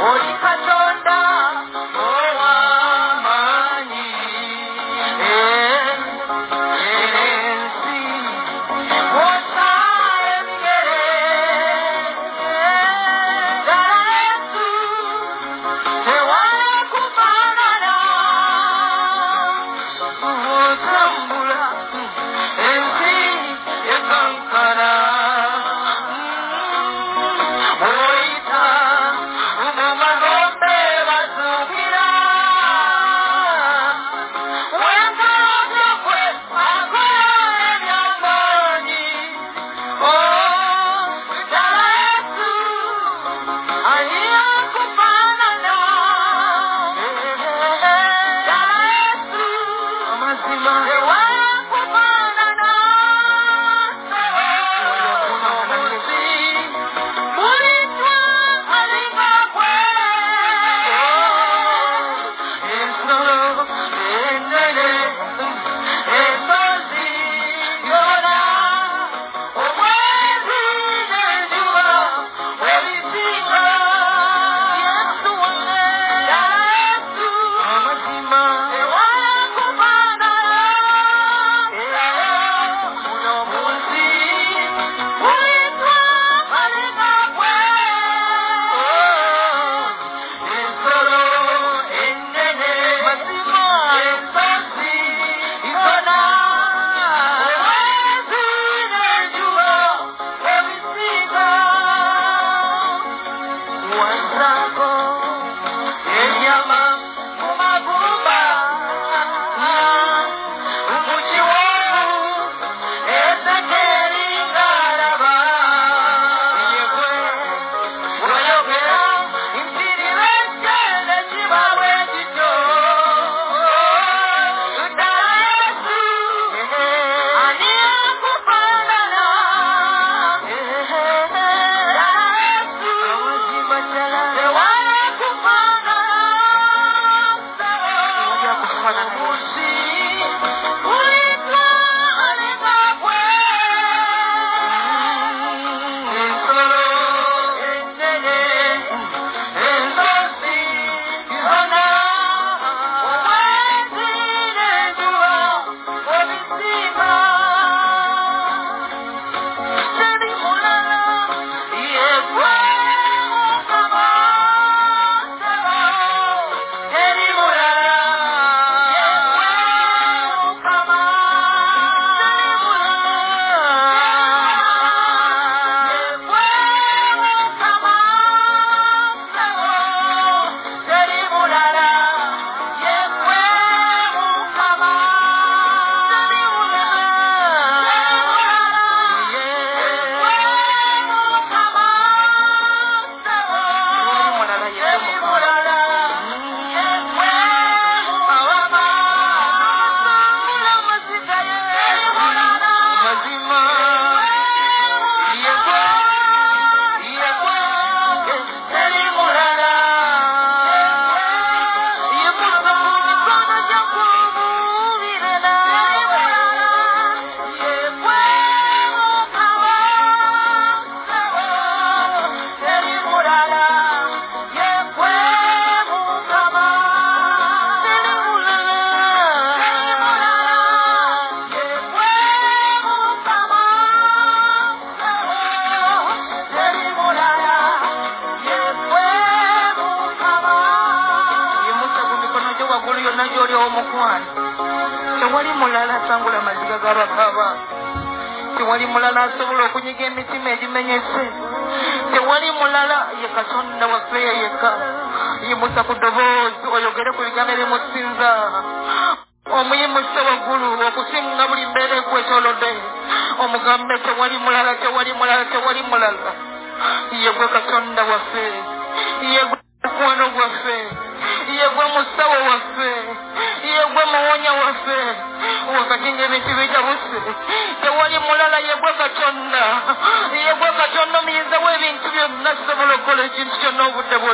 Oh,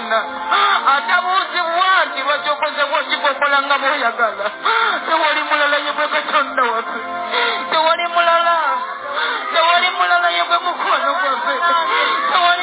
mwana atabuuzibwa ah, nti lwaki okozebwa okikokola nga bwoyagala ah, tewali mulala yegwe katonda waffe tewali mulala. Tewali mulala yegwe mukwano gwaffe tewali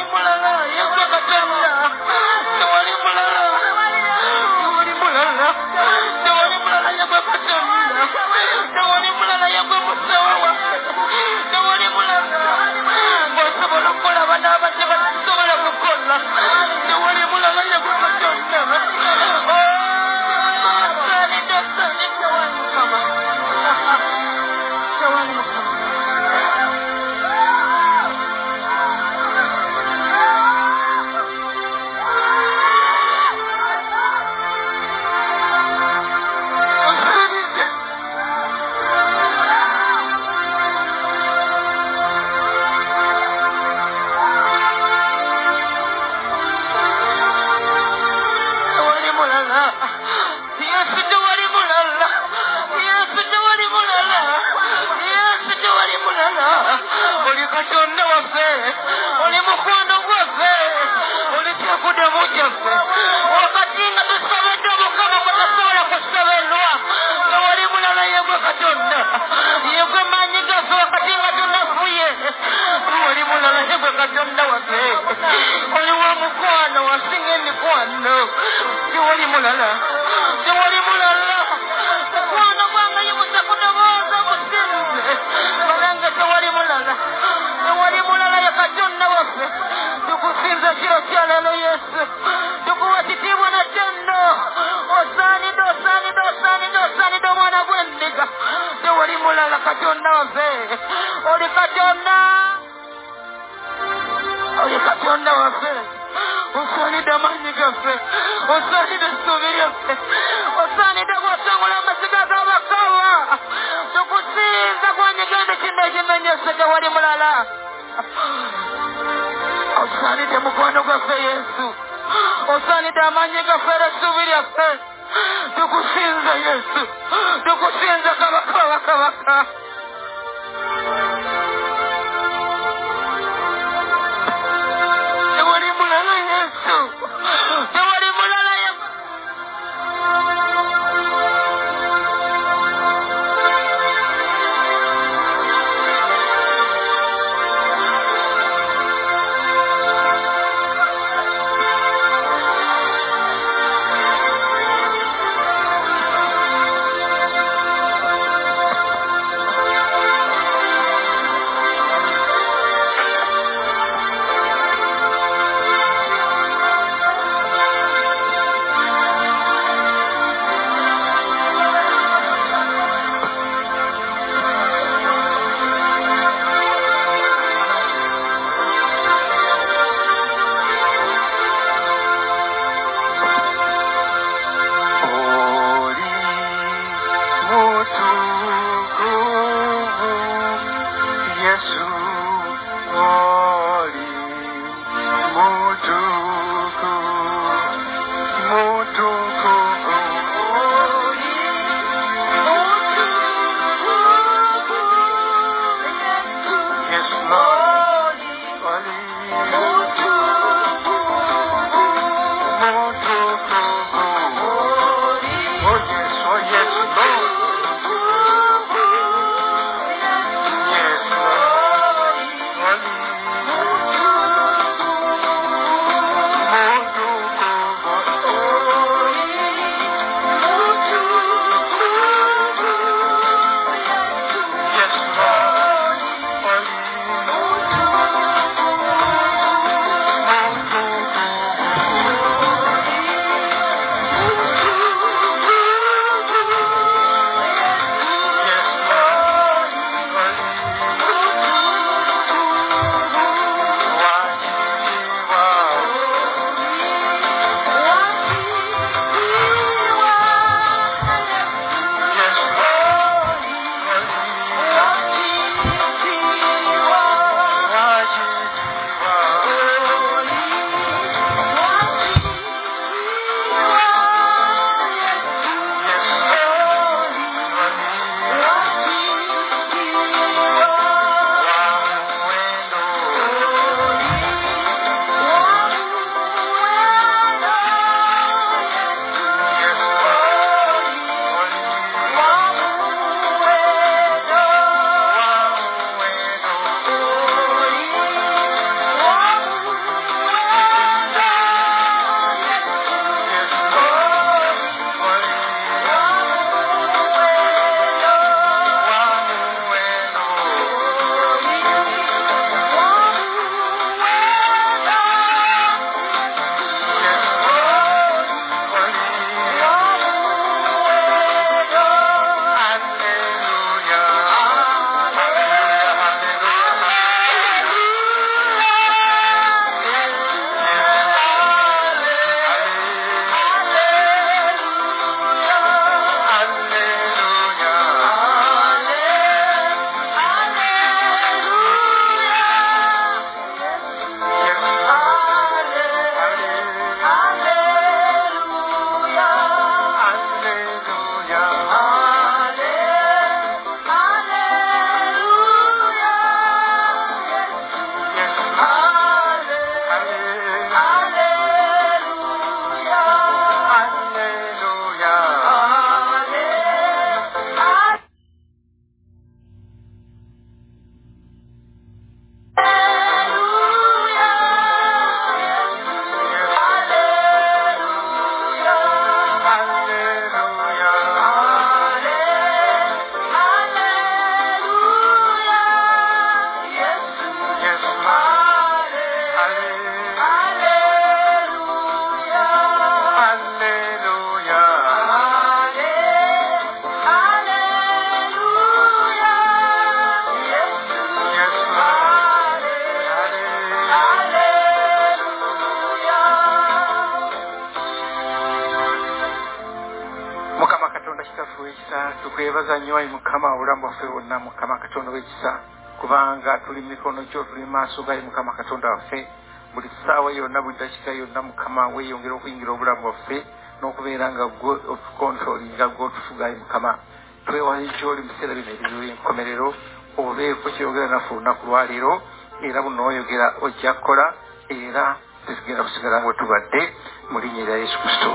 w'ekisa kubanga tuli mikono gyo tuli maaso gayi mukama katonda waffe. Buli ssaawa yonna buli dakika yonna mukama weeyongera okuyingira obulamu bwaffe n'okubeera nga gwe otukontrolinga gwe otufugayi mukama. Twewale gyoli mu biseera bino eby'enkomerero obeeko kyeyogera naffe olunaku lwaleero era buno oyogera ojja kukola era tetugenda kusigala nga tubadde mu linnya erya yesu kristo.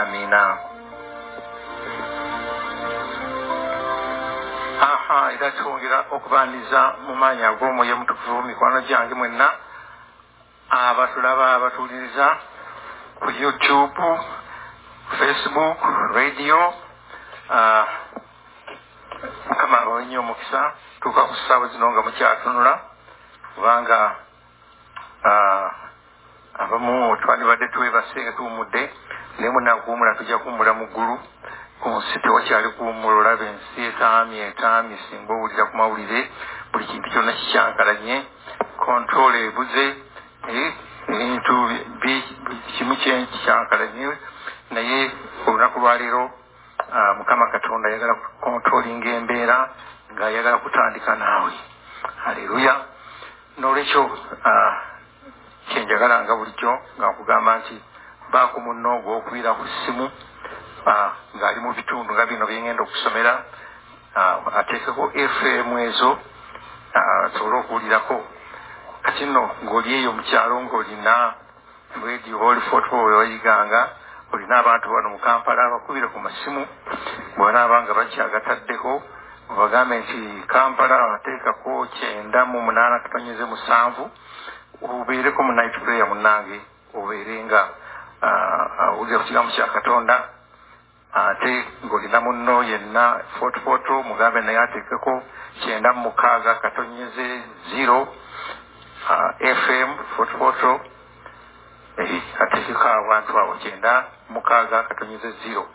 Amiina aha era twongera okubaaniza mu maanyi ag'omwoyo omutukuvu mikwano gyange mwenna abatulaba abatuwuliriza ku youtube facebook radio ah, mukama abawe nnyo omukisa tuuka ku ssaawa zino nga mukyatunula kubanga ah, abamu twandibadde twebase nga tuwumudde naye munakuwumula tujja kuwumula mu ggulu ku nsi tewakyali kuwumula olaba ensi etaamye etaamye singa owulira ku mawulire buli kintu kyonna kikyankalanye kontrol ebuze eh, ebintu bi- bi- kimu kikyankalanye naye olunaku lwaleero ah, mukama katonda ayagala kontrolinga embeera ng'ayagala kutandika naawe. Haleluya. N'olwekyo ah, kyenjagala nga bulijjo nga nkugamba nti baako munno ogw'okubiira ku ssimu ng'ali mu bitundu nga bino byengenda okusomera ateekeko fm ezo asobole okuwulirako kati nno ng'oli eyo mu kyalo ng'olina radio oli foto wewayiganga olina abantu bano mu kampala abakubire ku masimu bwanaaba nga bakyagataddeko obagambe nti kampala ateekako kyenda mu munaana katonyeze musanvu obeereko mu night prayer munnange obeere nga owulira ku kigambo kya katonda ate ng'olina munno yenna fotofoto mugambe naye ateekeko kyenda mu mukaaga katonyeze zero ah, fm fotofoto ateekeko abantu abo kyenda mukaaga katonyeze zero.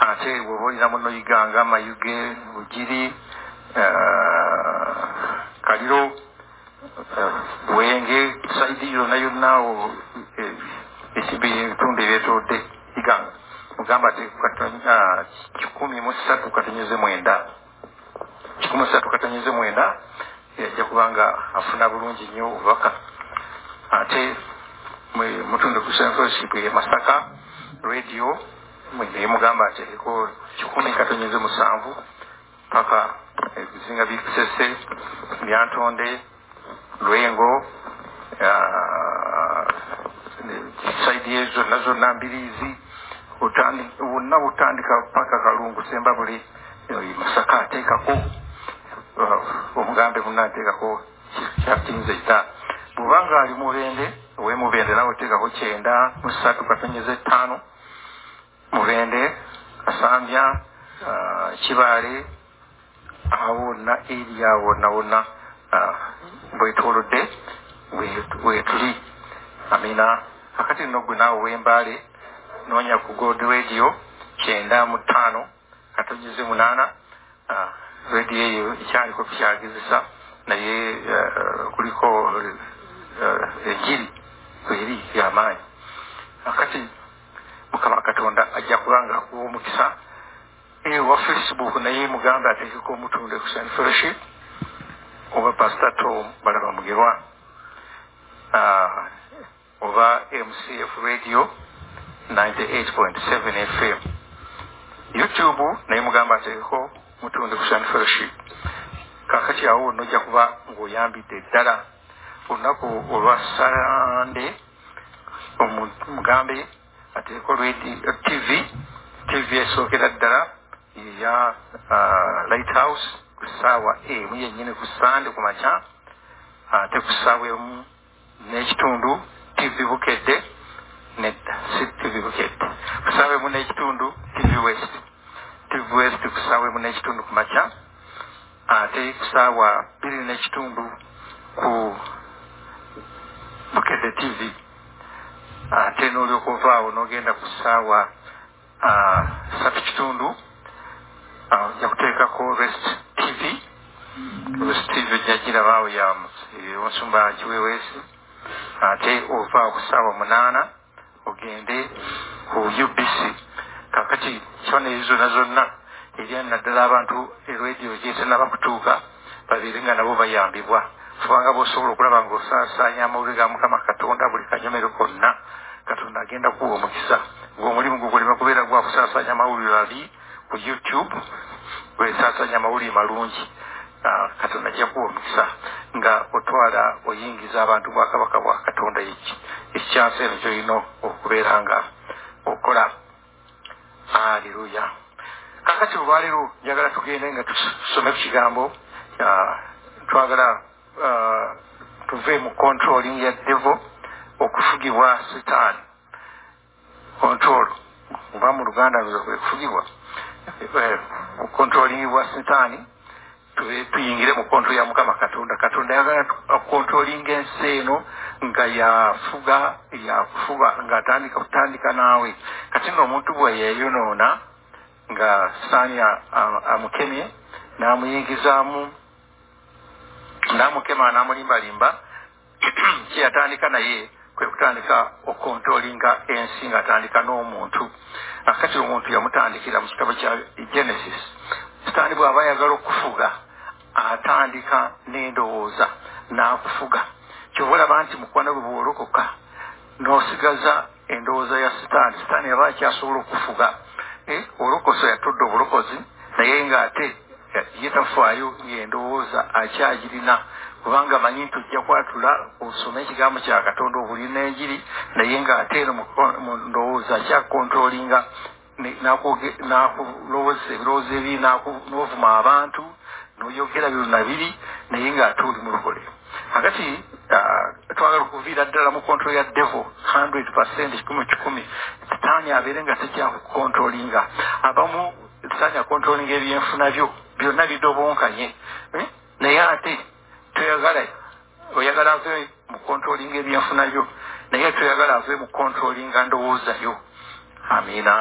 Ate bweba olina muno yiganga mayuge bugiri ah, kaliro ah, bwenge saidi yonna yonna eh, ekibi- ebitundu ebyetodde iganga mugamba ate kikumi mu ssatu katonyeze mwenda kikumi ssatu katonyeze mwenda yajja kubanga afuna bulungi nnyo obubaka ate mutundu ku St. fellowship e masaka radio naye mugamba ateekeko kikumi katonyeze musanvu paka ebizinga bikusese byantonde lwengo ah, saidi ezo zonna zonna mbiriizi Otandi- wonna butandika paka kalungu sembabule eh, masaka ateekako omugambe muna ateekako kyatinze kita bwubanga ali mubende owemubende nawe oteekako kyenda musatu katonyeza ettaano mubende kasambya uh, kibaale awo wonna eri awo wonna wonna uh, bwetolodde we- wetuli amina akati nno gwe naawe wembaale noonya ku gold radio kyenda mu ttaano katonyeze munaana. Ah, radio eyo ekyaliko tukyagezesa naye eh, kuliko eh, enjiri kweri yamaanyi akati mukama katonda ajja kubanga akuwa omukisa ewa facebook naye mugambe ateekeko omutunde ku St. fellowship oba pastor tom balaba mugerwa. Ah, oba mcf radio 98.7 fm youtube naye mugamba ateekeko mutunde ku St. fellowship kakati awo nojja kuba ng'oyambidde ddala olunaku olwa sande omu- mugambe ateeko tv tv esookera ddala eya ah, lighthouse ku ssaawa emu yennyini ku sande ku makya ate ku ssaawa emu n'ekitundu tv bukedde n'ekitundu tv west tv west ku ssaawa emu n'ekitundu ku makya ate ku ssaawa bbiri n'ekitundu ku bukedde tv ate n'olyoka ovaawo n'ogenda ku ssaawa ah, satu kitundu ah, ojja kuteekako rest tv rest tv ojja girabaawo ya onsumba kiweweesi ate ovaawo ku ssaawa munaana ogende ku ubc kakati kibonero zonna zonna erya naddala abantu erediyo gyetenaba kutuuka babeere nga nabo bayambibwa. Kubanga bosobola okulaba ngaosaasaanya amawulire ga mukama katonda buli kanyomero konna katonda agenda kuwa omukisa. Ngaomulimu gugulema kubeera gwa kusaasaanya amawulire ali ku youtube gwesaasaanya amawulire malungi katonda ajja kuwa omukisa nga otwala oyingiza abantu bwakabaka bwa katonda eki? Ekikyansi eno kyolina okubeera nga okola. Aleluya kakati olwaleero njagala tugende nga tusome ku kigambo. Ah, twagala ah, tuve mu controlling ya devo okufugibwa sitaani control oba mu luganda kufugibwa? Controlling bwa sitaani tuyingire mu kontrol ya mukama katonda. Katonda yagala akontrolinga ensi eno nga yafuga yakufuba ngaatandika kutandika naawe. Kati nga omuntu bwe yeyonoona nga saani amukemye n'amuyingizaamu n'amukema n'amulimbalimba kyeyatandika naye kwe kutandika okontrolinga ensi ng'atandika n'omuntu. Akati omuntu yamutandikira mu kitabo kya genesis sitaani bw'aba ayagala okufuga atandika n'endowooza n'akufuga. Kyoba olaba nti mukwana bwe bwolokoka n'osigaza endowooza ya sitaani. Sitaani yaba akyasobola okufuga Eh, olokoso yatudde obulokozi naye ng'ate ye tafaayo ng'endowooza akyagirina. Kubanga manyi nti ojja kwatula osome ekigambo kya katonda obuli n'enjiri naye ng'ate eno mu ndowooza akyakontrolinga ebirowoozo ebibi n'ovuma abantu n'oyogera byonna biri naye ng'ate oli mulokole akati twagala okuviira ddala mu kontrol ya devo 100 percent kikumi kikumi. Sitaani abeere nga tekyakukontrolinga abamu sitaani akontrolinga ebyenfuna byo byonna bidobonkanye Eh? naye ate toyagala oyagala ave mu kontrolinga ebyenfuna byo naye toyagala ave mu kontrolinga ndowooza yo. Amiina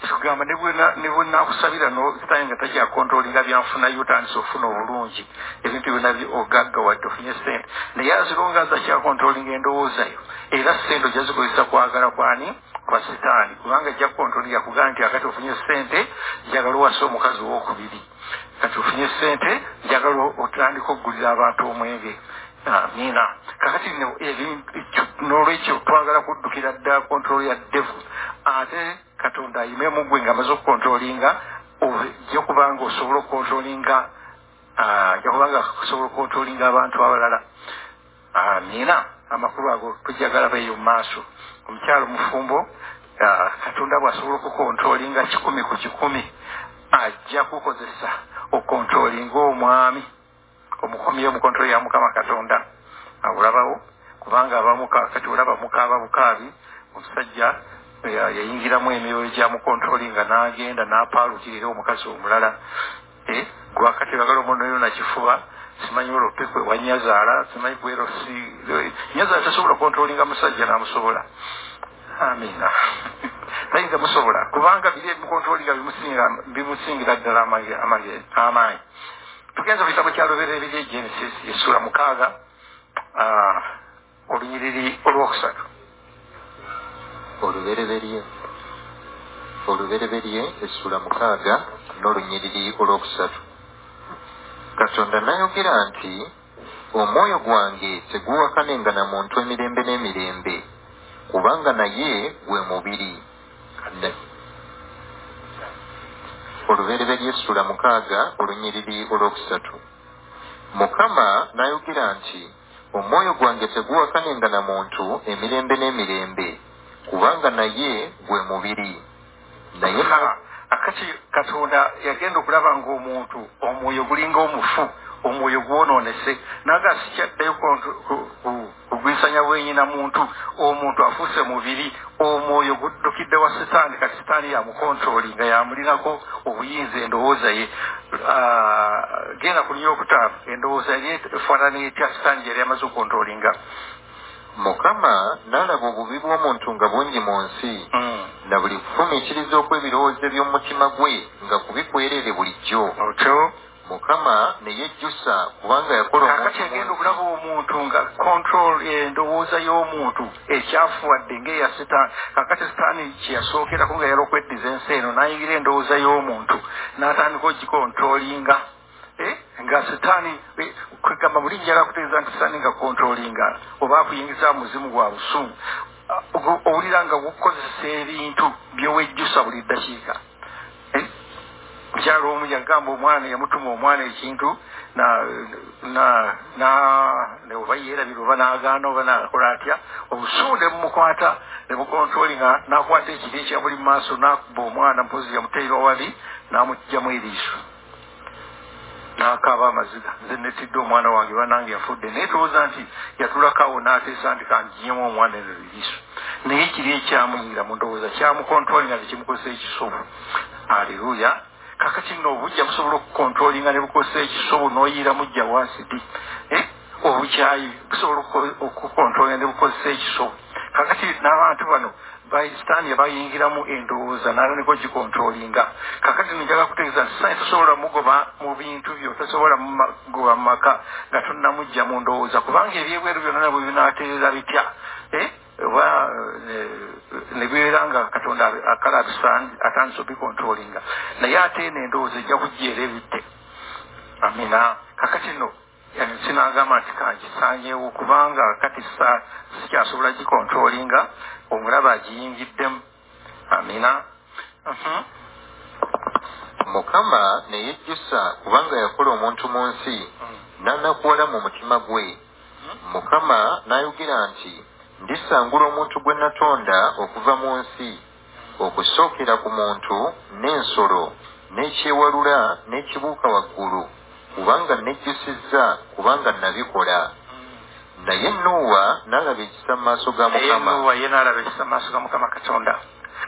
kikugamba ne bwe nakusabira sitaani nga takyakontrolinga byanfunayo otandisa ofuna obulungi ebintu byonna ogagga wadde ofunye sente naye azilonga aza kyakontrolinga endowoozayo era sente ojja zikozesa kwagala kwani? Kwa sitaani. Kubanga ajja kukontrolinga kugaa nti akati ofunye sente njagala owasa omukazi owokubiri. Kati ofunye sente njagala otandika okugulira abantu omwenge. Amiina. Kakati n'olwekyo twagala kuddukira ddala kontrol ya devu ate katonda ayime mu gwe ng'amaze okukontrolinga ojja kubanga osobola okukontrolinga ojja kubanga osobola okukontrolinga abantu abalala. Amiina amakulu ago tujagala beeyo mu maaso. Omukyalo mufumbo katonda bw'asobola okukontrolinga kikumi ku kikumi ajja kukozesa okontrolinga omwami omukomyeyo mu kontrol ya mukama katonda. Awulabawo kubanga abamu kati olaba mukaaba bukaabi omusajja yayingiramu emyoyo gyamukontrolinga n'agenda n'apaalukirira omukazi omulala. Gwakati bagala omunoyo nakifuba simanyi olopekwe wa nyazaala simanyi gwero si nyazaala tasobola kontrolinga musajja namusobola. Amina tayinza musobola kubanga biri ebimukontrolinga bimusingira ddala amaanyi. Tugenza mu kitabo kyaluberereri egenesis esula mukaaga olunyiriri olwokusatu olubereberye. Olubereberye essula mukaaga n'olunyiriri olwokusatu. Katonda n'ayogera nti omwoyo gwange teguwakanenga na muntu emirembe n'emirembe kubanga naye gwe mubiri. Olubereberye essula mukaaga olunyiriri olwokusatu. Mukama n'ayogera nti omwoyo gwange teguwakanenga na muntu emirembe n'emirembe kubanga naye gwe mubiri. Naye akati katonda yagenda okulaba ngaomuntu omwoyo gulinga omufu omwoyo gwonoonese naga sikyaddayo kugwisanya bwenyina muntu omuntu afuuse mubiri omwoyo guddukidde wa sitaani kati sitaani yamukontroli nga yamulinako obuyinza endowooza ye. Genda ku nyokutaano endowooza yali efaanana etya? Sitaani gyali amaze okontrolinga mukama n'alaba obubi bw'omuntu nga bungi mu nsi. Na buli kufumiitiriza okw'ebirowoozo by'omutima gwe nga kubikwerere bulijjo. Mukama ne yejjusa kubanga yakola kakati agenda okulaba omuntu nga control endowooza y'omuntu ekyafuwadde ngaeya sitaani kakati sitaani kyeyasookerako nga yali okweddiza ensi eno n'ayingira endowooza y'omuntu n'atandika ogikontrolinga Eh, nga sitaani kwegamba muli njala kutegeeza nti sitaani nga kontrolinga oba akuyingiza muzimu gwa Ah, ogu- owulira nga gukozesa ebintu byewejjusa buli ddakiika. Eh, mukyalo omu yagamba omwana yamutuma omwana ekintu oba yeerabira oba n'agaana oba nakola atya obusumu ne bumukwata ne bukontrolinga n'akwata ekiri ekyabuli mu maaso n'akuba omwana mpozi yamuteerwa wabi n'amugjamu eriiso n'akaaba amaziga nze nettidde omwana wange banange yafudde naye towooza nti yatulakawo n'ateesa nti kanjinyemu omwana eno eriiso. Naye kiri ekyamuyingira mu ndowooza kyamukontrolinga nekimukozesa ekisobo aleluya kakati nno obujja busobola okukontrolinga ne bukozesa ekisobo n'oyiira mujja wansi di Eh, obukyayi busobola okuko- okukontrolinga ne bukozesa ekisobo kakati n'abantu bano sitaani yabayingiramu endowooza nalaniko gikontrolinga kakati njaga kutegeeza nti sitaani tosobola mugoba mu bintu byo tosobola mugoba mu maka nga tonnamujja mu ndowooza kubanga ebyebweru byonna nabwe binaatereera bitya? Eh, oba eh, ne bibeera nga katonda akala atandisa obikontrolinga naye ate eno endowooza ejja kujja era ebitte. Amina. Kakati nno sinagamba nti kangisanyeewo kubanga kati sikyasobola gikontrolinga omulaba agiyingiddemu amina. Mhm. mukama ne yejjusa kubanga yakola omuntu mu nsi n'anakuwala mu mutima gwe. Mukama n'ayogera nti ndisangula omuntu gwe natonda okuva mu nsi okusookera ku muntu n'ensolo n'ekyewalula n'ekibuuka waggulu kubanga nejjusizza kubanga nabikola naye nuuwa n'alaba ekisa mu maaso ga naye mukama. Nuwa ye naalaba ekisa mu maaso ga mukama katonda.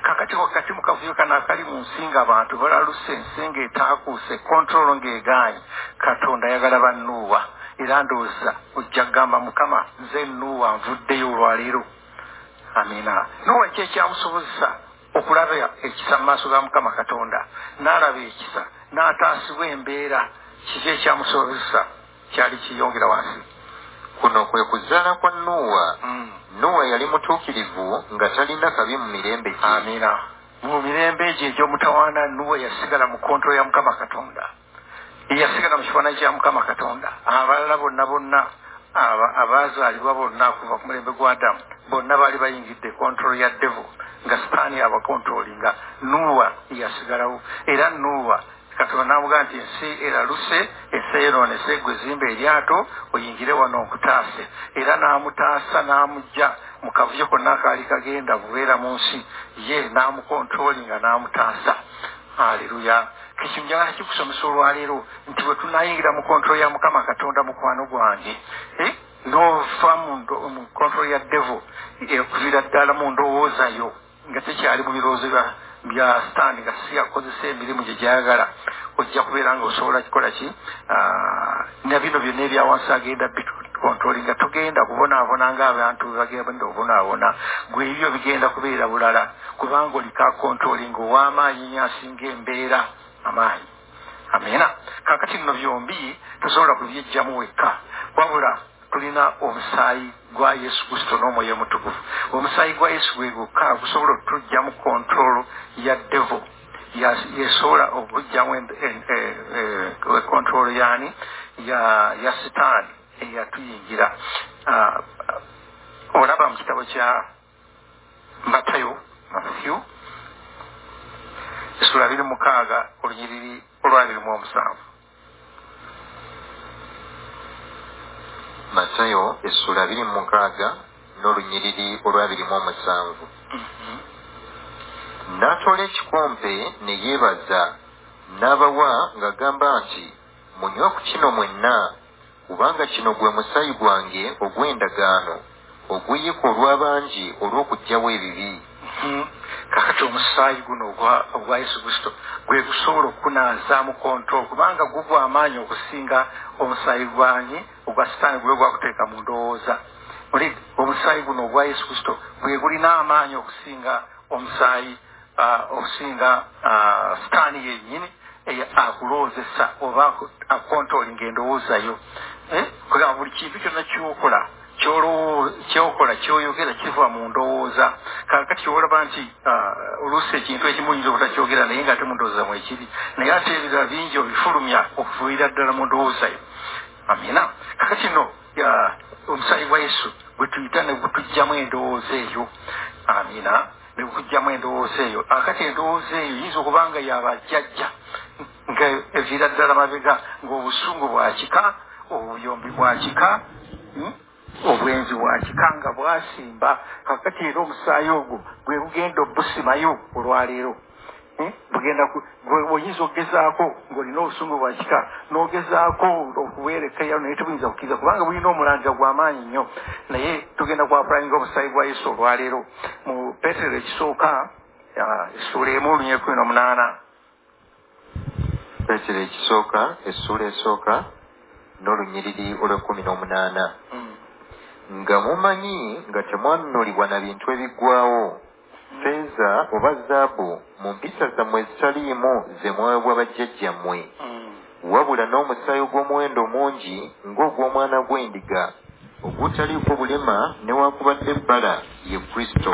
Kakati wakati mu kavuyo kano akali mu nsi nga abantu balaluse ensi ng'etaakuuse kontrolo ng'egaanyi. Katonda ayagala bannuuwa era ndowooza ojja kugamba mukama nze nuuwa nvuddeyo olwaleero. Amina. Nuuwa ki ekyamusobozesa okulaba ekisa mu maaso ga mukama katonda. N'alaba ekisa n'ataasibwa embeera. Kiki ekyamusobozesa kyali kiyongera wansi kuno kwe kuzaala kwa nuuwa. Mm. nuuwa yali mutuukirivu nga talina kabi mu mirembe gye. Amina. Mu mirembe egyo egy'omutawaana nuwe yasigala mu kontrolo ya mukama katonda. Yasigala mu kifaananyi kya mukama katonda. Abalala bonna bonna aba- abaazaalibwa bonna kuva ku mulembe gwa adamu bonna baali bayingidde kontrolo ya devo nga sitaani abakontrolinga nuwa yasigalawo. Era nuwa katonda namugaa nti ensi eraluse ensi eyonoonese gwe zimba eryato oyingire wano nkutaase. Era n'amutaasa n'amugja mu kavuyo konna akaali kagenda bubeera mu nsi. Ye n'amukontrolinga n'amutaasa. Aleluya kekyo njagala kikusomesa olwaleero? Nti bwe tunayingira mu kontrolo ya mukama katonda mukwano gwange eh, n'ova mu kontrolo ya devo okuviira ddala mu ndowoozayo nga tekyali mu birowoozo bya- bya sitaani nga si akozesa emirimu gye gyayagala ojja kubeera nga osobola kikola ki? Ah, na bino byonna ebyawansi agenda bikontroli nga tugenda kubonaabona ng'abantu bagenda obonaabona gwe ebyo bigenda kubeera bulala. Kubanga oliko akontroli nga ow'amaanyi nyo asinga embeera amaanyi. Amina kakati nno byombi tosobola kubyejjamu wekka. Wabula tulina omusaayi gwa yesu kristo n'omwoyo omutukuvu. Omusaayi gwa yesu gwe gwokka gusobola otujja mu kontrolo ya devo yesobola okugjamu kontrolo yani ya ya sitaani eyatuyingira. Olaba mu kitabo kya matayo matthew essula abiri mukaaga olunyiriri olwabiri mu omusanvu matayo essula abiri mu mukaaga n'olunyiriri olwabiri mu omusanvu. N'atoola ekikompe ne yeebaza n'abawa ng'agamba nti munywe ku kino mwenna kubanga kino gwe musaayi gwange ogw'endagaano oguyika olw'abangi olw'okuggyawo ebibi. Mhm. Kakati omusaayi guno ogwa- yesu kristo gwe gusobola okunaazaamu kontrol kubanga gugwa amaanyi okusinga omusaayi gwanyi ogwa sitaani gwe gwakuteeka mu ndowooza. Oli omusaayi guno ogwa yesu kristo gwe gulina amaanyi okusinga omusaayi okusinga sitaani yennyini akuloozesa oba akontrolinga endowooza yo. Eh, kugamba buli kintu kyonna kyokola kyokola kyoyogera kiva mu ndowooza. Kakati kyolaba nti ah, oluusi ekintu ekimu oyinza obutakyogera naye nga ate mu ndowooza mwe kiri. Naye ate ebirala bingi obifulumya okuviira ddala mu ndowooza yo. Amina. Kakati no ya, omusaayi gwa yesu gwe tuyita ne gutugjamu endowooza eyo. Amina. Ne gukugjamu endowooza eyo. Akati endowooza eyo yinza okuba nga yabajjajja nga eviira ddala mabega ng'obusungu bwa kika obuyombi bwa kika hmm? Obwenzi bwa kika nga bwasimba kakati era omusaayi ogwo gwe bugenda obusimayo olwaleero. Eh, bugenda oyinza okugezaako ng'olina obusungu bwa kika n'ogezaako okuwerekeyo naye tebuyinza kukkiriza kubanga bulina omulanga gw'amaanyi nnyo. Naye tugenda kwapulayinga omusaayi gwa yesu olwaleero. Mu petero ekisooka essuula emu olunya ekumi n'omunaana. Petero ekisooka essuula esooka n'olunyiriri olw'ekkumi n'omunaana nga mumanyi nga temwanunulibwa na bintu ebiggwawo feeza oba zaabu mu mpisa zammwe ezitaliimu ze mwaweebwa bajjajjammwe. Wabula n'omusaayi ogw'omuwendo mungi ng'ogw'omwana gw'endiga ogutaliiko bulema newankubadde ebbala ye kristo.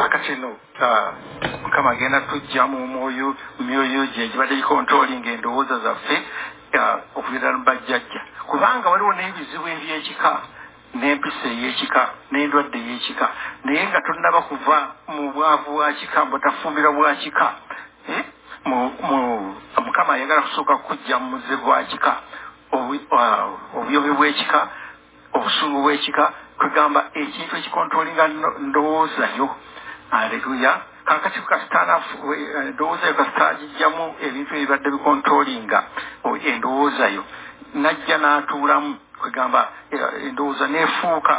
Mukama agenda tujja mu mwoyo myoyo gye egibadde gikontrolinga endowooza zaffe okuviira mu bajjajja. Kubanga waliwo n'ebizibu ebyekika n'empisa ey'ekika n'endwadde ey'ekika naye nga tonnaba kuva mu bwavu bwa kika mbutafumbira bwa kika Eh? mu- mu- mukama ayagala kusooka kujja mu muze gwa kika. Obu- ah, obuyobe bw'ekika obusungu bw'ekika kwegamba ekintu ekikontrolinga ndo- ndowooza yo. Aleluya kakati kasitaana endowooza yo kasita agijjamu ebintu ebibadde bikontrolinga o- endowooza yo. Najja n'atuulamu kwegamba endowooza neefuuka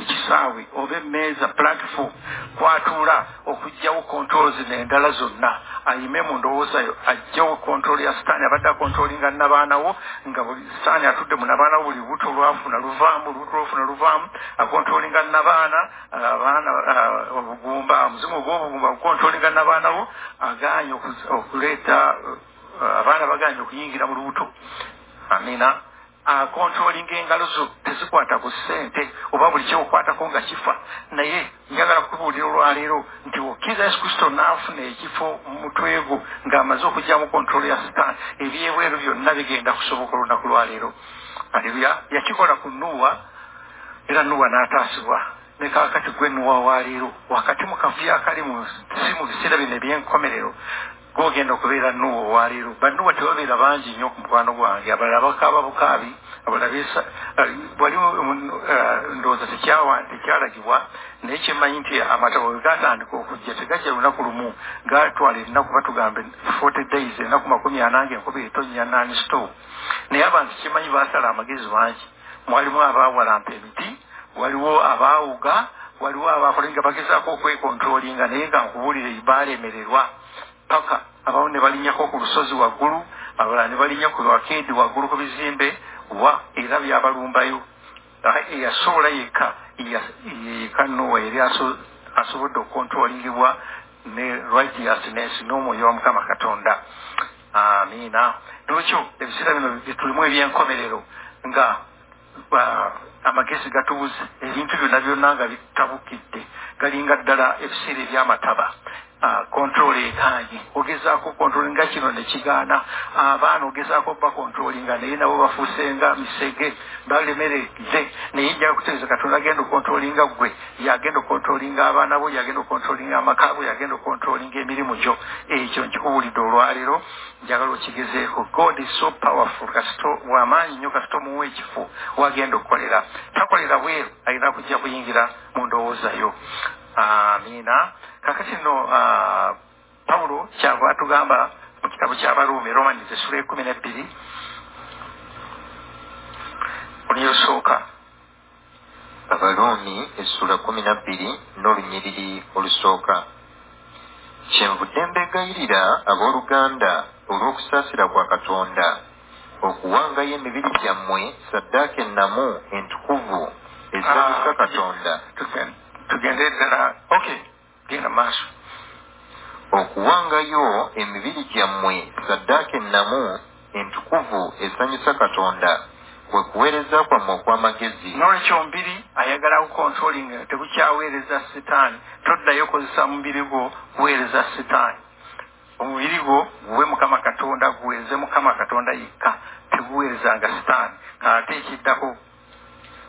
ekisaawe oba emmeeza platform kwatuula okugjawo controls n'endala zonna. Ayime mu ndowooza yo ajjawo control ya sitaani abadde akontrolinga nabaanawo nga buli sitaani atudde mu nabaanawo buli lubuto lwafuna luvaamu olubuto lwafuna luvaamu akontrolinga nabaana abaana obugumba omuzimu ogw'obugumba akontrolinga nabaanawo aganye okuz- okuleeta abaana baganye okuyingira mu lubuto. Amina akontrolinga engalo zo tezikwata ku ssente oba buli kyeokwatako nga kifa. Naye njagala kubuulira olwaleero nti okkiriza yesu kristo n'afuna ekifo mu mutwe gwo ng'amaze okugyamu kontrolo ya sitaani ebyebweru byonna bigenda kusoboka olunaku lwaleero. Aleluya yakikola ku nuwa era nuwa n'ataasibwa. Ne kaakati gwe nuwa waleero wakati mu kavuyo akali mu si mu biseera bino eby'enkomerero gwogenda okubeera nuwa owaleero bannuwa tebabeera bangi nnyo ku mukwano gwange. Abalala bakaaba bukaabi abalala besa wali ndowooza tekyawa tekyalagibwa naye kyemmanyi nti amatabo bwe gatandika okujja tegajja lunaku lumu gatwala ennaku batugambe forty days ennaku makumi ana nga enkuba etonnya nani store naye abantu kimanyi baasala amagezi mangi. Mwalimu abaawalampa emiti waliwo abaawuga waliwo abaakola nga bagezaako okwekontrolinga naye nga nkubuulire baalemererwa paka abawo ne balinyako ku lusozi waggulu abalala ne balinya ku lwakeedi waggulu ku bizimbe wa era byabalumbayo. Eyasobola yekka yeka nowa yali aso- asobodde okukontrolingibwa ne righteousness n'omwoyo wa mukama katonda. Amiina. Lwekyo ebiseera bino byetulimu ebyenkomerero nga amagezi gatubuze ebintu byonna byonna nga bitabukidde galinga ddala ebiseera ebyamataba kontrol ekaanye ogezaako kontrolinga kino nekigaana abaana ogezaako bakontrolinga naye nabo bafuusenga misege balemereze naye njaga kutegeeza katonda agenda okontrolinga gwe yagenda okontrolinga abaana bo yagenda okontrolinga amaka bo yagenda okontrolinga emirimu gyo. Ekyo nkikuwulidde olwaleero njagala okigezeeko. God is so powerful. Kasito wamaanyi nnyo kasito muwa ekifo wagenda okukolera. Takolera bweru alina kujja kuyingira mu ndowooza yo amiina kakati nno pawulo kyava atugamba mu kitabo ky'abaruumi romans essula ekumi nebbiri oliyosooka abaluumi essula kumi nabbiri n'olunyiriri olusooka. Kyenvudde mbegayirira abooluganda olw'okusaasira kwa katonda okuwangayo emibiri gyammwe saddaaka ennamu entukuvu Ah, katonda. tugen- tugende ddala okay genda maaso. Okuwangayo emibiri gyammwe saddaaka ennamu entukuvu esanyusa katonda kwe kuweereza kwammwe okw'amagezi. Nolwekyo omubiri ayagala kukontrolinga tegukyaweereza sitaani toddayo kozesa mubiri gwo kuweereza sitaani omubiri gwo guwe mukama katonda guweereze mukama katonda yekka teguweerezanga sitaani ate ekiddako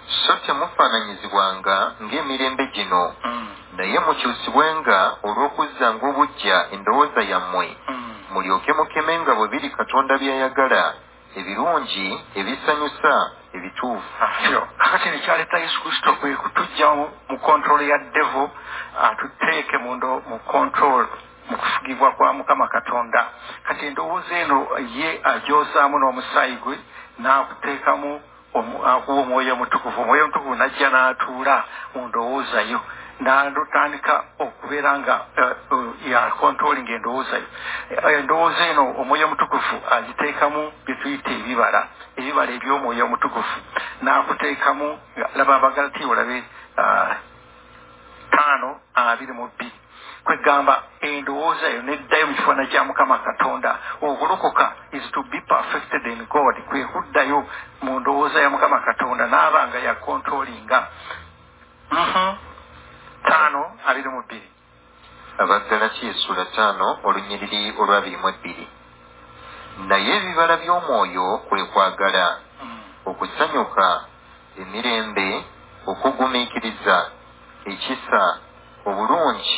so temufaananyizibwanga ng'emirembe gino. Mm, naye mukyusibwenga olw'okuzzanga obuggya endowooza yammwe mm. mulyoke mukemenga bwe biri katonda by'ayagala ebirungi ebisanyusa ebituufu. Kakati nekyaleeta yesu kristo kwe kutujja mu- kontrolo ya devo atuteeke mundo mu kontrol mu kufugibwa kwa mukama katonda. Kati endowooza eno ye agyozaamu n'omusaayi gwe n'akuteekamu akuwa omwoyo omutukuvu omwoyo omutukuvu najja n'atuula mu ndowooza yo n'atandika okubeera nga eh, eh, yakontrolinga endowooza yo Eh, endowooza eno omwoyo omutukuvu agiteekamu bye tuyita ebibala ebibala eby'omwoyo omutukuvu n'akuteekamu laba abagalati olabe ah, taano abiri mu bbiri kwegamba endowooza yo neddayo mu kifaananyi kya mukama katonda. Okulokoka is to be perfected in god. Kwe kuddayo mu ndowooza ya mukama katonda n'aba nga yakontrolinga Mhm. taano abiri mu bbiri. Abaggalaki essula ttaano olunyiriri olwabiri mu ebbiri naye ebibala by'omwoyo kwe kwagala. Okusanyuka emirembe okugumiikiriza ekisa obulungi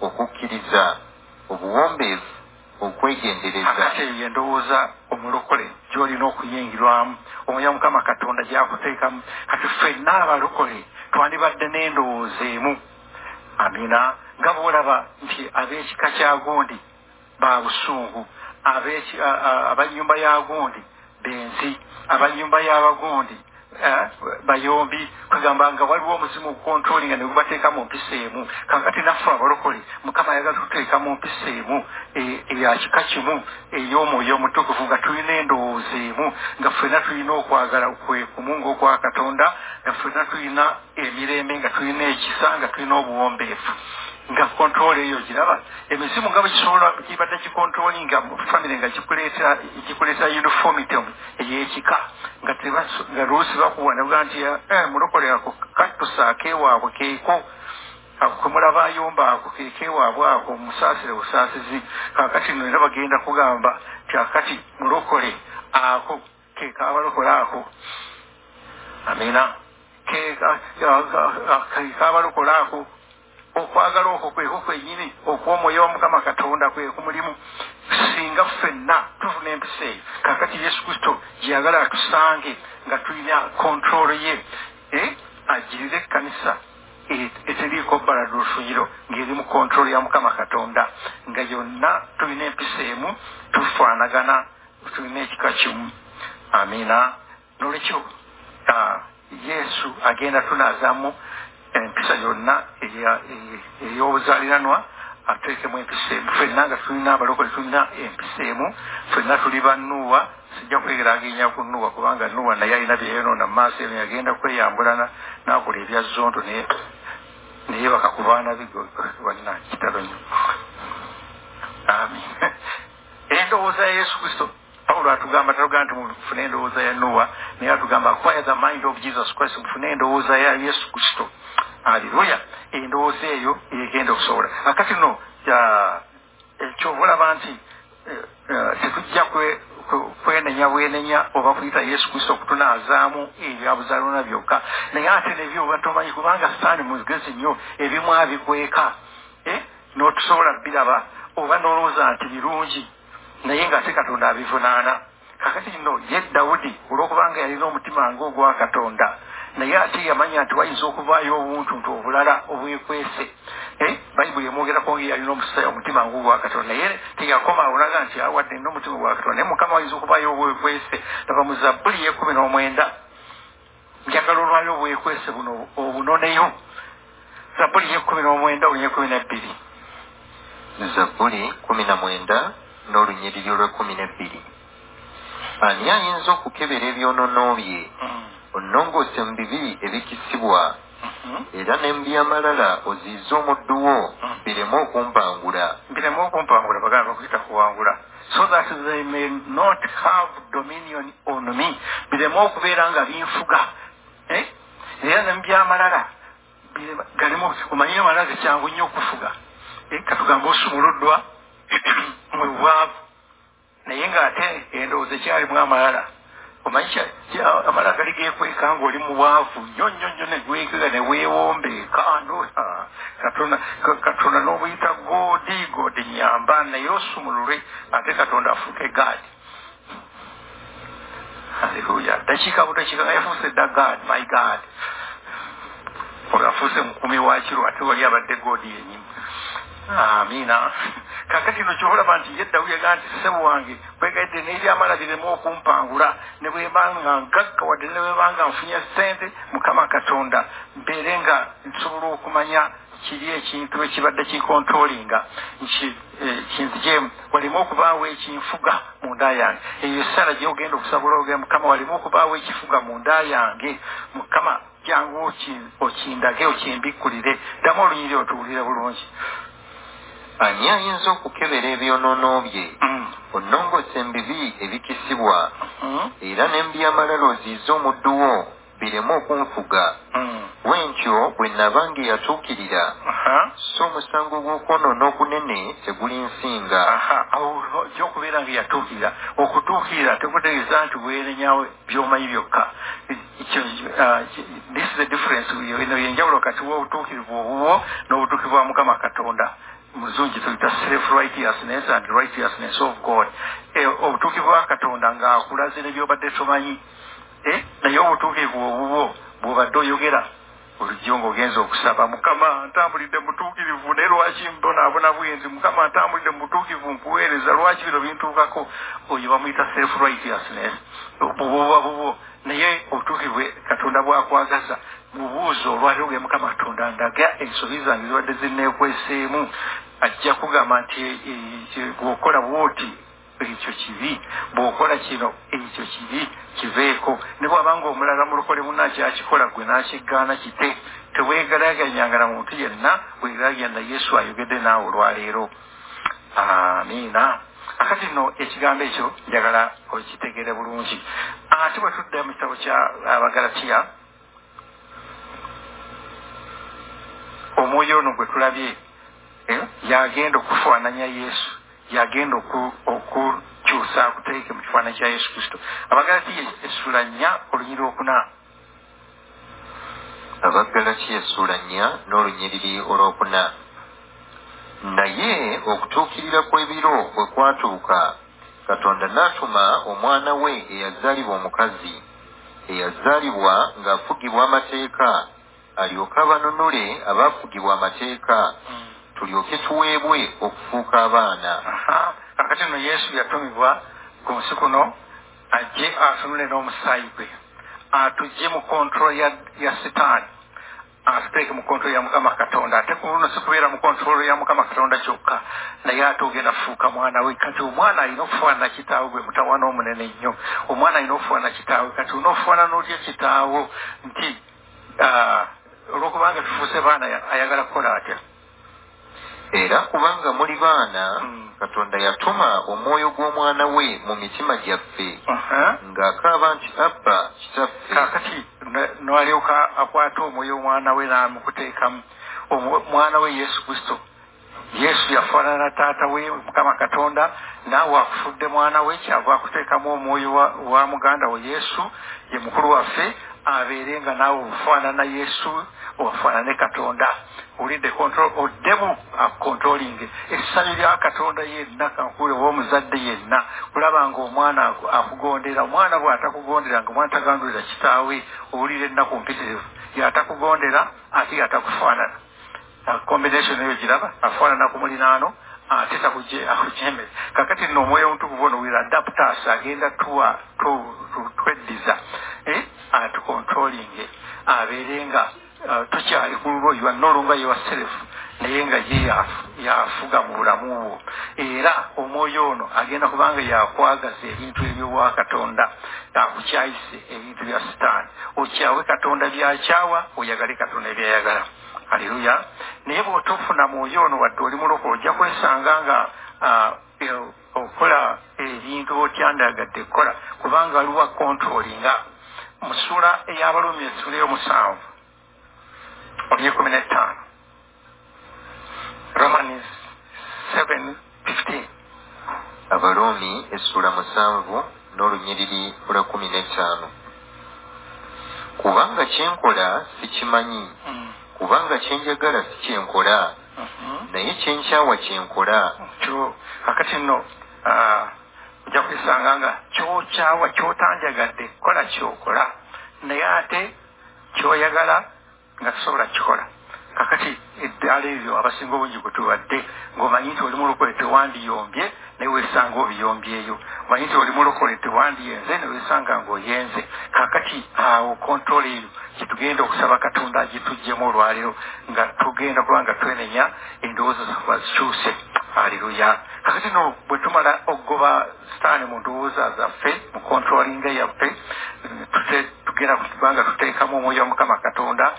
okukkiriza obuwombeefu okwegendereza. Akati eyo endowooza omulokole gy'olina okuyingirwamu omwoyo mukama katonda gyakuteekamu. Kati ffenna abalokole twandibadde n'endowooza emu. Amina. Nga bwolaba nti ab'ekika kya gundi ba busungu ab'eki- a- a- abanyumba ya gundi benzi abanyumba y'abagundi bayombi kugamba nga waliwo omuzimu ogukontrolinga ne gubateeka mu mpisa emu. Kakati naffe abalokole mukama ayagala tuteeka mu mpisa emu e- eya kika kimu ey'omwoyo omutukuvu nga tulina endowooza emu nga ffenna tulina okwagala kwe kumu ng'okwa katonda nga ffenna tulina emirembe nga tulina ekisa nga tulina obuwombeefu nga kontrol eyo giraba emizimu nga bwekisobola kibadde kikontrolinga mu famire nga kikuleeta kikuleeta uniformity eyekika nga nga luusi bakuwa nabuga nti eh, mulokole ako katusaako ewaabwe keeko ako kemulaba ayomba ako kekewaabwe ako musaasire busaasizi. Kakati no era bagenda kugamba ti akati mulokole ako kekabalokole ako. Amina. Kekabalokole ako okwagala okwo kweko kwenyini okw'omwoyo wa mukama katonda kwe kumulimu. Singa ffenna tufuna empisa eyo kakati yesu kristo gyeyagala atusange nga tulina kontrolo ye eh, agirire ekkanisa e- eteriiko bbala lufuyiro ng'eri mu kontrolo ya mukama katonda. Nga yonna tulina empisa emu tufaanagana tulina ekika kimu. Amiina. Nolwekyo ah, yesu agenda tunaazamu empisa yonna ey'obuzaaliranwa ateekemu empisa emu ffenna nga tulina abalokole tulina empisa emu ffenna tuli bannuwa sijja kwegeragenya ku nuwa kubanga nuwa naye alina byeyonoona mu maaso eno yagenda kweyambulana n'akola ebya zonto naye naye bakakubaana biwanna kitalo nnyo. Ami endowooza ya yesu kristo pawulo atugamba tatugamba nti mufune endowooza ya nowa naye atugamba acquire the mind of jesus christ mufune endowooza ya yesu kristo aleluya endowooza eyo egenda okusobola. Akati no ya- ekyo bulaba nti eh, eh, tetujja kwe- kwe- kwenenya bwenenya oba kuyita yesu kristo okutunaazaamu ebyabuzaalona byokka. Naye ate nebyo oba tomanyi kubanga sitaani mugezi nnyo ebimu abikweka. Eh, n'otusobola biraba oba n'olowooza nti birungi naye ng'ate katonda abivunaana. Kakati nno ye dawudi olw'okubanga yalina omutima ng'ogwa katonda naye ate yamanya nti wayinza okuvaayo obuntu nti obulala obwekwese. Eh, bayibuli emwogerako nge yalina omusa omutima ng'ogwa katonda. Naye teyakoma olaga nti awadde nina omutima gwa katonda. Naye mukama wayinza okuvaayo obwekwese. Laba mu zabbuli yekumi n'omwenda njagala olwayo obwekwese buno obunoneyo. Zabbuli yekumi n'omwenda olunyekumi nebbiri zabbuli kumi na mwenda n'olunyiriri olw'ekumi n'ebbiri ani ayinza okukebera ebyonoono bye onnongoose mu bibi ebikisibwa Hmm? era n'embyamalala oziize omuddu wo Mm. bireme okumpangula. Mbiremu okumpangula bagamba okuyita kuwangula so that they may not have dominion on me. Bireme okubeera nga binfuga. Eh? era nembyamalala galimu omanye amalala gekyangu nnyo okufuga. Eh, katugamba osumuluddwa mu bwavu naye ng'ate endowooza ekyalimu amalala omanyi kya- kya- amalala gali gekweka ngaoli mu bwavu nnyo nnyo nnyo negwekega ne weewombeeka ndo ah, katonda ka- katonda n'obuyita goodi goodi nyamba naye osumululwe ate katonda afuuke gaadi haleluya. Dakiika budakiika nga yafuuse dda gaadi my god. Oyo afuuse mukumi wa kiro ate wali abadde goodi yenyimu amiina kakati no kyolaba nti ye dawudi yagaa nti ssebo wange kwegaidde n'ebyamala biremu okumpangula ne bwebanga ngagga wadde ne bwebanga nfunye ssente mukama katonda. Mbeere nga nsobola okumanya kiri ekintu ekibadde kinkontrolinga nki eh, kinzijemu walimu okubaawo ekinfuga mu nda yange. Eyo essala gyogenda okusabula oge mukama walimu okubaawo ekifuga mu nda yange. Mukama jangu okindage okimbikkulire ddamu olunyiri otuwulire bulungi ani ayinza okukebera ebyonoono bye Mm. onnongose embibi ebikisibwa Mm. era n'embyamalala oziize omuddu wo bireme okunfuga Mm. bwentyo bwe naba ngeyatuukirira Aha. so omusango gw'okwonoona okunene teguli nsinga aha awo ojja okubeera nga yatuukirira okutuukirira tekutegeeza nti weerenyawo byomanyi byokka ki- this is the difference eno yenjawulo kati wobutuukirivu obubwo n'obutuukirivu bwa mukama katonda muzungi tuyita self righteousness and righteousness of god. Eh, obutuukirivu bwa katonda ng'akulaze ne byobadde tomanyi Eh, naye obutuukirivu obubwo bw'obadde oyogera bulijjo ng'ogenza okusaba. Mukama ntambulidde mutuukirivu naye lwaki mbonaabona bwenzi? Mukama ntambulidde mutuukirivu nkuweereza lwaki bino bintuukako? Oyo bamuyita self righteousness. Bububa bubwo naye obutuukirivu katonda bwakwagaza mubuuzo olwaliro ge mukama katonda ndaga ensobi zange zibadde zinneekweseemu ajja kugamba nti eh, eh, bw'okola bwoti ekyo kibi bw'okola kino ekyo kibi kiveeko. Ne bw'abanga omulala mulokole munakyakikola gwe n'akiggaana kite teweegalaganyanga na muntu yenna weegalaganya na yesu ayogedde naawe olwaleero amiina. Akati nno ekigambo ekyo njagala okitegere bulungi. Ate bwe tudda mu kitabo kya abagalatiya omwoyo ono gwe tulabye eh, yagenda okufaananya yesu. Yagenda oku- okukyusa akuteeke mu kifaananyi kya yesu kristo. Abagalatiya essula nnya olunyiri okuna? Abaggalatiya essula nnya n'olunyiriri olwokuna? Naye okutuukirira kw'ebiro bwe kwatuuka katonda n'atuma omwana we eyazaalibwa omukazi eyazaalibwa ng'afugibwa amateeka alyoke abanunule abaafugibwa amateeka tulyoke tuweebwe okufuuka abaana. Kakati nno yesu yatumibwa ku nsi kuno ajje atunule n'omusaayi gwe. Atugye mu kontrolo ya, sitaani. Atuteeke mu kontrolo ya mukama katonda. Ate kuno si kubeera mu kontrolo ya mukama katonda kyokka. Naye ate ogenda kufuuka mwana we. Kati omwana alina okufaanana kitaawe gwe mutawana omunene nnyo. Omwana alina okufaanana kitaawe. Kati olina okufaanana otya kitaawo? Nti olwokubanga tufuuse baana ya- ayagala kukola atya era kubanga muli baana Mm. katonda yatuma omwoyo gw'omwana we mu mitima gyaffe ng'akaaba nti abba kitaffe. Kakati n'alyoka akwata omwoyo omwana we n'amukuteekamu. Omwo- mwana we yesu kristo. Yesu yafaanana taata we mukama katonda naawe akufudde mwana we kyava akuteekamu omwoyo wa, wa muganda we yesu ye mukulu waffe abeere nga naawe ofaanana yesu ofaanane katonda. Olidde oddemu akontrolinge essanyu lya katonda yenna kankule w'omuzadde yenna. Kulaba nga omwana aku- akugondera omwana bw'atakugondera nga omwana tagandulira kitaawe owulira ennaku mpitirivu yatakugondera ate yatakufaanana. Uh, combination eyo giraba afaanana ku mulinaano ate takuje akujemere kakati nno omwoyo omutukuvu ono wira adaptas agenda tweddiza atukontrolinge abeere nga tukyali ku lulwo you are no longer yourself. Naye nga ye yafu- yafuga mu bulamu bwo era omwoyo ono agenda kubanga yakwagaza ebintu ebyobwa katonda akukyayise ebintu bya sitaani okyawe katonda byakyawa oyagale katonda ebyayagala aleluya naye bw'otofuna mwoyo ono wadde oli mulokole ojja kwesanga nga eh, okola ebintu otyandagadde kukola kubanga waliwo controlinga mu ssula ey'abalumi essula ey'omusanvu olyekumi n'ettaano. Romans 715 abaloomi essula musanvu n'olunyiriri lwa kumi n'ettaano. Kubanga kyenkola sikimanyi. Mm. Kubanga kyenjagala si kyenkola Mhm. naye kyenkyawa kyenkola kakati nno ah, ojja kwisanga nga kyokyawa kyotanjagadde kola kyokola. Naye ate kyoyagala nga tosobola kikola kakati eddaala ebyo abasinga obungi kutuwadde ng'omanyi nti oli mulokole tewandiyombye naye weesanga obiyombyeyo omanyi nti oli mulokole tewandiyenze ne weesanga ng'oyenze. Kakati awo kontola eyo gyetugenda okusaba katonda agitugjemu olwaliro nga tugenda kuba nga twenenya endowooza zaffe zikyuse aleluya kakati no bwe tumala okugoba sitaani mu ndowooza zaffe mu kontrolinga yaffe tugenda kubanga tuteekamu omwoyo wa mukama katonda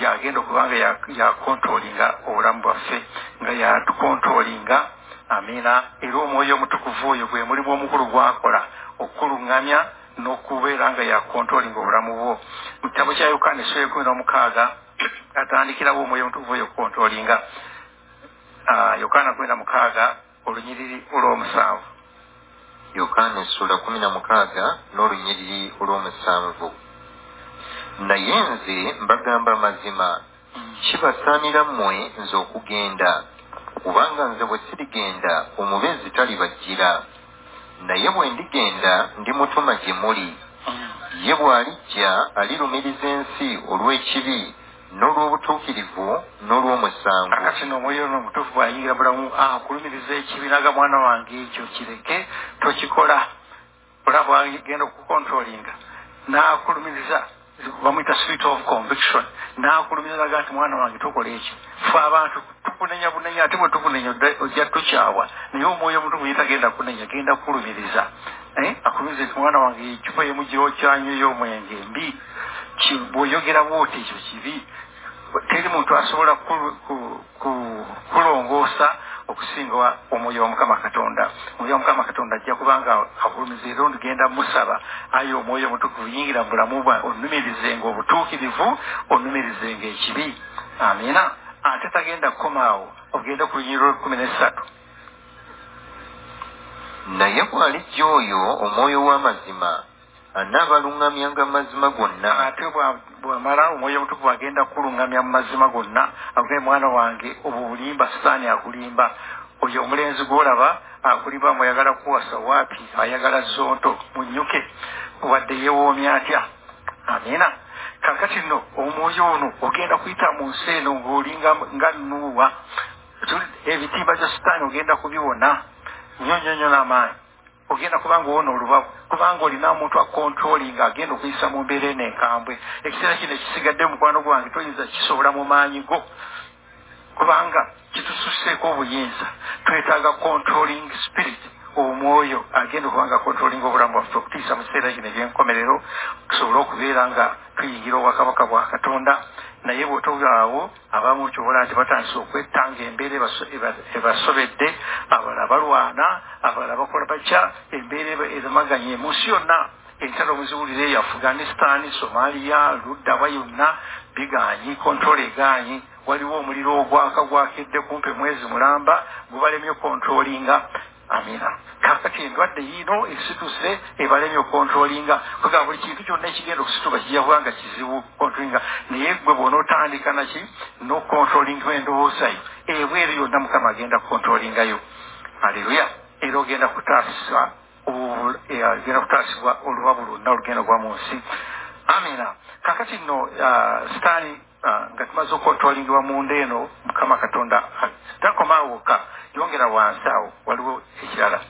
yagenda okubanga ya- yakontrolinga obulamu bwaffe nga yatukontrolinga amina era omwoyo omutukuvu oyo gwe mulimu omukulu gwakola okukuluŋŋamya n'okubeera nga yakontrolinga obulamu bwo mu kitabo kya yokaana esula ekumi n'omukaaga atandikirawo omwoyo omutukuvu oyo okukontrolinga yokaana kumi na mukaaga olunyiriri olw'omusanvu. Yokaana essula kumi na mukaaga n'olunyiriri olw'omusanvu. Naye nze mbagamba amazima kibasaanira mmwe nze okugenda kubanga nze bwe sirigenda omubeezi talibajjira. Naye bwe ndigenda ndimutuma gye muli. Ye bw'alijja alirumiriza ensi olw'ekibi n'olw'obutuukirivu n'olw'omusango. Kakati n'omwoyo ono omutuufu bw'ayingira bulamu akulumiriza ekibiinaga mwana wange ekyo kireke tokikola. Olaba bwagenda okukontrolinga n'akulumiriza bamwita spirit of conviction n'akulumirizaga nti mwana wange tokola ekyo fe abantu tukunenya bunenya ate bwe tukunenya ojja tukyawa. Naye omwoyo omutuufu ye tagenda kunenya genda kukulumiriza Eh, akulumiriza nti mwana wange ecupa yemugiro kyanyweyo omwenge mbi. Bw'oyogera bwoti ekyo kibi teri muntu asobola ku- ku- ku- kulongoosa okusinga omwoyo wa mukama katonda. Omwoyo wa mukama katonda ajja kubanga akulumiza era ondigenda musaba. Aye omwoyo omutukuvu yingira mu bulamu bwa onumirizenga obutuukirivu onumirizenga ekibi. Amina. Ate tagenda kukomaawo ogenda ku lunyiri lwekumi nesatu naye bw'alijja oyo omwoyo w'amazima anaabaluŋŋamyanga mazima gonna ate bwa- bwamala omwoyo omutukuvu agenda kuluŋŋamya mu mazima gonna avuge mwana wange obwo bulimba sitaani akulimba. Oyo omulenzi gwolaba akulimba mwayagala kuwasa waapi ayagala zonto munyuke wadde yewoomya atya? Amina. Kakati nno omwoyo ono ogenda kuyita mu nsi eno ng'olinga nga nuuwa ebitimba gya sitaani ogenda kubiwona nyonyonyo n'amaanyi ogenda kubanga owona olubabu kubanga olina omuntu akontrolinga agenda okuyisa mu mbeera eno enkambwe ekiseera kino ekisigadde mukwano gwange toyinza kisobola mu maanyi go. Kubanga kitususseeko obuyinza. Twetaaga controlling spirit omwoyo agenda okubanga controlling obulamu bwaffe okutiisa mu kiseera kino ebyenkomerero tusobole okubeera nga tuyingira obwakabaka bwa katonda naye bwotobaawo abamu kyobola nti batandise okwetanga embeera ebaso- eba- ebasobedde abalala balwana abalala bakola batya embeera eba- eramaganye mu nsi yonna. Entalo muziwulire e afghanistan somaliya luddawa yonna biganyi kontrol eganyi waliwo omuliro ogwaka gwakedde kumpi mwezi mulamba gubalemye kontrolinga amina kakati endwadde yiino esituse ebalemye okontrolinga kuga buli kintu kyonna ekigenda okusituka kijja kuba nga kizibu kontrolinga naye gwe bwona otandika naki nokontrolinga endowooza yo. Ebweru yonna mukama agenda kukontrolingayo aleluya era ogenda eh, agenda kutaasibwa olubabu lwonna olugenda kuba mu nsi. Amina. Kakati nno ah, sitaani nga tumaze okontrolingibwa munda eno mukama katonda ah, takomaawoka yongera wansi awo waliwo ekirala.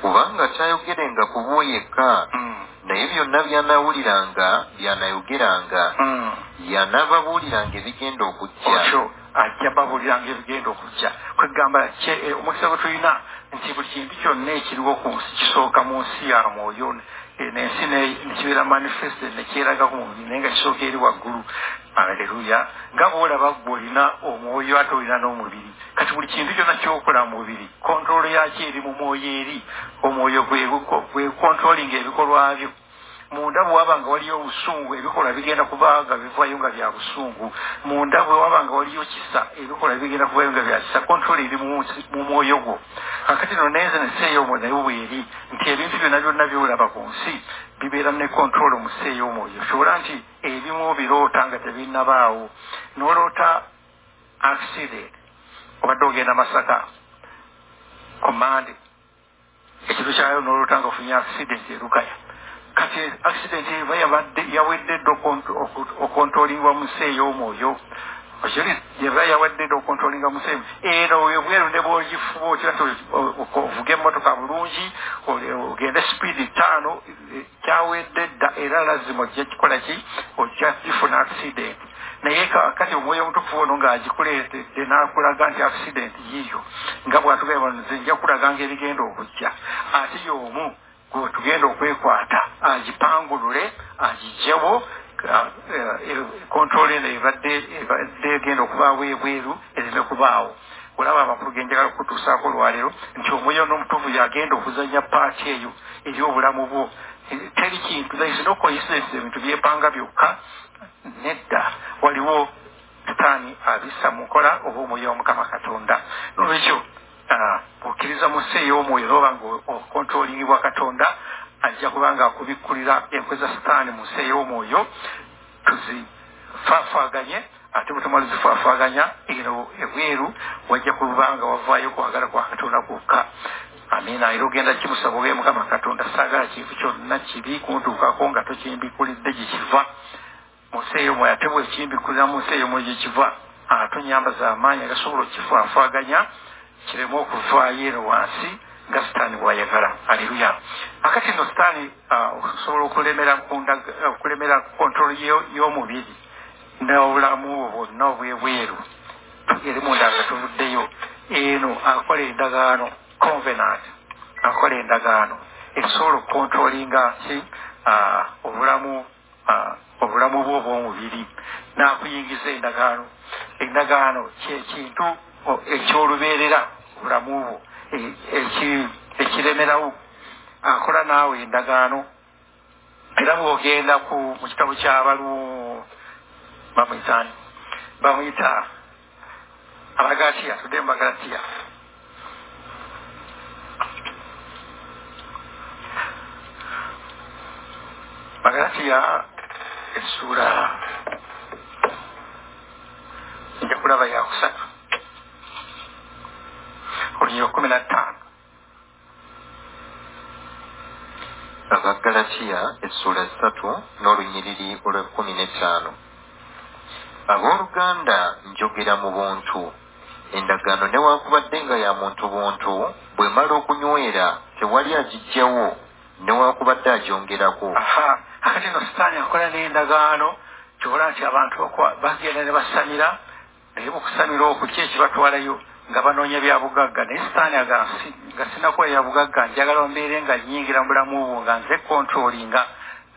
Kubanga tayogerenga ku bwo yekka Mm, naye byonna by'anaawuliranga by'anayogeranga. Mm. y'anaababuuliranga ebigenda okujja. Otyo ajja babuuliranga ebigenda okujja. Kwegamba omukisa gwe tulina nti buli kintu kyonna ekiriwo ku nsi kisooka mu nsi ya mwoyo nensi nekibeera manifested nekyeraga ku mubiri naye nga kisooka eri waggulu. Aleluya nga boolaba gwe olina omwoyo ate olina n'omubiri kati buli kintu kyonna kyokola mu mubiri kontrolo yaki eri mu mwoyo eri? Omwoyo gwekontrolinga ebikolwa byo munda bwe waba nga waliyo obusungu ebikolwa bigenda kuba nga bivayo nga bya busungu. Munda bwe waba nga waliyo kisa ebikolwa bigenda kuvayo nga bya kisa. Kontrolo eri mu mwoyo gwo. Kakati no neze neseeyo naye bweri nti ebintu byonna byonna byolaba ku nsi bibeera ne kontrolo mu seeyo omwoyo. Kyobola nti ebimu biroota nga tebinnabaawo. Noloota accident obadde ogenda masaka komande ekintu kyayo noloota nga ofunye accident erukaya kati accident eba yawedde dde okontrolingwa mu nsi ey'omwoyo. Okiri yeba yawadde dde okontrolinga mu nsi eno ebweru ne bwogifuba nti ovuga emmotoka bulungi ogende speed taano kyawedde dda era lazima ojja kikola ki? Ojja gifuna accident. Naye kati omwoyo omutukufu ono ng'agikuleetedde n'akulaga nti accident yiiyo nga bwatugamba nze nja kulaganga ebigenda okujja. Ate y'omu tugenda okwekwata agipangulule agijjawo kontrol eno ebadde egenda okubaawo ebweru ereme kubaawo olaba amakulu genjagala okutuusaako olwaleero nti omwoyo n'omutuvu yagenda okuzanya paati eyo eri obulamu bwo teri kintu there is no coincidence ebintu byepanga byokka nedda waliwo sitaani abissa mu nkola oba omwoyo wamukama katonda nolwekyo okkiriza mu nsi ey'omwoyo noba nga okontrolingibwa katonda ajja kuba nga akubikkulira enkwe za sitaani mu nsi ey'omwoyo tuzifaafaganye ate butumala zifaafaganya eno ebweru wajja kuba nga wavaayo kwagala kwa katonda kwokka. Amina era ogenda kimusaba obe mukama katonda saagala kintu kyonna kibi kuntuukako nga tokimbikkulidde gyekiva mu nsi ey'omwoyo ate bwekimbikulira mu nsi ey'omwoyo gyekiva atonyambaza amaanyi agasobola okkifaafaganya kireme okuvaayo eno wansi nga sitaani bwayagala. Aleluya akati no sitaani osobola okulemera kontrolo y'omubiri n'obulamu bwo bwonna obwebweru eri munda nga tuvuddeyo. Eno akola endagaano convenant akola endagaano. Esobola okukontrolinga ki? Obulamu obulamu bwo obwomubiri. N'akuyingiza endagaano. Endagaano kyekintu ekyolubeerera obulamu bwo ekiremerawo akola naawe endagaano. Era bwogenda ku mu kitabo kyabalu bamwitaani bamwita abagalatiya tudde mu bagalatiya bagalatiya essuula nja kulaba yakusatu olunyiro kumi na ttaano abagalatiya essula ssatu n'olunyiriri olw'ekkumi n'ettaano abooluganda njogera mu buntu endagaano newaakubadde nga ya muntu buntu bw'emala okunywera tewali agiggyawo newaakubadde agyongerako aha akati no sitaani akola n'endagaano kyobola nti abantu bagenda ne basamira naye mukusamira okwo ki ekibatwalayo nga banoonya byabugagga naye sitaani agansi nga sinakola byabugagga njagala mbeere nga nyingira mu bulamu bwo nga nze kontrolinga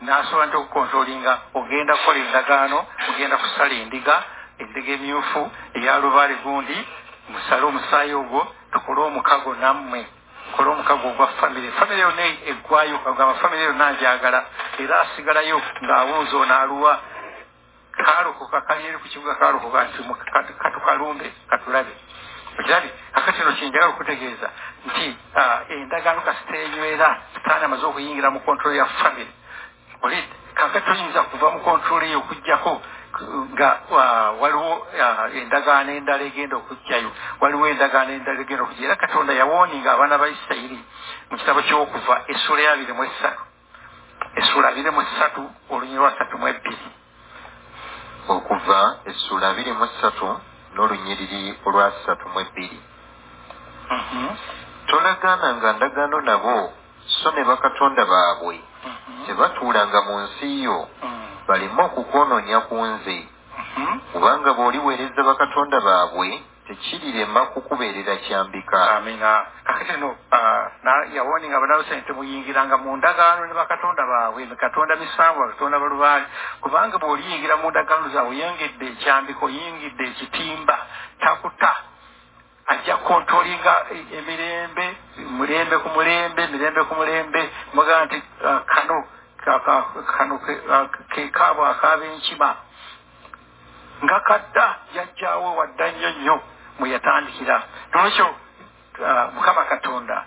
nasobola nti okukontrolinga ogenda kukola endagaano ogenda kusala endiga endiga emyufu eya lubaale gundi musale omusaayi ogwo tukole omukago nammwe kole omukago ogwa famire famire yonna eggwayo agamba famire yonna njagala era asigalayo ng'abuuza onaaluwa kaalokoka kali eri ku kibuga kaalokoka nti katukalumbe katulabe okirabe akati no kyenjagala okutegeeza nti endagaano kasiteeywera sitaani amaze okuyingira mu kontrolo ya famire olid kakati toyinza kuva mu kontrolo eyo okugjako nga waliwo endagaano endala egenda okujjayo waliwo endagaano endala egenda okujja. Era katonda yawooninga abaana ba isirayiri mu kitabo kyokuva essula ya abiri mu essatu. Essula abiri mu ssatu olunyi lwa ssatu mu ebbiri. Okuva essula abiri mu ssatu n'olunyiriri olwa ssatu mu ebbiri. Tolagaananga ndagaano nabo so ne bakatonda baabwe. Tebatuulanga mu nsi yo. Baleme okukwononya ku nze. Kubanga bw'oliweereza bakatonda baabwe tekirirema kukubeerera kyambika. Kakati no ah, na- yawoninga banalose nti muyingiranga mu ndagaano ne bakatonda baabwe katonda misanvu bakatonda balubaali kubanga bw'oliyingira mu ndagaano zaabwe oyengedde ekyambiko oyingidde ekitimba takuta. Ajja kontolinga emirembe mulembe ku mulembe mirembe ku mulembe. Mugaa nti ah, kano ka- ka- kano ke- ah, ke kaabo akaabenkima nga kadda yajjawo wadda nnyo nnyo mwe yatandikira nolwekyo ah, mukama katonda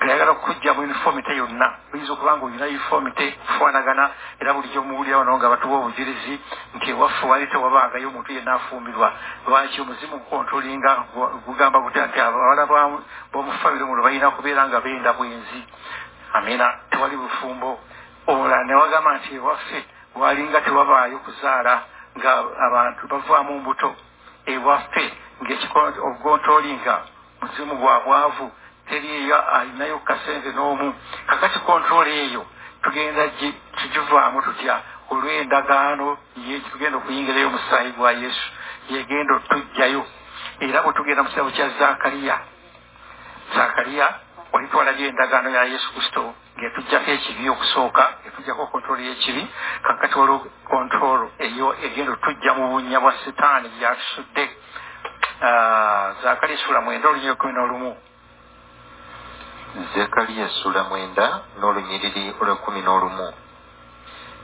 gayagala okujja mu uniformite yonna. Oyinza okuba nga olina uniformite kufaanagana era bulijjo muwulira wano nga batuwa obujulizi nti ewaffe wali tewabangayo omuntu yenna afumbirwa. Lwaki omuzimu gukontrolinga gu- gugamba guti nti abawala ba- b'omufabiro muno balina kubeera nga benda bwenzi. Amina tewali bufumbo. Ola newagamba nti ewaffe walinga tewabaayo kuzaala nga abantu bavaamu mbuto. Ewaffe ngaogontrolinga muzimu gwa bwavu teriyo alinayo kasente n'omu. Kakati kontrola eyo tugenda gi- tugivaamu tutya? Olw'endagaano tugenda okuyingirayo omusaayi gwa yesu. Yegenda otujjayo era bwe tugenda mu kitabo kya zakariya zakariya olitwalayo endagaano ya yesu kristo ng'etujjako ekibi okusooka etujjako kontrolo y'ekibi. Kakati waliwo kontrolo eyo egenda otujja mu bunnya bwa sitaani gyatusudde Zakariya essula mwenda olunyiri kumi n'olumu. Zeekaliya essula mwenda n'olunyiriri olwekumi n'olumu.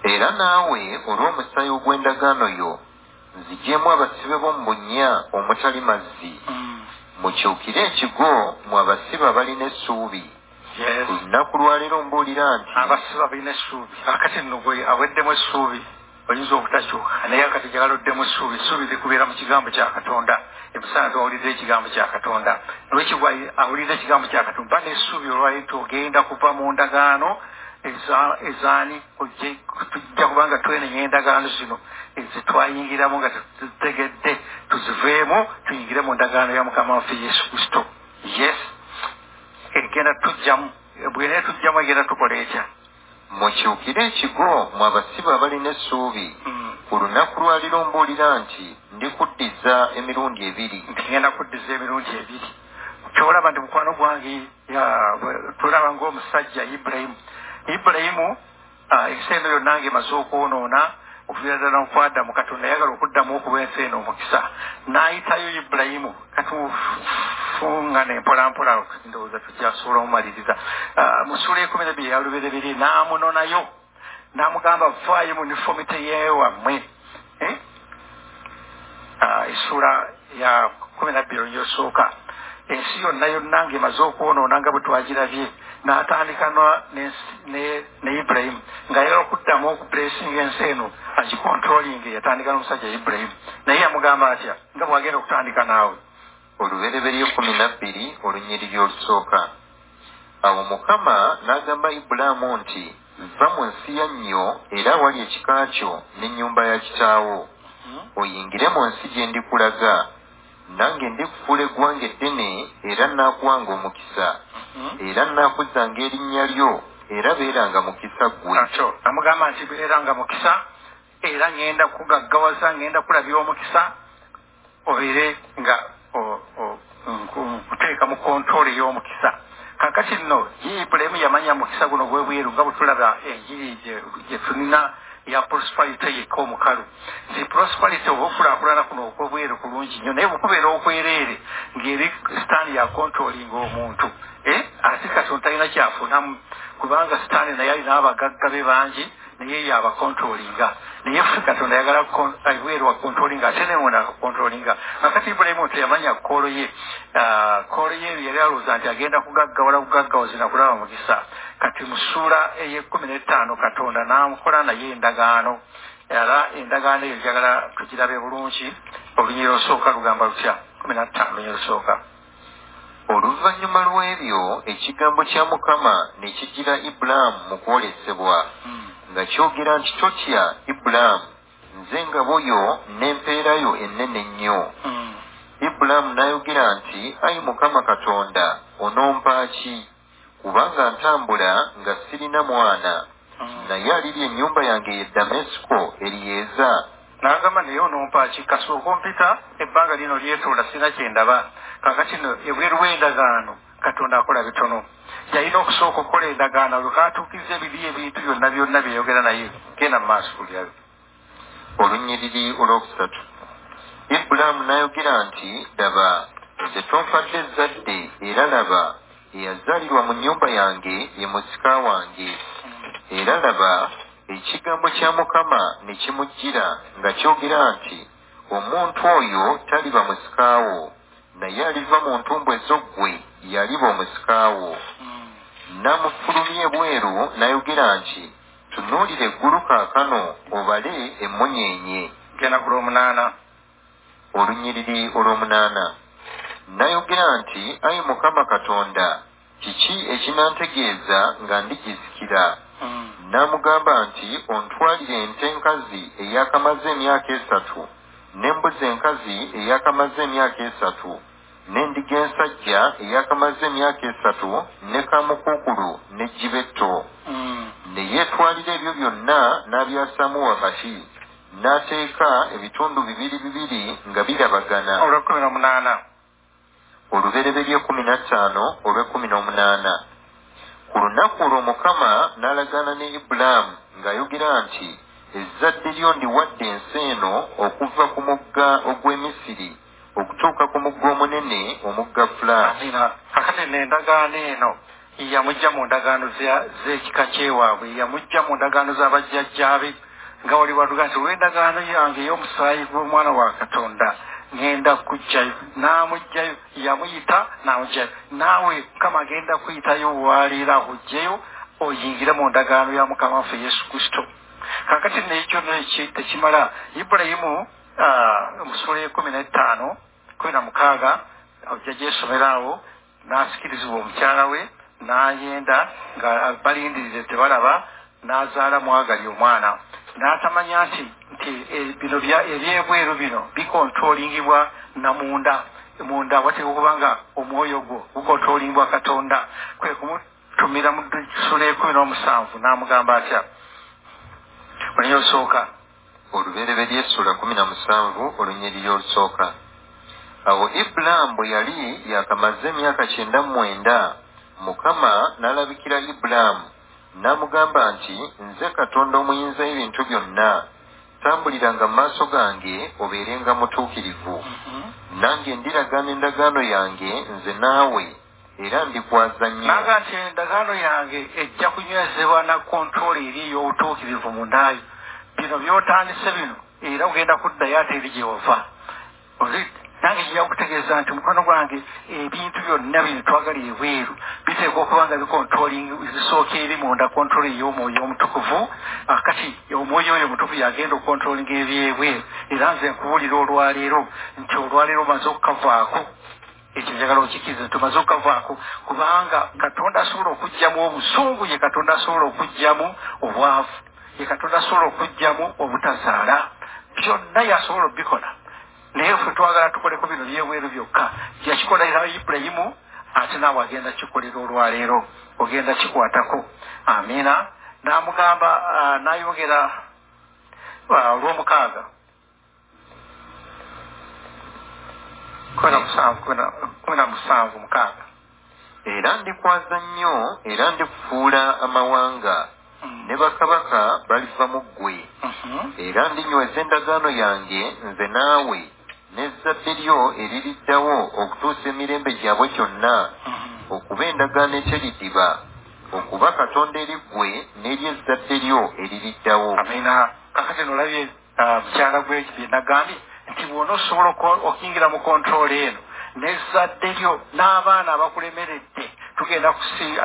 Era naawe olw'omusaayi ogw'endagaano yo nzigyemu abasibe b'omu bunnya omutali mazzi. Mm. mukyukire ekigo mu abasibe abalina essuubi. Ku lunaku lwaleero mbuulira nti abasiba balina essuubi. Akati nno gwe aweddemu essuubi oyinza obutakyuka naye akati gyagala oddemu essuubi essuubi likubeera mu kigambo kya katonda. Ebisaana tuwuliriza ekigambo kya katonda. Nolwekigwa awuliriza ekigambo kya katonda? Ba n'essuubi olwaleeta ogenda kuva mu ndagaano eza- ezaani tujja kubanga twenenya endagaano zino ezitwayingiramu nga tutegedde tuziveemu tuyingire mu ndagaano ya mukama waffe yesu kristo. Yes? Egenda tujjamu bwena tujjamu egenda tukola etya mukyukire ekigo mu abasibe abalina essuubi Mm. ku lunaku lwaleero mbuulira nti ndikuddiza emirundi ebiri nti ngenda kuddiza emirundi ebiri kyolaba nti mukwano gwange tulaba ngaomusajja ibulayimu ibulayimu ah, ensi eno yonna ngaemaze okwonoona okuviira ddala nkwadamu katonda yagala okuddamu okuba ensi eno omukisa. N'ayitayo ibulayimu katufungane mpolampola ndowooza tujjasobola omumaliriza. Ah, mu ssuula ekumi nebiri yaluberebere n'amunonayo. N'amugamba vaayo mu uniformite yewammwe Eh? Ah, ya kumi nabbiri onyosooka ensi yonna yonna ngaemaze okwonoona nga bwe twagirabye n'atandika na- ne- ne ne ibulayimu ng'ayagala okuddamu okupulesinga ensi eno agikontrolinga yatandika n'omusajja ibulayimu naye yamugamba atya nga bwagenda okutandika naawe olubereberye kumi nabbiri olunyiriri olusooka awo mukama n'agamba ibulaamu nti va mu nsi ya nnyo era wali ekika kyo n'ennyumba ya kitaawo oyingire mu nsi gye ndikulaga nange ndikufuula eggwanga eddene era nnaakuwanga omukisa. Era nnaakuzanga erinnya lyo era beeranga mukisa ggwe. Atyo amugamba nti beera nga mukisa era ngenda kugaggawaza ngenda kulabya omukisa obeere nga nkuteeka mu kontoolo ey'omukisa kakati nno ye ibulayimu yamanya mukisa guno gwebweru nga bwe tulaba enjiri gye- e a prosperidade como caro se prosperidade eu vou furar por ela com o povo e com o dinheiro nem vou comer o povo e ele que está ali a controle o mundo e assim que a sua taina já foi não o está ali na gaga de banjo naye yabakontrolinga naye ffe katonda yagala bweru wakontrolinga ate nemwena akakontrolinga akati ibulayimu nti yamanya koolo ye koolo ye yali alowooza nti agenda kugaggawala bugaggawazi nakulaba mukisa. Kati mu ssuula ey'ekkumi n'ettaano katonda n'amukola naye endagaano. Era endagaano eyo njagala tugirabe bulungi. Olunyiri olusooka lugamba lutya kumi na ttaano olunyiri olusooka oluvannyuma lw'ebyo ekigambo kya mukama ne kijira ibulaamu mu kwolesebwa nga kyogera nti totya ibulaamu. Nze ngabo yo n'empeera yo ennene ennyo Mm. ibulaamu n'ayogera nti ayi mukama katonda onompa ki? Kubanga ntambula nga sirina mwana. Mm. naye aliri ennyumba yange ye damasiko eriyeeza n'agamba naye onompa ki? Kasooka ompita ebbanga lino lyetoola sina kyendaba kakati no ebweru w'endagaano katonda akola bitono yalina okusooka okukola endagaano lwekatuukiza ebiri ebintu byonna byonna byeyogera naye genda mu maaso kulyabe olunyiriri olwokusatu ibulaamu n'ayogera nti laba nze tonfadde ezzadde era laba eyazaalirwa mu nnyumba yange ye musika wange. Era laba ekigambo kya mukama ne kimujjira nga kyogera nti omuntu oyo taliba musikaawo naye aliva mu ntumbwe zo ggwe yaliba omusikaawo namufulumya ebweru n'ayogera nti tunuulira eggulu kaakano obale emmunyeenye. Genda ku lwomunaana. Olunyiriri olw'omunaana. N'ayogera nti ayi mukama katonda kiki ekinantegeeza nga ndigizikira n'amugamba nti ontwalire ente enkazi eyakamaze emyaka esatu. N'embuzi enkazi eyakamaze emyaka esatu n'endiga ensajja eyakamaze emyaka esatu ne kamukuukulu n'ejjibetto ne yeetwalira ebyo byonna n'abyasamu wakati. N'ateeka ebitundu bibiri bibiri nga birabagana. Olubereberye kumi na ttaano olw'ekumi n'omunaana. Ku lunaku olwo mukama n'alagaana ne ibulaamu ng'ayogera nti ezzadde lyo ndiwadde ensi eno okuva ku mugga ogw'emisiri okutuuka ku mugga omunene omugga fulaasi amina kakati n'endagaano eno yamujja mu ndagaano z'ekika kyewaabwe yamujja mu ndagaano z'abajjajjaabe nga wali waduga nti olw'endagaano yange ey'omusaayi gw'omwana wa katonda ŋŋenda kujjayo n'amugjayo yamuyita n'amugjayo naawe mukama agenda kuyitayo olwaleero akugjeyo oyingire mu ndagaano ya mukama waffe yesu kristo. Kakati nekyo neki tekimala ibulayimu mu sula y'ekumi n'ettaano kumi na mukaaga ajja gyesomera awo n'asikirizibwa omukyala we n'ayenda nga balindirire tebalaba n'azaala mwagali omwana n'atamanya nti nti bino ebyebweru bino bikontrolingibwa namunda munda wateeka okuba nga omwoyo gwo gukontrolingibwa katonda kwe kumutumira mu sula ekumi n'omusanvu n'amugamba atya olunya olusooka olubereberye essula kumi na musanvu olunyiriri olusooka awo ibulaamu bwe yali yakamaze emyaka kyenda mu mwenda mukama n'alabikira ibulaamu n'amugamba nti nze katonda omuyinza ebintu byonna. Tambuliranga mu maaso gange obeerenga mutuukirivu. Nange ndiragana endagaano yange nze naawe era ndikwaza nnyo naga nti endagaano yange ejja kunywezebwa na kontola eri ey'obutuukirivu munaayo bino byotandise bino era ogenda kuddayo ate eri gyewava Oli- nange nja kutegeeza nti mukwano gwange ebintu byonna bino twagala ebweru. Biteekwa okuba nga bikontroling zisooka eri munda kontola ey'omwoyo omutukuvu. Akati omwoyo oyo omutukuvu yagenda okukontrolinga ebyebweru era nze nkubuulira olwaleero nti olwaleero omaze okukavaako ekyo njagala okikiriza nti omaze okukavaako kubanga katonda asobola okugjamu obusungu ye katonda asobola okugjamu obwavu ye katonda asobola okugjamu obutazaala byonna yasobola obikola naye ffe twagala tukoleko bino byebweru byokka. Yakikolera ibulayimu ate naawe agenda kikolera olwaleero ogenda kikwatako. Amiina. N'amugamba ah, n'ayogera ah, olw'omukaaga. Kumi na musanvu mukaaga. Era ndikwaza nnyo era ndikufuula amawanga ne bakabaka baliva mu ggwe Mhm. era ndinyweza endagaano yange nze naawe n'ezzadde lyo eririddawo okutuusa emirembe gyabwe gyonna Mhm. okuba endagaano eteridiba okuba katonda eri ggwe n'eri ezzadde lyo eririddawo amina kakati nolabye ah, mukyala gwe bye nagambye nti bwona osobola oku- okuyingira mu kontrola eno n'ezzadde lyo n'abaana abakulemeredde tugenda kusi-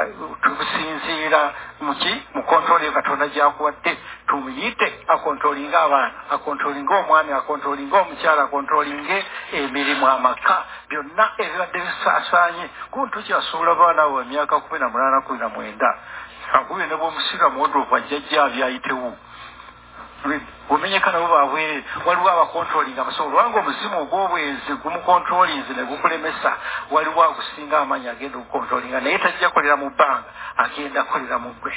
tukusinziira muki mu kontrola eyo katonda gyakuwadde. Tumuyite akontrolinga abaana akontrolinga omwami akontrolinga omukyala akontrolinge emirimu amaka. Byonna ebibadde bisaasaanye. Kuntu kyasobola baana bo emyaka kumi na munaana kumi na mwenda. Akubye ne bwomusira mu wodropu ajjajja byayitewo bumenyeka nabo babwere waliwo abakontrolinga abasobola. Olwanga omuzimu ogw'obwenzi gumukontrolinzi ne gukulemesa waliwo agusinga amaanyi agenda okukontrolinga naye tajja kolera mu bbanga agenda kolera mu ggwe.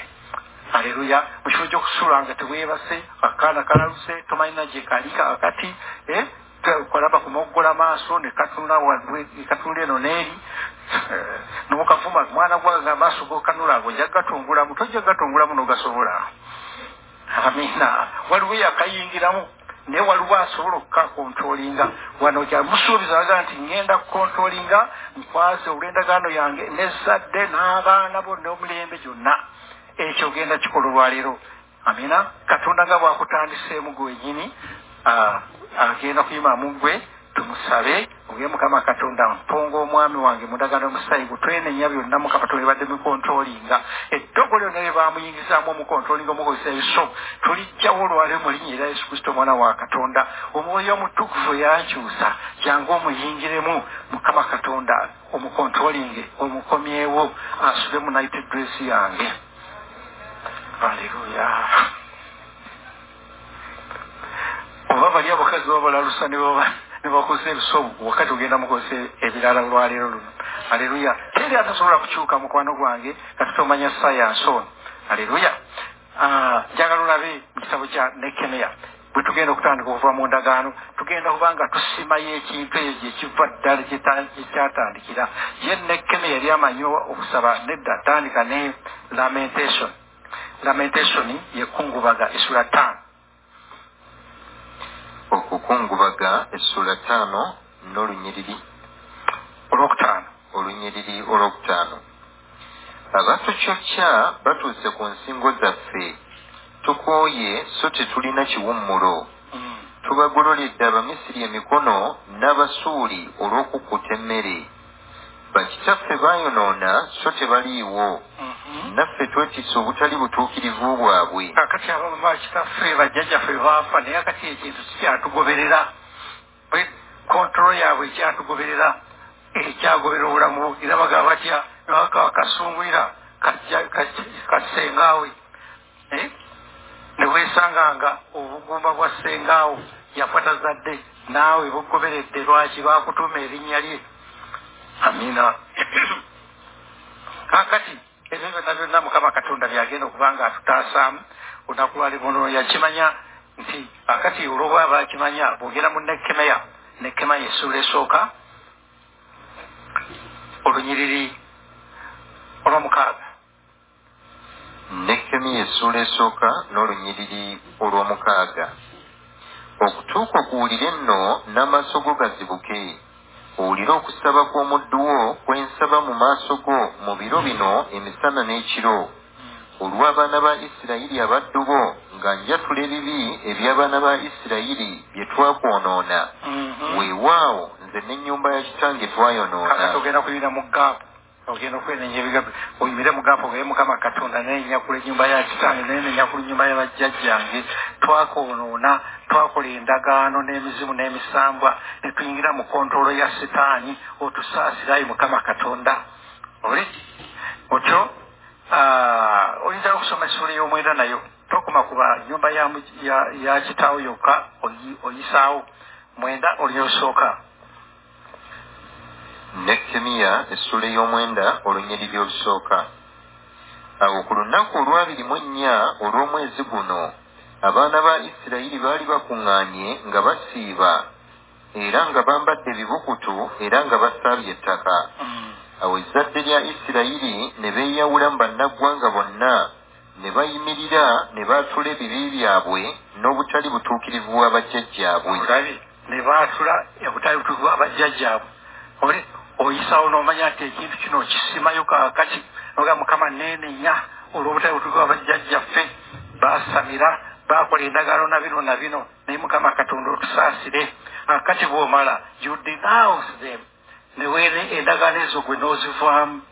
Aleluya mukifo gyokusula nga teweebase akaana kalaluse tomanyina gye kali kakati eh, kalaba kumoggola maaso nekatunula eno neeri eh, nomukavuma mwana gwaga amaaso gokanula ago ojja gatungulamu tojja gatungulamu nogasobola amina. Waliwo yakayingiramu. Naye waliwo asobola okukakontrolinga wano kyamusuubiza aga nti ngenda kukontrolinga nkwase olwendagaano yange nezadde n'abaana bonna omulembe gyonna. Ekyo ogenda kikola olwaleero amina. Katonda nga bwakutandiseemu gwenyini agenda kuyimamu gwe tumusabe oge mukama katonda mponga omwami wange mudagano omusayibu twenenya byonna mukama tolebadde mukontrolinga eddogo lyonna lye bamuyingizaamu omukontrolinga omukozesa ebiso tulijjawo olwaleero mu linnya erya yesu kristo omwana wa katonda. Omwoyo omutukuvu yankyusa jangu omuyingiremu mukama katonda omukontrolinge omukomyewo asube mu nited dress yange. Aleluya oba bali abakazi babalalusa nebakozesa ebisobo wakati ogenda mukozesa ebirala lwaleero luno. Aleluya teri atasobola kukyuka mukwano gwange kati tomanya sayansi ono. Aleluya ah, njagala olabe mu kitabo kya nekemeya bwe tugenda okutandika okuva mu ndagaano tugenda kubanga tusimayo ekintu ekyo ekiva ddala gyekyatandikira ye nekeme yali amanyi okusaba nedda tandika ne lamentation. Lamentation yekungubaga esula ttaano okukungubaga essula ttaano n'olunyiriri olwokutaano olunyiriri olwokutaano. Abatucocca batuuse ku nsingo zaffe tukooye so tetulina kiwummulo. Mm. tubagololedde abamisiri emikono n'abasuuli olw'okukkuta emmere bakitaffe baayonoona so tebaliiwo Mhm. naffe twetisse obutali butuukirivu bwabwe. Kakati ababa kitaffe bajjajjaffe baafa naye akati ekintu kikyatugoberera bwe kontrolo yaabwe ekyatugoberera ekyagoberera obulamu era bagamba batya kasungwira kasengaawe. Eh? ne weesanganga obugumba bwa sengaawo yafa tazadde naawe bugoberedde lwaki bakutuuma erinnya lye amina. Kakati ebyo byonna byonna mukama katonda byagenda okuba nga atutaasaamu olunaku lwali buno yakimanya nti akati olwoba bakimanya bwogera mu nekemeya nekemeya essuula esooka olunyiriri olwomukaaga. Nekemiya essuula esooka n'olunyiriri olw'omukaaga. Okutuuka okuwulire nno n'amaaso go gazibuke owulire okusaba kw'omuddu wo kwe nsaba mu maaso go mu biro bino emisana n'ekiro. Olw'abaana ba isirayiri abaddu bo nga njatula ebibi eby'abaana ba isirayiri bye twakwonoona. Weewaawo nze n'ennyumba ya kitange twayonoona ogenda okwenenya ebigambo oyimire mu gaapu ogaye mukama katonda nenyakula ennyumba ya kitange naye nenyakula ennyumba y'abajjajjange twakoonoona twakola endagaano n'emizimu n'emisambwa ne tuyingira mu kontrolo ya sitaani otusaasirayo mukama katonda. Oli? Otyo ah, oyinza okusoma essuula y'omwenda nayo? Tokoma kuba nyumba ya, ya, ya kitaawo yokka oyi- oyisaawo. Mwenda olyosooka nekemiya essula ey'omwenda olunyiriri olusooka awo ku lunaku olwabiri mu ennya olw'omwezi guno abaana ba isirayiri baali bakuŋŋaanye nga basiiba era nga bambadde ebibukutu era nga basaabye ettaka. Awo ezzadde lya isirayiri ne beeyawula mu bannaggwanga bonna ne bayimirira ne baatula ebibi byabwe n'obutali butuukirivu bwa bajjajjaabwe. Ne baatula obutali butuufu abajjajjaabwe oli oyisawo n'omanya nti ekintu kino okisimayo kaakati noga mukama neenenya olw'obutali butuufu abajjajjaffe baasamira baakola endagaano na bino na bino. Naye mukama katonda otusaasire. Akati bw'omala you denounce them. Ne weene endagaano ezo gwe n'ozivaamu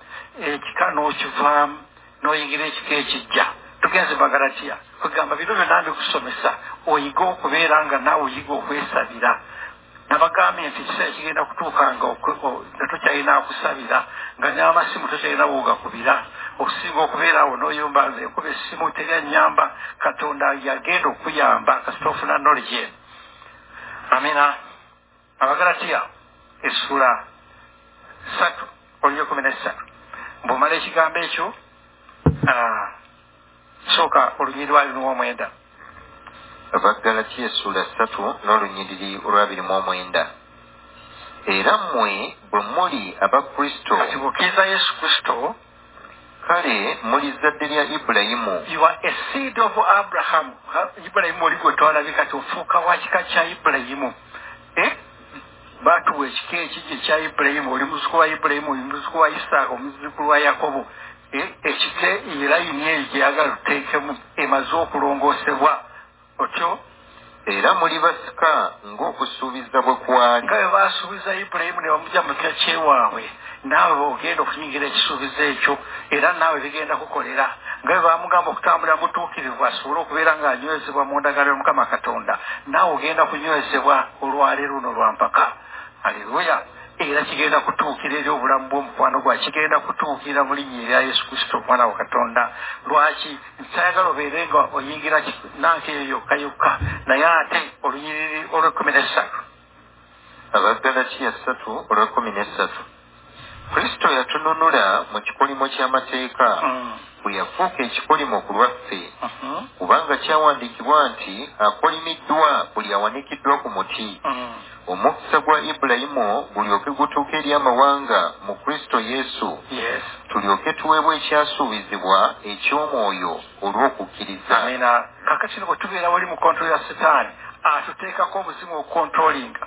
ekika n'okivaamu n'oyingira ekika ekijja. Tugenze magalatiya kugamba bino byonna mbikusomesa oyige okubeera nga naawe oyiga okwesabira nabagambye nti ekiseera kigenda kutuuka nga tokyalina akusabira nga n'amasimu tokyalina woogakubira okusinga okubeeraawo n'oyomba nze kuba essimu teryanyamba katonda yagenda okuyamba kasita ofuna knowledge eno. Amina. Abagalatiya essula satu olyo kumi nessatu mbwomala ekigambo ekyo sooka olunyiri lwali abagalati essula ssatu n'olunyiriri olwabiri mu omwenda. Era mmwe bwe muli abakristo. Kati bw'okkiriza yesu kristo. Kale muli zadde lya ibulayimu. You are a seed of abraham. Ha- ibulayimu oli gwe twalabye kati ofuuka wa kika kya ibulayimu. Eh? batuwa ekika ekigi ekya ibulayimu oli muzuku wa ibulayimu oli muzuku wa isaaka omuzukulu wa yakobo. Eh? ekika elayini eyo gyeyagala tuteekemu emaze okulongoosebwa otyo? Era muli basika ng'okusuubiza bwe kwali. Nga bwe baasuubiza ibulayimu ne bamujja mu kika kyewaabwe naawe ogenda okunyingira ekisuubizo ekyo era naawe bigenda kukolera. Nga bwe bamugamba okutambulira mutuukirivu asobole okubeera ng'anywezebwa mu ndagala y'omukama katonda naawe ogenda kunywezebwa olwale luno lwa mpaka. Aleluya era kigenda kutuukira eri obulamu bw'omukwano gwa kigenda kutuukira mu linnya erya yesu kristo omwana wa katonda lwaki nsayagala obeere nga oyingira nanka eyo yokka yokka naye ate olunyiriri olw'ekkumi n'essatu abagalatiya ssatu olwekumi n'essatu kristo yatununula mu kikolimo ky'amateeka bwe yafuuka ekikolimo ku lwaffe kubanga kyawandiikibwa nti akolimiddwa buli awanikiddwa ku muti. Omukisa gwa ibulayimu gulyoke gutuuke eri amawanga mu kristo yesu. Yes. Tulyoke tuweebwa ekyasuubizibwa eky'omwoyo olw'okukkiriza. Amina. Kakati no bwe tubeera wali mu kontrol ya sitaani atuteekako omuzimu okukontrolinga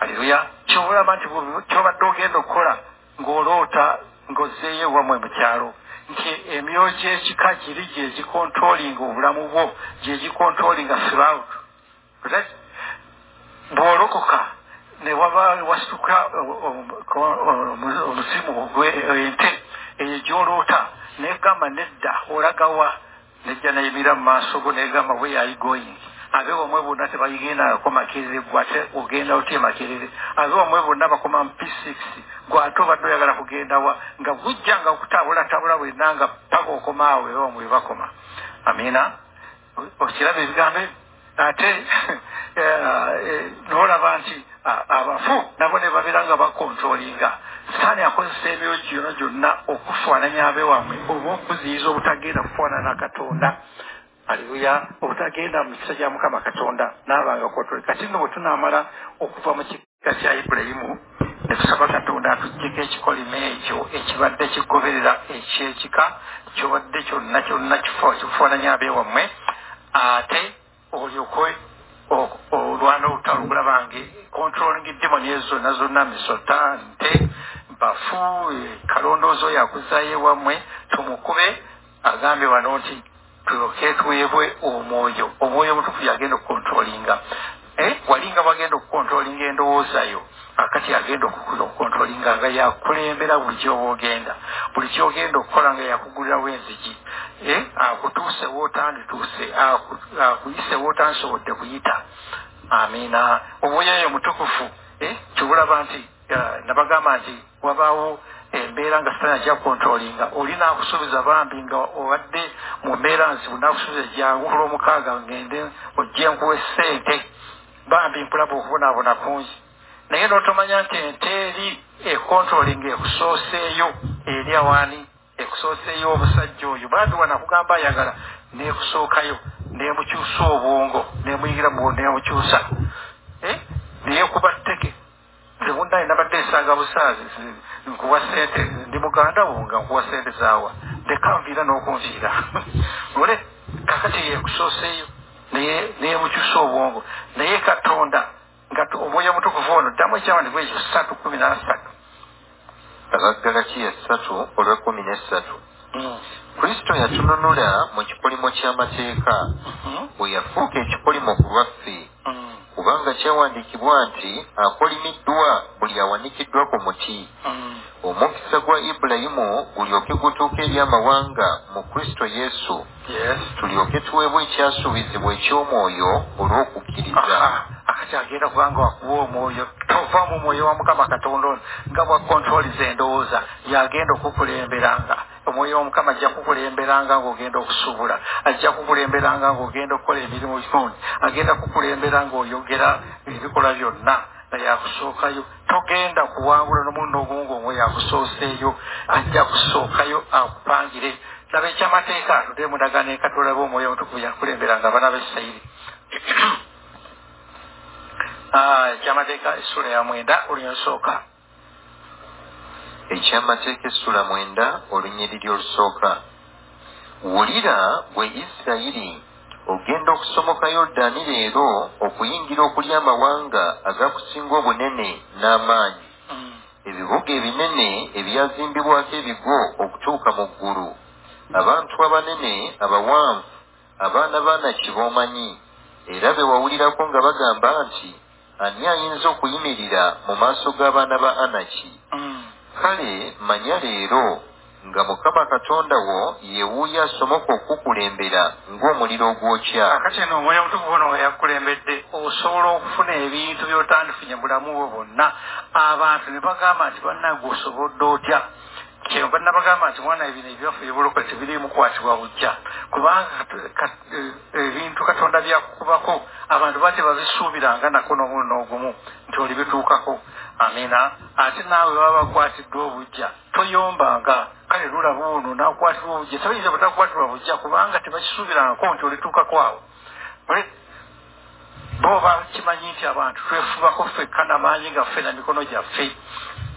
aleluya kyobulaba nti kyobadde ogenda okukola ng'oloota ng'ozzeeyo ewamwe mu kyalo nti emyoyo gy'ekika giri gyegikontrolinga obulamu bwo gyegikontrolinga throughout. Right? Bw'olokoka ne waba wasituka omuzimu ente eyo gy'oloota negamba nedda olagawa nejja neyimira mu maaso go negamba we going abe bamwe bonna tebayigendako makerere gwe ate ogenda otya makerere abe bamwe bonna bakoma mu p6 gwe ate obadde oyagala kugenda wa nga bujja nga okutabulatabula bwenna nga paka okomaawo era bamwe bakoma amina okiraba ebigambo ebyo ate eh, nolaba nti abafu nabo ne babeera nga bakontrolinga sitaani akozesa emyoyo gyonna gyonna okufaananya abewammwe oba okuziyiza obutagenda kufaanana katonda. Aleluya obutagenda mu mikisa gya mukama katonda naabanga kontroli kati nno bwe tunaamala okuva mu kika kya ibulayimu ne tusaba katonda atuggyeko ekikolimo ekyo ekibadde kigoberera ekyekika kyobadde kyonna kyonna kifo- kifaananya abeewammwe ate olyoke o- olwana olutalo gulabange controlling demoni ezo zonna zonna misota nte. Bafu eh, kalondoozi oyo akuzaayo ewammwe tumukube agambye wano nti tulyoke tuweebwe omwoyo omwoyo omutukufu yagenda okukontrolinga Eh, walinga wagenda okukontrolinga endowooza yo akati agenda okukontrolinga nga yakulembera buli kyoba ogenda buli kyogenda okukola nga yakugulirawo enzigi. Eh, akutuuse wootandituuse aku- akuyise wootansobodde kuyita. Amiina omwoyo oyo mutukufu eh, kyobulaba nti nabagamba nti wabaawo embeera nga sitana ajja kontrolinga oli naakusuubiza bambi nga obadde mu mbeera nzibu naakusuubiza jangu kulwomukaaga ngende ojje nkuwa essente bambi mpulaba okubonaabona kungi naye n'otomanya nti ente eri ekontrolinga ekusooseeyo eri awaani ekusooseeyo omusajja oyo. Bambi wanakugamba ayagala neekusookayo neemukyusa obwongo neemuyingira mu neemukyusa Eh, neekuba tteke nze bundaye nabadde nsaaga busaazi nkuwa sente ndi muganda wo nga nkuwa sente zaawa. Leka nviira n'okunviira. Ole kakati yeekusooseeyo naye neemukyusa obwongo. Naye katonda nga omwoyo omutukuvu ono ddamu ekyawandikwa ekyo ssatu kumi nasatu abagalatiya ssatu olwekumi n'essatu kristo yatununula mu kikolimo ky'amateeka. Bwe yafuuka ekikolimo ku lwaffe kubanga kyawandiikibwa nti akolimiddwa buli awanikiddwa ku muti. Omukisa gwa ibulayimu gulyoke gutuuke eri amawanga mu kristo yesu. Yes. Tulyoke tuweebwa ekyasuubizibwa eky'omwoyo olw'okukkiriza. Akati agenda kubanga wakuwa omwoyo tova mu mwoyo wa mukama katonda ono nga bwakontroliza endowooza yagenda okukulemberanga omwoyo womukama ajja kukulemberanga ngaogenda okusuubula ajja kukulemberanga ngaogenda okukola emirimu gundi agenda kukulembera ngaoyogera ebikolwa byonna naye akusookayo togenda kuwangula n'omulundi ogumu ngaomwoyo akusooseeyo ajja kusookayo akupangire. Laba ekyamateeka tudde mudagana ekatulabe omwoyo omutukuvu yakulemberanga abaana b'esayiri ekyamateeka essula ya mwenda olunya olusooka ekyamateeka essula mwenda olunyiriri olusooka wulira gwe isirayiri ogenda okusomoka yoludaani leero okuyingira okulya amawanga agakusinga obunene n'amaanyi ebibuga ebinene ebyazimbibwako ebigo okutuuka mu ggulu abantu abanene abawanvu abaana baanaki b'omanyi era be wawulirako nga bagamba nti ani ayinza okuyimirira mu maaso g'abaana ba anaki kale manya leero nga mukama katonda wo yewuuyo asomoka okukulembera ng'omuliro ogwokya akati eno omwoyo omutukuvu ono nga yakulembedde osobola okufuna ebintu byotandifunye bulamu bwo bwonna. Abantu ne bagamba nti bannange osobodde otya kyenva nabagamba nti mwana ebino ebyaffe ebyobulokole tebirimu kwatibwa bujja kubanga kat- eh, ebintu katonda byakukubako abantu bate babisuubiranga nako n'omulundi n'ogumu nti oli bituukako amina. Ate naawe baba bakwatiddwa obujja toyombanga. Kale lulaba ono nakwatirwa obujja tebayinza butakwatirwa bujja kubanga tebakisuubirangako nti olituukako awo. Bwe- bo bakimanyi nti abantu twefubako ffekka namaanyi gaffe na mikono gyaffe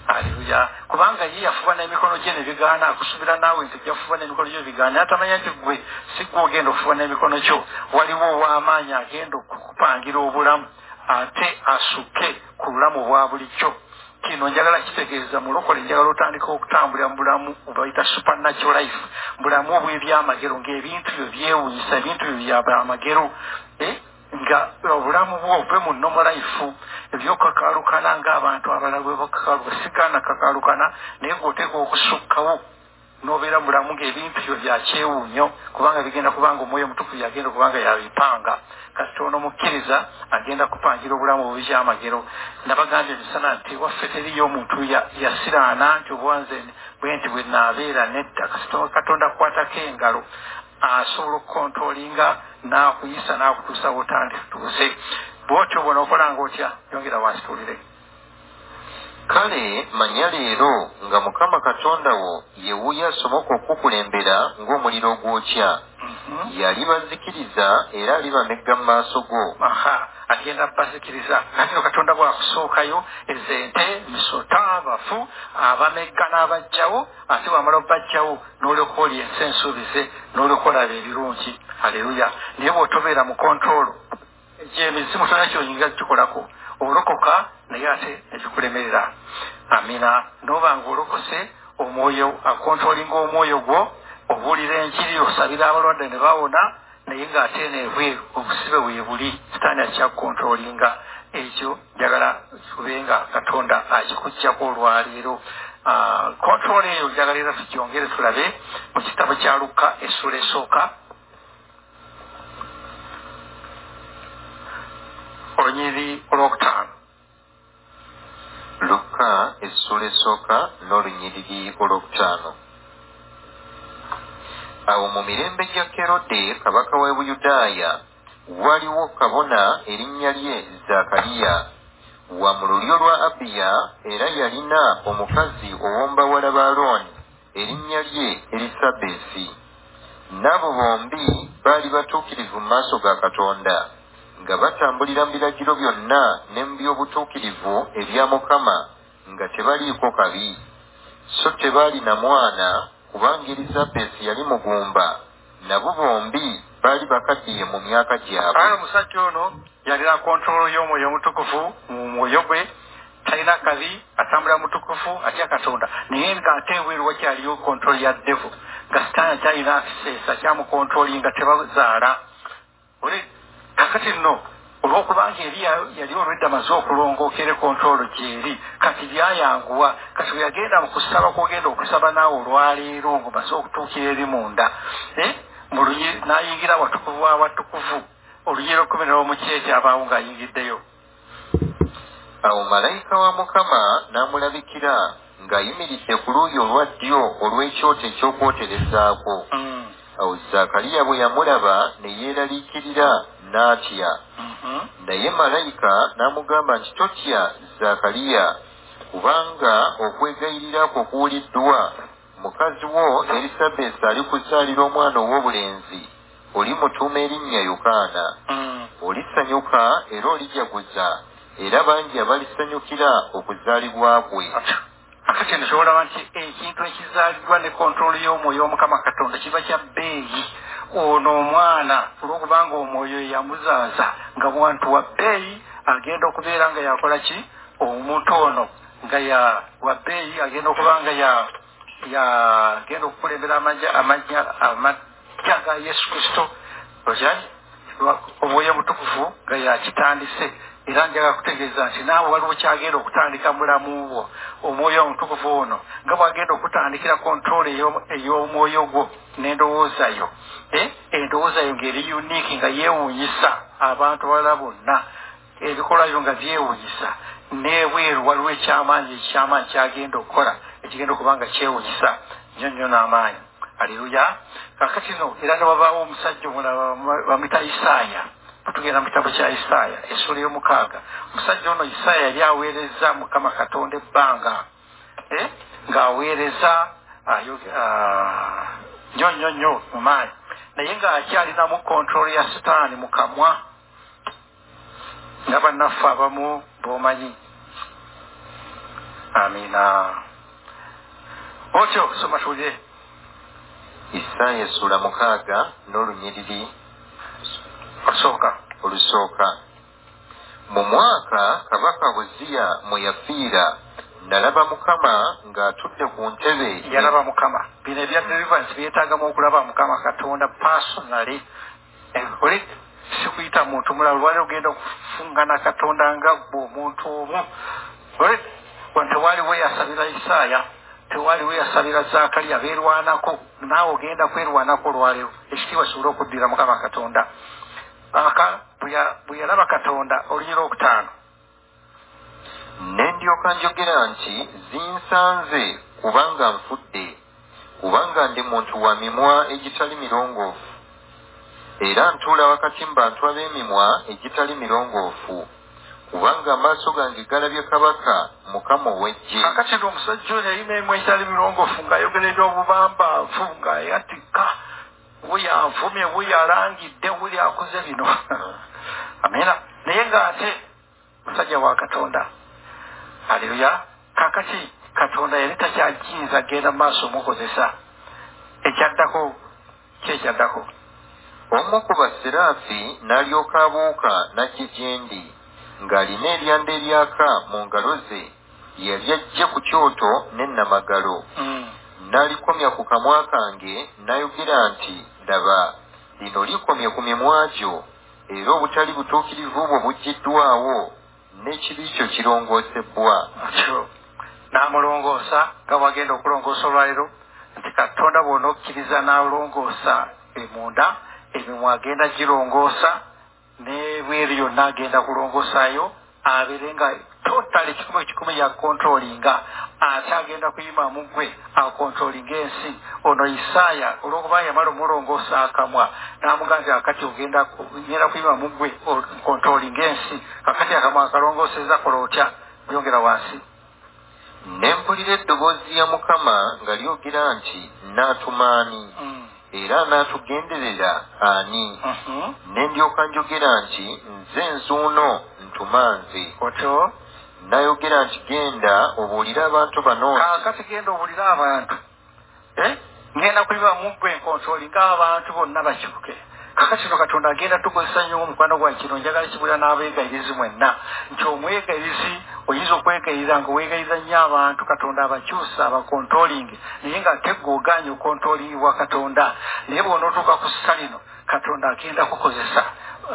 aleluya kubanga ye yafuba n'emikono gye ne bigaana akusuubira naawe nti ojja n'emikono gyo bigaana atamanya nti gwe si gwe ogenda okufuba n'emikono gyo. Waliwo ow'amaanyi agenda okukupangira obulamu ate asuke ku bulamu bwa bulijjo. Kino njagala kitegeeza mulokole njagala otandika okutambulira mu bulamu obayita supernatural life. Bulamu obw'ebyamagero ng'ebintu byo byewunyisa ebintu byo byabyamagero eh? Nga obulamu bwo ove mu nomolaifu ebyokakalukana ng'abantu abalala bwe bakakaluka sigaana kakalukana naye ng'oteeka okusukkawo n'obeera mu bulamu ng'ebintu byo byakyewuunyo kubanga bigenda kubanga omwoyo omutukuvu yagenda kubanga yabipanga. Kasita ono mukkiriza agenda kupangira obulamu bubikyamagero nabagambye emisana nti waffe teriyo omuntu ya- yasiraana nti obwanze bwe nti bwe naabeera nedda. Kasita katonda akukwatako engalo asobola okukontrolinga n'akuyisa n'akutuusa wotandituuze bwotyo bona okolanga otya yongera wansi tuwulire kale manya leero nga mukama katonda wo yewuuyo asomoka okukulembera ng'omuliro ogwokya Mhm. yalibazikiriza era alibamegga mu maaso go agenda bazikiriza katino katonda bwakusookayo ezente misota abafu abamegga n'abajjawo ate wamala obajjawo n'olyoka oli ensi ensuubize n'olyoka olaba ebirungi. Aleluya naye bw'otobeera mu kontrolo gyemizimu tona kyoyinza kikolako olokoka naye ate nekikulemerera amina. Noba nga olokose omwoyo akontrolinga omwoyo gwo obuulira enjiri osabira abalwadde ne bawona naye ng'ate neebweru obusibe weebuli sitaani akyakukontrolinga ekyo njagala kube nga katonda akikugjako olwaleero kontrol eyo njagala era tugyongere tulabe mu kitabo kya lukka essula esooka. Olunyiri olwokutaano. Lukka essula esooka n'olunyiriri olwokutaano awo mu mirembe gya kerode kabaka w'e buyudaaya waliwo kabona erinnya lye zakaliya wa mu lulyo lwa abiya era yalina omukazi ow'ombawala ba alooni erinnya lye erisabeesi n'abo bombi baali batuukirivu mu maaso ga katonda nga batambulira mu biragiro byonna ne mu by'obutuukirivu ebya mukama nga tebaliiko kabi. So tebaali na mwana kubanga erisabeesi yali mugumba. Nabo bombi baali bakaddiye mu myaka gyabwe. Aye omusajja ono yalina kontrolo y'omwoyo omutukuvu mu mwoyo gwe. Talina kabi atambula mutukufu atya katonda. Naye ng'ate ebweru wakyaliyo kontrolo ya devu nga sitaani akyalina akiseesa kyamukontrolinga tebazaala. Oli kakati nno olwokubanga eri ya- yali olwedda amaze okulongookera kontrolo gyeri kati byayanguwa kati bwe yagenda mu kusaba kwogenda okusaba naawe olwaleero ng'omaze okutuukira eri munda Eh? mu luyi n'ayingira watukuvu awatukuvu oluyi lwekumi n'omukyekyo abaawo ng'ayingiddeyo awo malayika wa mukama n'amulabikira ng'ayimiridde ku luuyi olwa ddyo olw'ekyoto eky'okwoterezaako Mm. Awo zakaliya bwe yamulaba ne yeeraliikirira n'atya Mhm. naye malayika n'amugamba nti totya zakaliya kubanga okwegayirira kwo kuwuliddwa mukazi wo erisabesi ali kuzaalira omwana ow'obulenzi olimutuuma erinnya yokaana Mm. olisanyuka era olijaguza era bangi abalisanyukira okuzaalibwa kwe. Akati eno kyolaba nti ekintu ekizaalibwa ne kontrolo y'omwoyo w'omukama katonda kiba kya bbeeyi. Ono omwana olwokubanga omwoyo yamuzaaza nga wantu wa bbeeyi agenda okubeera nga yakola ki? Omuntu ono nga ya wa bbeeyi agenda okuba nga ya yagenda okukulembera amajja amajja amajja ga yesu kristo. Okyali omwoyo mutukuvu nga yakitandise era njaga kutegeeza nti naawe waliwo kyagenda okutandika mulamu bwo omwoyo omutukuvu ono nga bwagenda okutandikira kontrolo eyo- ey'omwoyo gwo n'endowooza yo Eh, endowooza yo ng'eri uniiki nga yeewuunyisa abantu balala bonna ebikolwa byo nga byewuunyisa n'ebweru waliwo ekyamaanyi ekyamaanyi kyagenda okukola ekigenda okuba nga kyewuunyisa nnyo nnyo n'amaanyi. Aleluya kakati no era ne wabaawo omusajja omulala bam- bamwita isaaya tugenda mu kitabo kya isaaya essula y'omukaaga. Omusajja ono isaaya yali aweereza mukama katonda ebbanga eh, ng'aweereza ayo- ah, nnyo nnyo nnyo mu maanyi naye ng'akyalinamu kontrolo ya sitaani mu kamwa nga bannaffe abamu b'omanyi. Amiina. Otyo soma tuwulire. Isaaya essula mukaaga n'olunyiriri osooka olusooka. Mu mwaka kabaka buziya mwe yafiira nalaba mukama ng'atudde ku ntebe yalaba mukama. bino ebya deliverance byetaagamu okulaba mukama katonda personally. Oli sikuyita muntu mulala lwali ogenda okufungana katonda nga gwe omuntu omu. Oli tewali weyasabira isaaya tewali weyasabira zakaliya beerwanako naawe ogenda kwerwanako olwaleero. Ekitiibwa kisobole okuddira mukama katonda bwe ya- bwe yalaba katonda olunyira okutaano. Ne ndyoka njogera nti zinsanze kubanga nfudde kubanga ndi muntu wa mimwa egitali mirongoofu. Era ntuula wakati mu bantu ab'emimwa egitali mirongoofu kubanga amaaso gange galabye kabaka mukama ow'eggye. Kakati ndi omusajja oyo yalina emu ekitali mirongoofu ng'ayogeredde obubambaavu nga yatika we yanvumye we yalangidde we lyakoze bino amina naye ng'ate musajja wa katonda. Aleluya kakati katonda yali takyajinza genda maaso omukozesa. Ekyaddako kyekyaddako? Omu ku baseraafi n'alyoka abuuka n'ajje gye ndi ng'alina eryanda eryaka mu ngalo ze. Yali ajje ku kyoto n'ennamagalo n'alikomya ku kamwa kange n'ayogera nti laba lino likomye ku mimwa gyo era obutali butuukirivu bwo buggiddwawo n'ekibi kyo kirongoosebbwa. Atyo n'amulongoosa nga bwagenda okulongoosa olwaliro nti katonda bwona okkiriza n'alongoosa emunda emimwa agenda girongoosa n'ebweru yonna agenda kulongoosayo abeere nga totale kikumi kikumi yakontrolinga ate agenda kuyimamu gwe akontrolinga ensi. Ono isaaya olwokuba yamala omulongoosa akamwa n'amugambye akati ogenda genda kuyimamu gwe kontrolinga ensi. Akati akamwa akalongooseza kola otya? Byongera wansi. Ne mpulira eddoboozi ya mukama nga lyogera nti naatumaani. Era anaatugenderera ani? Mhm. ne ndyoka njogera nti nze nzuuno ntuma nze otyo n'ayogera nti genda obuulire abantu bano. Nti, kaakati genda owulire abantu. Ngenda kuliba mugwe enkontroli ng'abantu bonna bakibuke kakati no katonda agenda tukozesa nnyo omukwano gwa kino njagala kibulira n'abeegayirizi mwenna. Nti omwegayirizi oyinza okwegayirira nga weegayiriza nnyo abantu katonda abakyusa abakontrolingi naye nga teggooganye okontrolingibwa katonda. Naye bw'onootuuka ku ssa lino katonda agenda kukozesa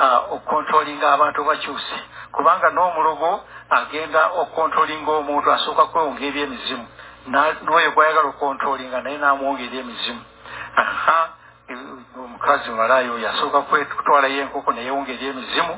ah, okontrolinga abantu bakyuse kubanga n'omulogo agenda okontrolinga omuntu asooka kwewongerya emizimu n'oyo gwayagala okontrolinga naye n'amwongerya emizimu aha omukazi malaaya oyo asooka kutwalayo enkoko neyewongerya emizimu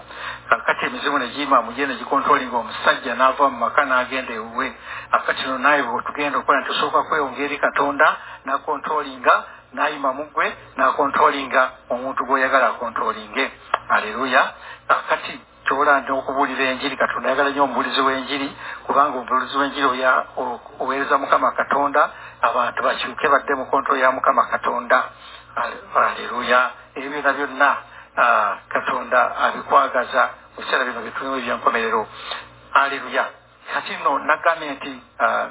kakati emizimu negiyima mugye negikontrolinga omusajja n'ava mu maka n'agenda ewuwe. Akati no naye bwetugenda okukola ntusooka kwewongera eri katonda n'akontrolinga n'ayima mugwe n'akontrolinga omuntu gw'oyagala akontrolinge aleluya akati kyobola nti okubuulira enjiri katonda ayagala nnyo omubuulizi w'enjiri kubanga omubuulizi w'enjiri oweereza mukama katonda abantu bakyuke badde mu kontrol ya mukama katonda. Aleluya ebyo byonna byonna katonda abikwagaza mu biseera bino bitulimu ebyenkomerero. Aleluya kati nno nagambye nti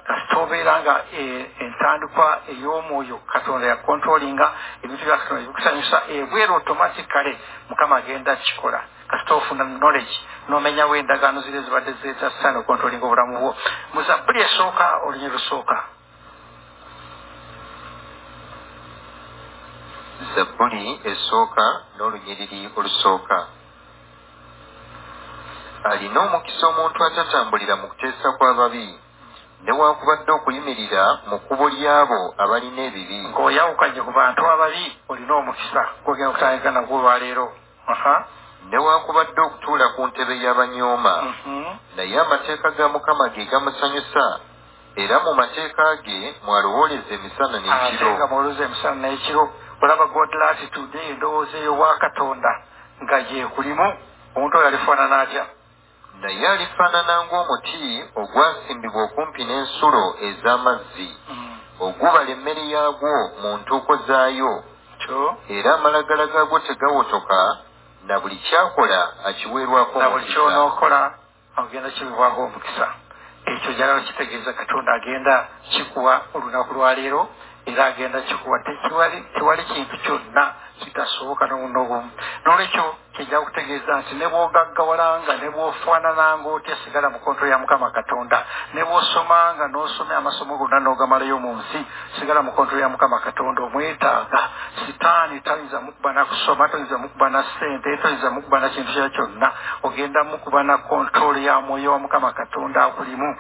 kasita obeera nga eh, entandikwa ey'omwoyo katonda yakontrolinga ebintu bya katonda ebikusanyusa ebweru automaticale mukama agenda kikola kasita ofuna knowledge nomenyawo endagaano ziri ezibadde zetasana okontrolinga obulamu bwo. Mu zabbuli esooka olunyi lusooka zabbuli esooka n'olunyiriri olusooka alina omukisa omuntu atatambulira mu kuteesa kw'ababi newankubadde okuyimirira mu kkubo ly'abo abalina ebibi. Ng'oyawukanye ku bantu ababi olina omukisa gwogenda kutandika nagwo olwaleero aha newankubadde okutuula ku ntebe y'abanyooma. Mhm. naye amateeka ga mukama ge gamusanyusa. Era mu mateeka ge mwalowooleza emisana n'ekiro. Olaba god latitude endowooza eyo wa katonda nga gyekulimu omuntu oyo alifaanana atya? Naye alifaanana ng'omuti ogwasimbibwa okumpi n'ensulo ez'amazzi ogubala emmere yaagwo mu ntuuko zaayo. Era amalagala gaagwo tegawotoka na buli kyakola akiweerwako na buli kyonookola ogenda kibibwako omukisa. Ekyo jala kitegeeza katonda agenda kikuwa olunaku lwaleero era agenda kikuwa tewali kintu kyonna kitasoboka n'obuno obumu n'olwekyo kijja kutegeeza nti ne bw'ogaggawalanga ne bw'ofaanananga otya sigala mu kontro ya mukama katonda? Ne bw'osomanga n'osoma amasomo gonna n'ogamalayo mu nsi sigala mu kontro ya mukama katonda omwetaaga. Sitaani tayinza mukuba na kusoma toyinza mukuba na ssente toyinza mukuba na kintu kya kyonna. Ogenda mukuba na kontrolo ya mwoyo wa mukama katonda akulimu.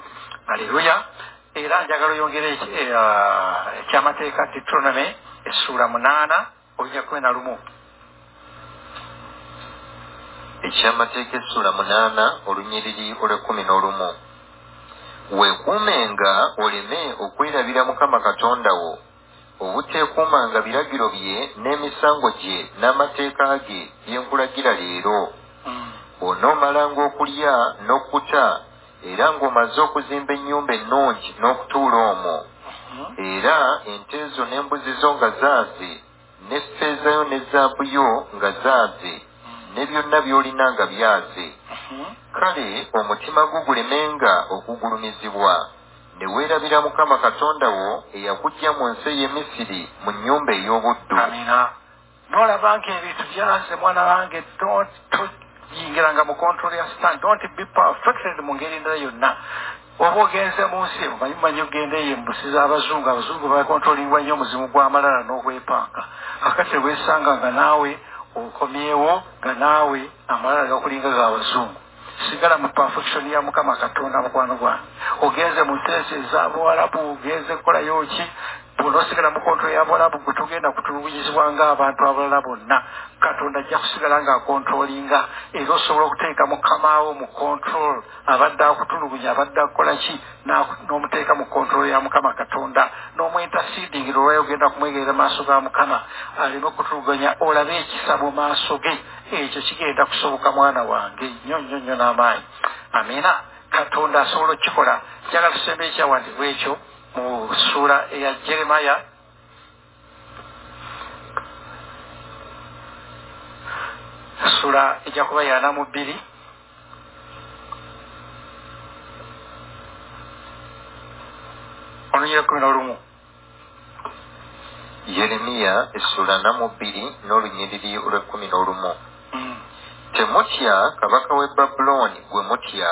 Aleluya era njagala oyongere eki- eh, ekyamateeka deuteronomy essuula munaana olunya kumi na lumu. Ekyamateeka essula munaana olunyiriri olw'ekkumi n'olumu. Weekuumenga oleme okwerabira mukama katonda wo obuteekuumanga biragiro bye n'emisango gye n'amateeka ge bye nkulagira leero. Onoomalanga okulya n'okkuta era ng'omaze okuzimba ennyumba ennungi n'okutuula omwo era ente zo n'embuzi zo nga zaaze ne ffeeza yo ne zaabu yo nga zaaze ne byonna by'olina nga byaze kale omutima gwo gulemenga okugulumizibwa. Ne weerabira mukama katonda wo eyakuggya mu nsi ey'e misiri mu nnyumba ey'obuddu. Nolaba nga ebintu byaze mwana wange toyingiranga mu control ya stan don't be perfected mu ngeri endala yonna oba ogenze mu nsi omanyi manyi ogende eyo embusi z'abazungu abazungu bakontrolingwa nnyo omuzimu gw'amalala n'ogwepanga. Kakati weesanga nga naawe okomyewo nga naawe amalala gakulinga g'abazungu sigala mu perfection ya mukama katonda mukwano gwange. Ogenze mu nteesa ez'abawalabu ogenze kukolayo ki bwona osigala mu kontrol y'abawalabu gwe tugenda kutulugunyizibwa ng'abantu abalala bonna. Katonda ajja kusigala ng'akontrolinga era osobola okuteeka mukamaawo mu kontrol abadde akutulugunya abadde akukola ki? N'omuteeka mu kontrol ya mukama katonda. N'omwentasidingi lwolwayo ogenda kumwegerera maaso ga mukama. Aleme okutuluganya olabe ekisa mu maaso ge. Ekyo kigenda kusoboka mwana wange. Nnyo nnyo nnyo n'amaanyi. Amina katonda asobola okukikola. Njagala tusembe ekyawandiibwa ekyo mu ssuula eya jeremaya ssuula ejja kuba yana mu bbiri olunyira kumi n'olumu yeremiya essula namu bbiri n'olunyiriri olw'ekkumi n'olumu temutya kabaka w'e babulooni gwe mutya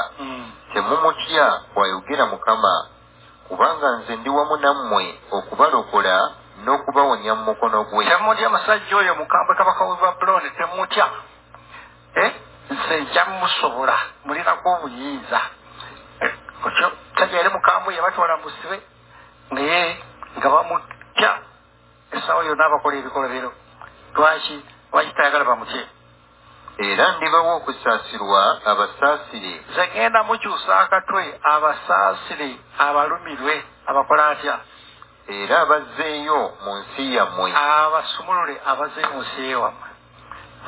temumutya bw'ayogera mukama kubanga nze ndi wamu nammwe okubalokola n'okubawonya mu mukono gwe. Temutya musajja oyo mukambwe kabaka we babulooni temutya. Eh, nze nja musobola mulinako obuyinza Eh, otyo tabyali mukambwe yabatwala musibe naye nga bamutya. Essaawa yonna abakola ebikolobero lwaki? Lwaki tayagala bamutye era ndibawa okusaasirwa abasaasire. Nze genda mukyusa akatwe abasaasire abalumirwe abakola atya? Era abazzeeyo mu nsi yammwe. Abasumulule abaze mu nsi ewammwe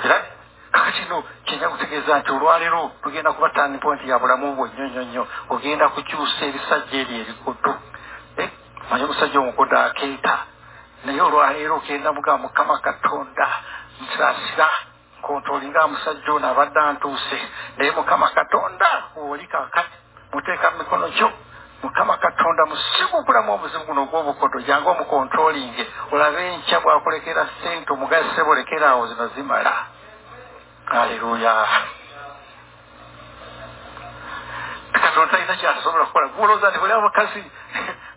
era kakati no kyenya kutegeeza nti olwaleero tugenda kuba tani point ya bulamu bwo nnyo nnyo nnyo ogenda kukyusa ebisajja ebyo ebikutu Eh, manye omusajja omukodo akeeta. Naye olwaleero ogenda muga mukama katonda nsasira nkontolinga musajja ono abadde antuuse naye mukama katonda oli kakati muteeka mu mikono gyo mukama katonda musigukulamu obuzibu guno ogw'obukodo jange omukontrolinge olabe enkya bwakulekera sente omugazise bolekeraawo zino zimala. Aleluya katonda talina kyasobola kukola. Guolooza nti buli abakazi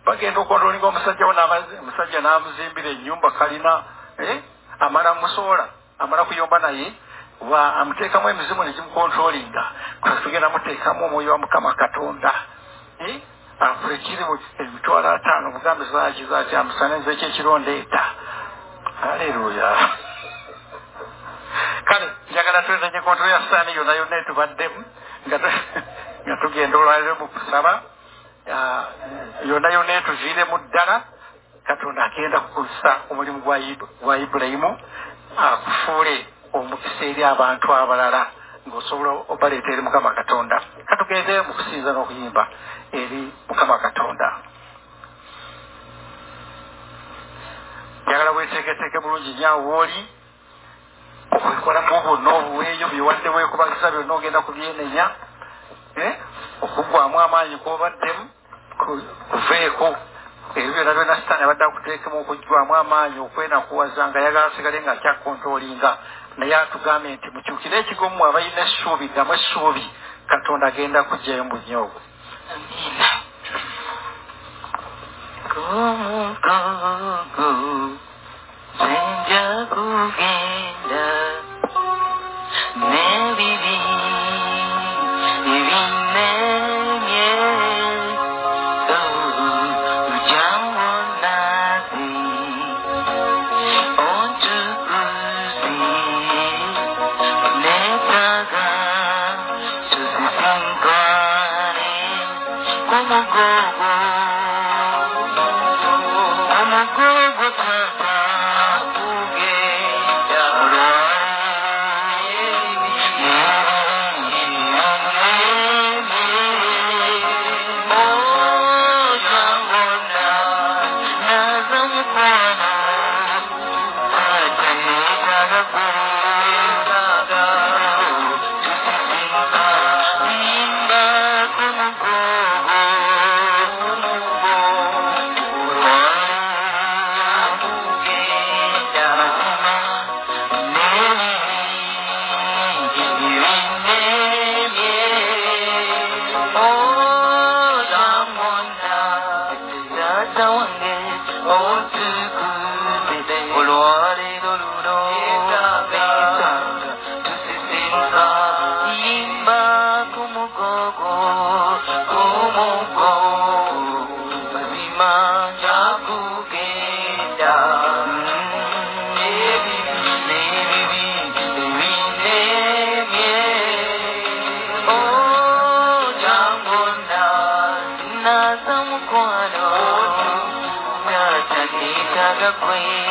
bagenda okontrolinga omusajja wo omusajja n'amuzimbira ennyumba kalina eh? amala musoola amala kuyomba naye amuteekamu emizimu negimukontrolinga tugenda muteekamu omwoyo wa mukama katonda. Eh? akulekire emitwalo ataano mugambe zaki zati amusanenze ekyekirondeeta aleluya kale njagala twetenye kontro ya saani yona yonna etubaddemu nga tugenda olwaliro mu kusaba. Yonna yonna etuviiremu ddala katonda agenda kukozesa omulimu gwa ibulayimu akufuule omukisa eri abantu abalala ng'osobola obaleeta eri mukama katonda katugende mu kusinza n'okuyimba eri mukama katonda njagala weteeketeeke bulungi nyawo wooli okwekolamu bwonna obuweeyo byewadde weekubagisa byonna ogenda kubyenenya okuggwamu amaanyi kwobaddemu kuveeko ebyo byonna byonna sitaani abadde akuteekemu okuggwamu amaanyi okwenakuwaza nga yagala sigale nga akyakontrolinga naye atugambye nti mukyukire ekigomu abalina essuubi ddamu essuubi katonda agenda kugjayo mu. Kumugogo senja kugenda nebibi the queen.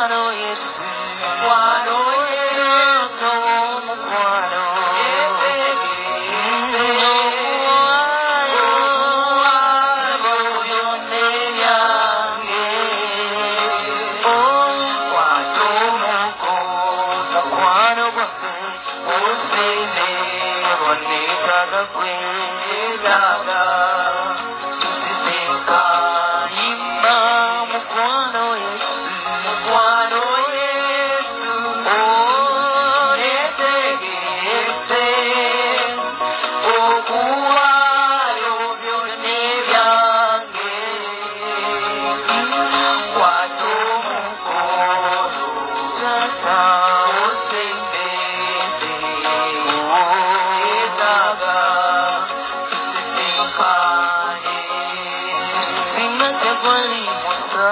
Paranoid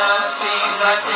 وينادي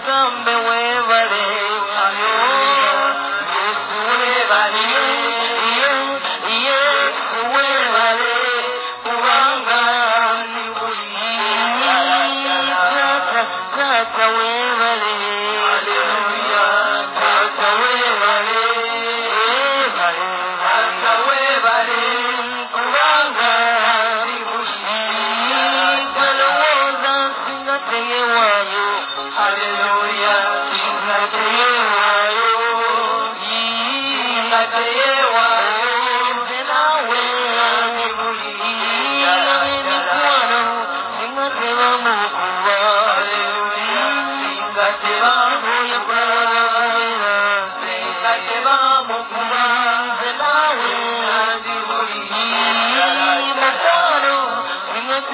அகம்பு வேவடு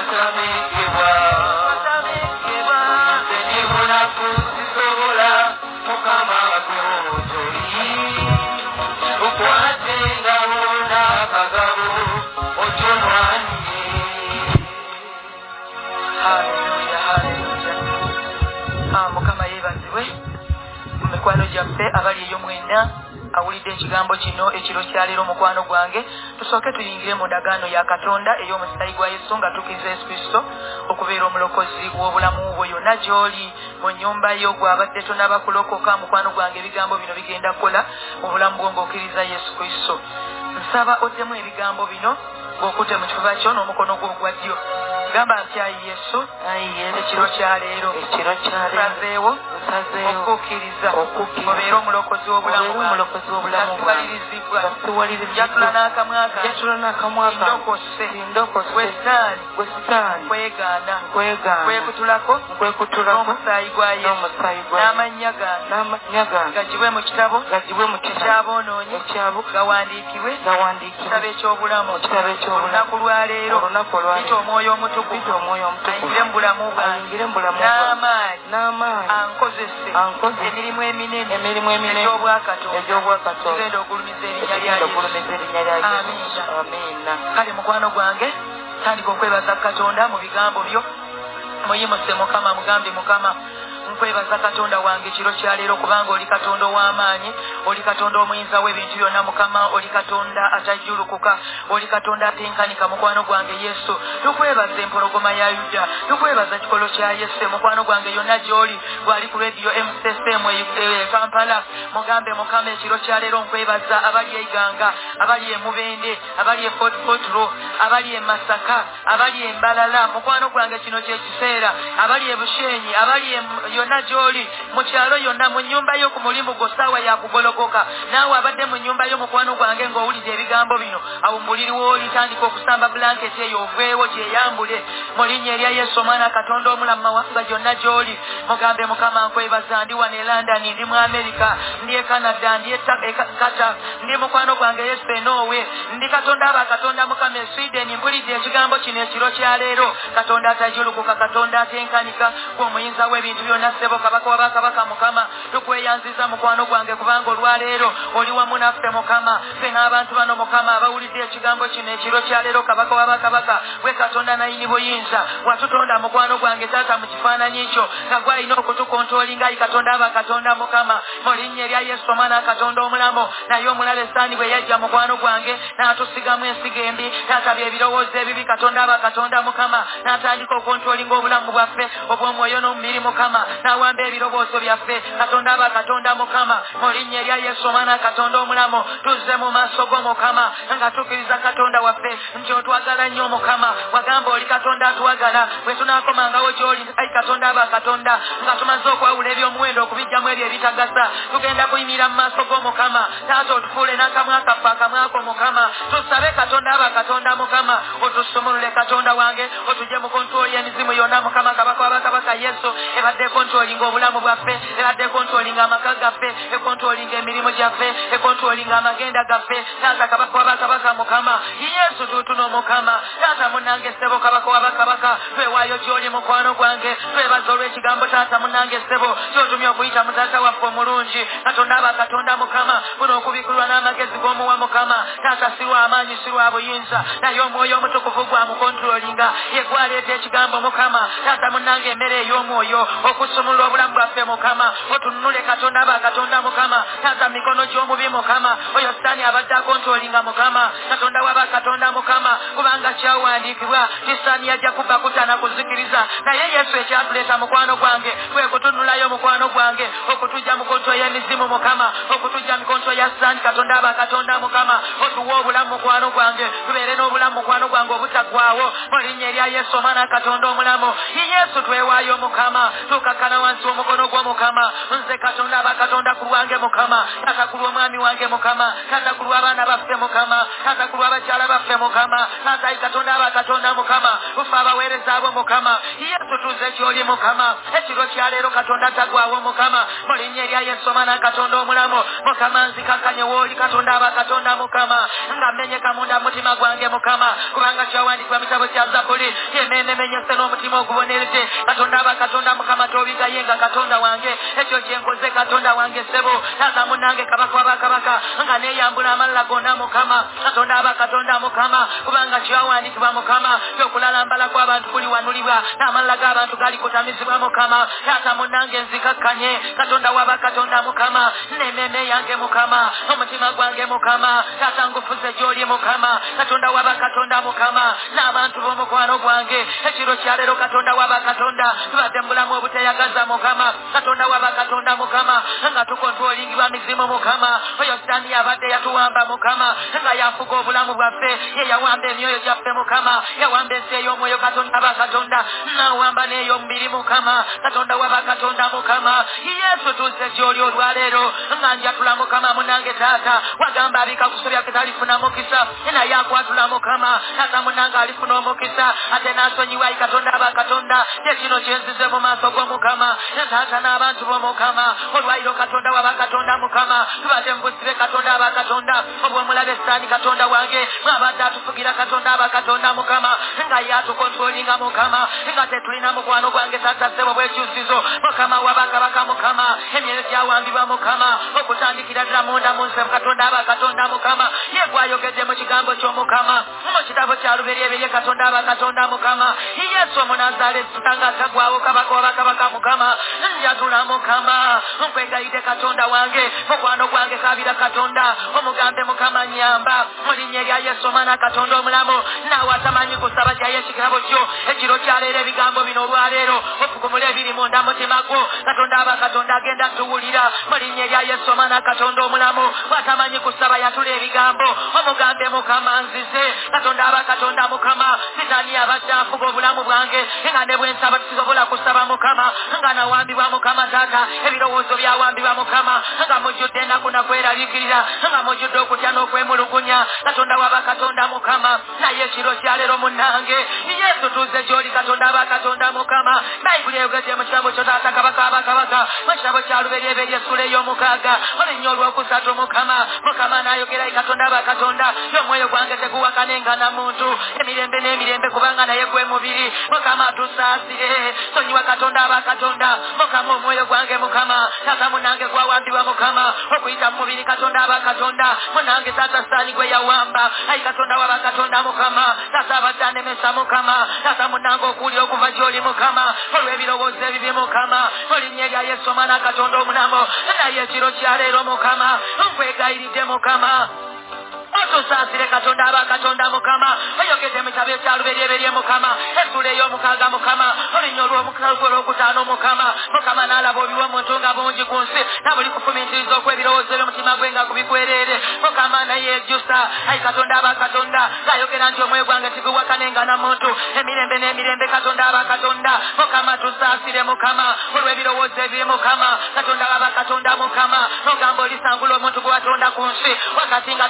mulwanyi wangatamekebwa tenimunaku sisobola mukama gwotoli ukwatengawo nakagabo ojonwanire haleluya haleluya mukama yeebazibwe mu mikwano gyaffe abali eyo mwena. Awulidde ekigambo kino ekiro kyaleero mukwano gwange tusooke tuyingire mu ndagaano ya katonda ey'omusaayi gwa yesu nga tukkiriza yesu kristo okubeera omulokozi w'obulamu bwo yonna gy'oli mu nnyumba yo gwabadde tonaba kulokoka mukwano gwange ebigambo bino bigenda kukola mu bulamu bwo ng'okkiriza yesu kristo. Nsaba oddemu ebigambo bino ng'okutte mu kifuba kyo n'omukono gwo ogwa ddyo. Gamba nti ayi yesu ekiro kyaleero ekiro nsazeewo okukkiriza obeere omulokozi w'obulamu bwalirizibwa jatula n'akamwaka ndokose westaani kwegaana. Kwekutulako. N'omusaayi gwa yesu. N'amannya gange gagibwe mu kitabo. Ekyaboonoonyi. Gawandiikibwe. Kitabo eky'obulamu. Olunaku lwaleero ita omwoyo omutukuvu. Ayingire mu bulamu bwange. N'amaanyi. Ankozese emirimu eminene. Egy'obwakatonda tugenda ogulumiza erinnya lya yesu. amiina. Kale mukwano gwange tandika okwebaza katonda mu bigambo byo. Muyimuse mukama mugambe mukama nkwebaza katonda wange kiro kyaleero kubanga oli katonda ow'amaanyi oli katonda omuyinza w'ebintu byonna mukama oli katonda atajjulukuka oli katonda atenkanika mukwano gwange yesu. Tukwebaza empologoma ya yuda tukwebaza kikolo kya yesu mukwano gwange yonna gy'oli gwali ku rediyo mcsm e kampala. Mugambe mukama ekiro kyaleero nkwebaza abali eiganga abali emubende abali e fort potro abali e masaka abali embalala mukwano gwange kino kyekiseera abali e bushenyi abali e yonna gy'oli mu kyalo yonna mu nnyumba yo ku mulimu gwo saawa yakugolokoka naawe abadde mu nnyumba yo mukwano gwange ng'owulidde ebigambo bino awo mbuliri wooli tandika okusamba bulanketi eyo oveewo gyeyambule mu linnya erya yesu omwana katonda omulamu mawanga gyonna gy'oli mugambe mukama nkwebaza ndi wano e london ndi mu amerika ndi e canada ndi e Ta- e ndi mukwano gwange yesu enoowe ndi katonda aba katonda mukama e sweden mpulidde ekigambo kino ekiro kyaleero katonda atajulukuka katonda atenkanika gw'omuyinza w'ebintu byonna ssebo kabaka wabakabaka mukama tukweyanziza mukwano gwange kubanga olwaleero oli wamu naffe mukama. Ffe n'abantu bano mukama abawulidde ekigambo kino ekiro kyaleero kabaka wabakabaka gwe katonda nayini buyinza watutonda mukwano gwange taata mu kifaananyi kyo nga gwalina okutukontolinga ayi katonda aba katonda mukama. Mu linnya erya yesu omwana katonda omulamu naye omulala esaani bwe yajja mukwano gwange n'atusigamu ensigo embi taata byebirowoozo ebibi katonda aba katonda mukama n'atandika okontolinga obulamu bwaffe obw'omwoyo n'omubiri mukama n'awamba ebirowoozo byaffe katonda aba katonda mukama. Mu linnya erya yesu omwana katonda omulamu. Tuzze mu maaso go mukama nga tukkiriza katonda waffe. Nti otwagala nnyo mukama. Wagamba oli katonda atuwagala bwe tunaakomangawo gy'oli ayi katonda aba katonda nga tumaze okwawula eby'omuwendo okubijjamu ebyo ebitagasa. Tugenda kuyimirira mu maaso g'omukama taata otufuule n'akamwa kaffe akamwako mukama. Tusabe katonda aba katonda mukama. Otusumulule katonda wange otugye mu kontroli emizimu yonna. Mukama kabaka wabakabaka yesu ebadde kontrolinga obulamu bwaffe ebadde kontrolinga amaka gaffe ekontrolinga emirimu gyaffe ekontrolinga amagenda gaffe taata kabaka wabakabaka mukama yesu tutuno mukama taata munange ssebo kabaka wabakabaka twewaayo gy'oli mukwano gwange twebaza olw'ekigambo taata munange ssebo kyotumye okuyita mutaata waffe omulungi katonda aba katonda mukama buno okubikulwa n'amagezi g'omuwa mukama taata si lwa amaanyi si lwa buyinza naye omwoyo omutukuvu gwamukontrolinga ye gwaleeta ekigambo mukama taata munange emmere ey'omwoyo okusumulula obulamu bwaffe mukama. Otununule katonda aba katonda mukama. Mu mikono gy'omubi mukama. Oyo sitaani abadde akontrolinga mukama. Katonda waba katonda mukama. Kubanga kyawandiikibwa tisaani yajja kubba kutana kuzikiriza naye yesu ekyatuleeta mukwano gwange kwe kutunulayo mukwano gwange. Okutujja mu y'emizimu mukama. Okutujja mu ya sitaani katonda aba katonda mukama. Otuwa obulamu mukwano gwange. Tubeere n'obulamu mukwano gwange obutaggwawo mu erya yesu omwana katonda omulamu. Yesu twewaayo mukama tukakkana wansi omukono gwo mukama. Nze katonda aba katonda ku lwange mukama. Tata ku lw'omwami wange mukama. Tata ku lw'abaana baffe mukama. Tata ku lw'abakyala baffe mukama. Tata ayi katonda aba katonda mukama. Tufe abaweereza abo mukama. Yesu tuze kyoli mukama. Ekiro kyaleero katonda tagwawo mukama. Mu linnya erya yesu omwana katonda omulamu. Mukama nzikakkanye wooli katonda aba katonda mukama. Nga mmenyeka munda mutima gwange mukama. Kubanga kyawandikibwa mu kitabo kya zabuli yemenemenyese n'omutima oguboneredde katonda aba katonda mukama tobigaye nga katonda wange ekyo kyenkoze katonda wange sebo taata munange kabaka wabakabaka nga neeyambula amalala gonna mukama. Katonda aba katonda mukama kubanga kyawandikibwa mukama. Kyokulalambala kw'abantu kuliwanulibwa n'amalala g'abantu galikutamizibwa mukama. Taata munange nzikakkanye katonda waba katonda mukama. N'emmeeme yange mukama omutima gwange mukama. Taata ngufuze gy'oli mukama katonda waba katonda mukama. N'abantu b'omukwano gwange ekiro kyaleero katonda waba katonda. Tubadde mu bulamu obuteyagaza mukama katonda waba katonda mukama nga tukontrolingibwa mizimu mukama oyo sitaani yabadde yatuwamba mukama nga yafuga obulamu bwaffe ye yawamba emyoyo gyaffe mukama yawamba ensi ey'omwoyo katonda aba katonda nawamba n'ey'omubiri mukama katonda waba katonda mukama yesu tuze gy'oli olwaleero? Nga njatula mukama munange taata wagamba abikakusobya ketalifuna mukisa naye akwatula mukama taata munange alifuna omukisa ate n'asonyiwa ayi katonda aba katonda ekino kyenzize mu maaso g'omukama taata n'abantu b'omukama olwaliro katonda waba katonda mukama tubadde mubusibe katonda aba katonda. Obwomulaba essaani katonda wange mwabadde atufugira katonda aba katonda mukama. Nga ye atukontrolinga mukama nga tetulina mukwano gwange taata ssebo bwekyusizo. Mukama wabakabaka mukama emyero gyawambibwa mukama. Okutandikira ddala munda mu nsi katonda aba katonda mukama. Ye gwayogedde mu kigambo ky'omukama mu kitabo kya luberyebye ye katonda aba katonda mukama. Yesu omunazaaleesi nga tagwawo kabaka wabakabaka mukama njatula mukama. Nkwegayidde katonda wange mukwano gwange tukusabira katonda. Omugambe mukama nyamba mu linnya erya yesu omwana katonda omulamu. Naawe atamanyi kusaba kyaye ekirabo kyo. Ekiro kyaleero ebigambo bino olwaleero ofugumula ebiri munda mutima gwo. Katonda aba katonda agenda tuwulira mu linnya erya yesu omwana katonda omulamu. Bwatamanyi kusaba yatula ebigambo omugambe mukama nzize. Katonda aba katonda mukama sitaani abadde afuga obulamu bwange nga ne bwensaba tisobola kusaba mukama nga nawambibwa mukama taata ebirowoozo byawambibwa mukama nga mujjudde ennaku nakweraliikirira nga mujjudde okutya n'okwemulugunya. Katonda waba katonda mukama naye ekiro kyaleero munnange. Yesu tuze gy'oli katonda aba katonda mukama. Bayibuli eyogedde mu kitabo kyo taata kabaka abakabaka mu kitabo kya luberyeberi essula ey'omukaaga. Olinnya olwokusatu mukama. Mukama n'ayogera yi katonda aba katonda y'omwoyo gwange teguwakanenga na muntu. Emirembe n'emirembe kubanga naye gwe mubiri. Mukama tusaasire. Sonyiwa katonda aba katonda mukama omwoyo gwange mukama taata munange gwawambibwa mukama okuyita mu mubiri katonda aba katonda munange taata saani gwe yawamba ayi katonda waba katonda mukama taata abadde anemesa mukama taata munange okuwulira okuva gy'oli mukama olw'ebirowoozo ebibi mukama olinnya erya yesu omwana katonda omulamu naye ekiro kyaleero mukama nkwegayiridde mukama otusaasire katonda aba katonda mukama. Oyogeze mu kitabo ekyaluberyeberye mukama essula ey'omukaaga mukama. Olinya olw'omukaaga olw'okutaano mukama. Mukama n'alaba obiwa omuntu nga bungi ku nsi. Na buli kufumiitiriza okw'ebirowoozo by'omutima gwe nga kubikwereere mukama naye ejjusa ayi katonda aba katonda. Ng'ayogera nti omwoyo gwange tiguwakanenga na muntu. Emirembe n'emirembe katonda aba katonda. Mukama tusaasire mukama. Olw'ebirowoozo ebiri mukama. Katonda aba katonda mukama. Nogamba olisangula omuntu gwe watonda ku nsi. Wakati nga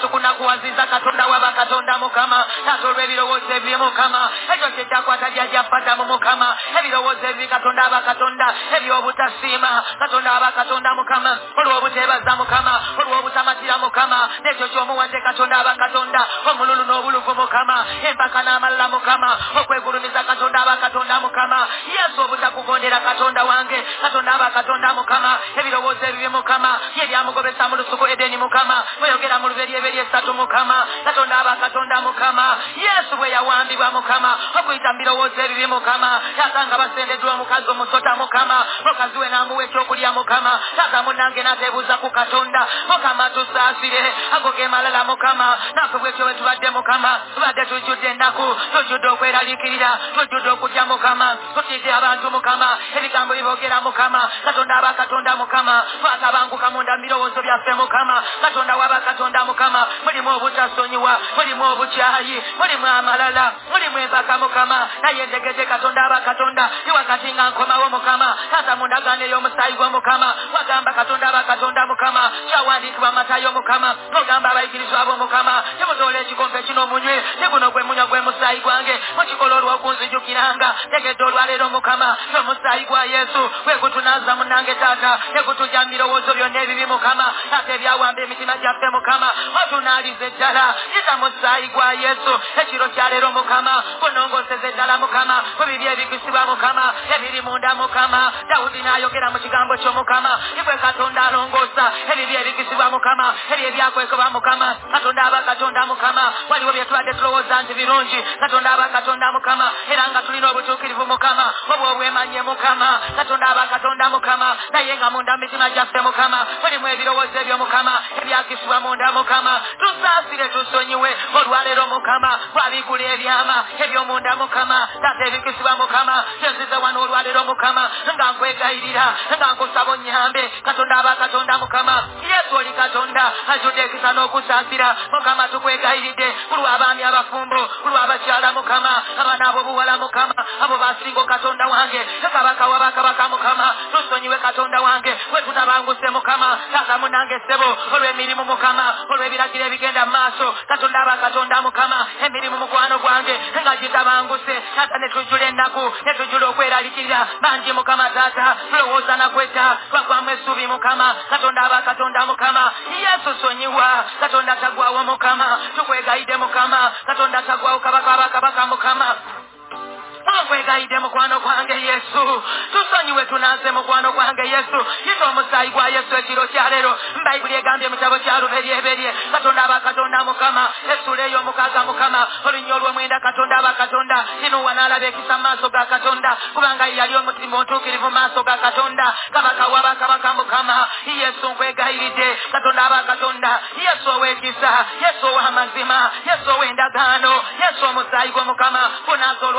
tukunakuwaziza katonda waba katonda mukama. Taata olw'ebirowoozo ebibi mukama. Ekyo kyekyakwata jyajjafadamu mukama. Ebirowoozo ebibi katonda aba katonda ebyobutasiima. Katonda aba katonda mukama olw'obuteebaza mukama olw'obutamatira mukama. Nekyo kyomuwadde katonda aba katonda omululu n'obuluvu mukama. Empaka n'amalala mukama okwegulumiza katonda aba katonda mukama. Yesu obutakugondera katonda wange katonda aba katonda mukama. Ebirowoozo ebibi mukama yebyamugobesa mu lusuku edeni mukama. Oyogera mu luberyeberi esatu mukama katonda aba katonda mukama. Yesu bwe yawambibwa mukama okuyita mu birowoozo ebibi mukama. Taata nga basendeddwa omukazi omusota mukama mukazi we n'amuwa ekyokulya mukama. Taata munnange n'ateebuuza ku katonda mukama tusaasire ago ge malala mukama. Naffe bwetyo bwe tubadde mukama tubadde tujjudde ennaku tujjudde okweraliikirira tujjudde okutya mukama. Tutidde abantu mukama ebigambo biboogera mukama. Katonda aba katonda mukama twakabanguka munda mu birowoozo byaffe mukama. Katonda waba katonda mukama mulimu obutasonyiwa mulimu obukyayi mulimu amalala mulimu empaka mukama naye ndegedde katonda aba katonda ti wakati nga nkomawo mukama. Taata mu ndagaano ey'omusaayi gw'omukama wagamba katonda aba katonda mukama. Kyawandiikibwa matayo mukama. Ogamba abayigirizwa b'omukama timutoola ekikompe kino munywe ne guno gwe munywa gwe musaayi gwange mukikola olw'okunzijukiranga tegedde olwaleero mukama n'omusaayi gwa yesu. Bwe gutunaaza munnange taata ne gutujja mu birowoozo byonna ebibi mukama. Taata ebyawamba emitima gyaffe mukama. Otunaalize ddala yita musaayi gwa yesu. Ekiro kyaleero mukama gunongoseze ddala mukama ku bibi ebikisibwa mukama ebiri munda mukama. Dawudi n'ayogera mu kigambo ky'omukama igwe katonda alongoosa ebibi ebikisibwa mukama ebyo ebyakwekebwa mukama. Katonda aba katonda mukama. Waliwo bye tubadde tulowooza nti birungi. Katonda aba katonda mukama era nga tulina obutuukirivu mukama obwo obwemanye mukama. Katonda aba katonda mukama naye nga munda mu mitima gyaffe mukama mulimu ebirowoozo ebyo mukama ebyakisibwa munda mukama tusaasire tusonyiwe olwaleero mukama bwabigula ebyama ebyomunda mukama taata ebikisibwa mukama kyenzize wano olwaleero mukama nga nkwegayirira nga nkusaba onyambe katonda aba katonda mukama. Yesu oli katonda ajudde ekisa n'okusaasira. Mukama tukwegayiridde kulw'abaami abafumbo kulw'abakyala mukama abaana abo buwala mukama abo basingo katonda wange kabaka wabakabaka mukama. Tusonyiwe katonda wange we tutabanguse mukama taata munange ssebo olw'emirimu mukama olw'ebiragiro ebigenda mu maaso katonda aba katonda mukama emirimu mukwano gwange nga gitabanguse. Taata ne tujjula ennaku ne tujjula okweralikirira bangi mukama taata tulowooza nakwetta twagwamu essuubi mukama katonda aba katonda mukama yesu sonyiwa katonda tagwawo mukama tukwegayidde mukama katonda tagwawo kabaka abakabaka mukama onkwegayidde mukwano gwange yesu. Tusonyiwe tunaze mukwano gwange yesu. Yita omusaayi gwa yesu ekiro kyaleero bayibuli egambye mu kitabo kya luberyeberye katonda aba katonda mukama. Essula eyo omukaaga mukama. Olunya olw'omwenda katonda aba katonda. Kinuwa n'alaba ekisa mu maaso ga katonda. Kubanga yali omutima otuukirivu mu maaso ga katonda. Kabaka waba kabaka mukama. Yesu nkwegayiridde. Katonda aba katonda. Yesu ow'ekisa. Yesu ow'amazima. Yesu ow'endagaano. Yesu omusaayi gw'omukama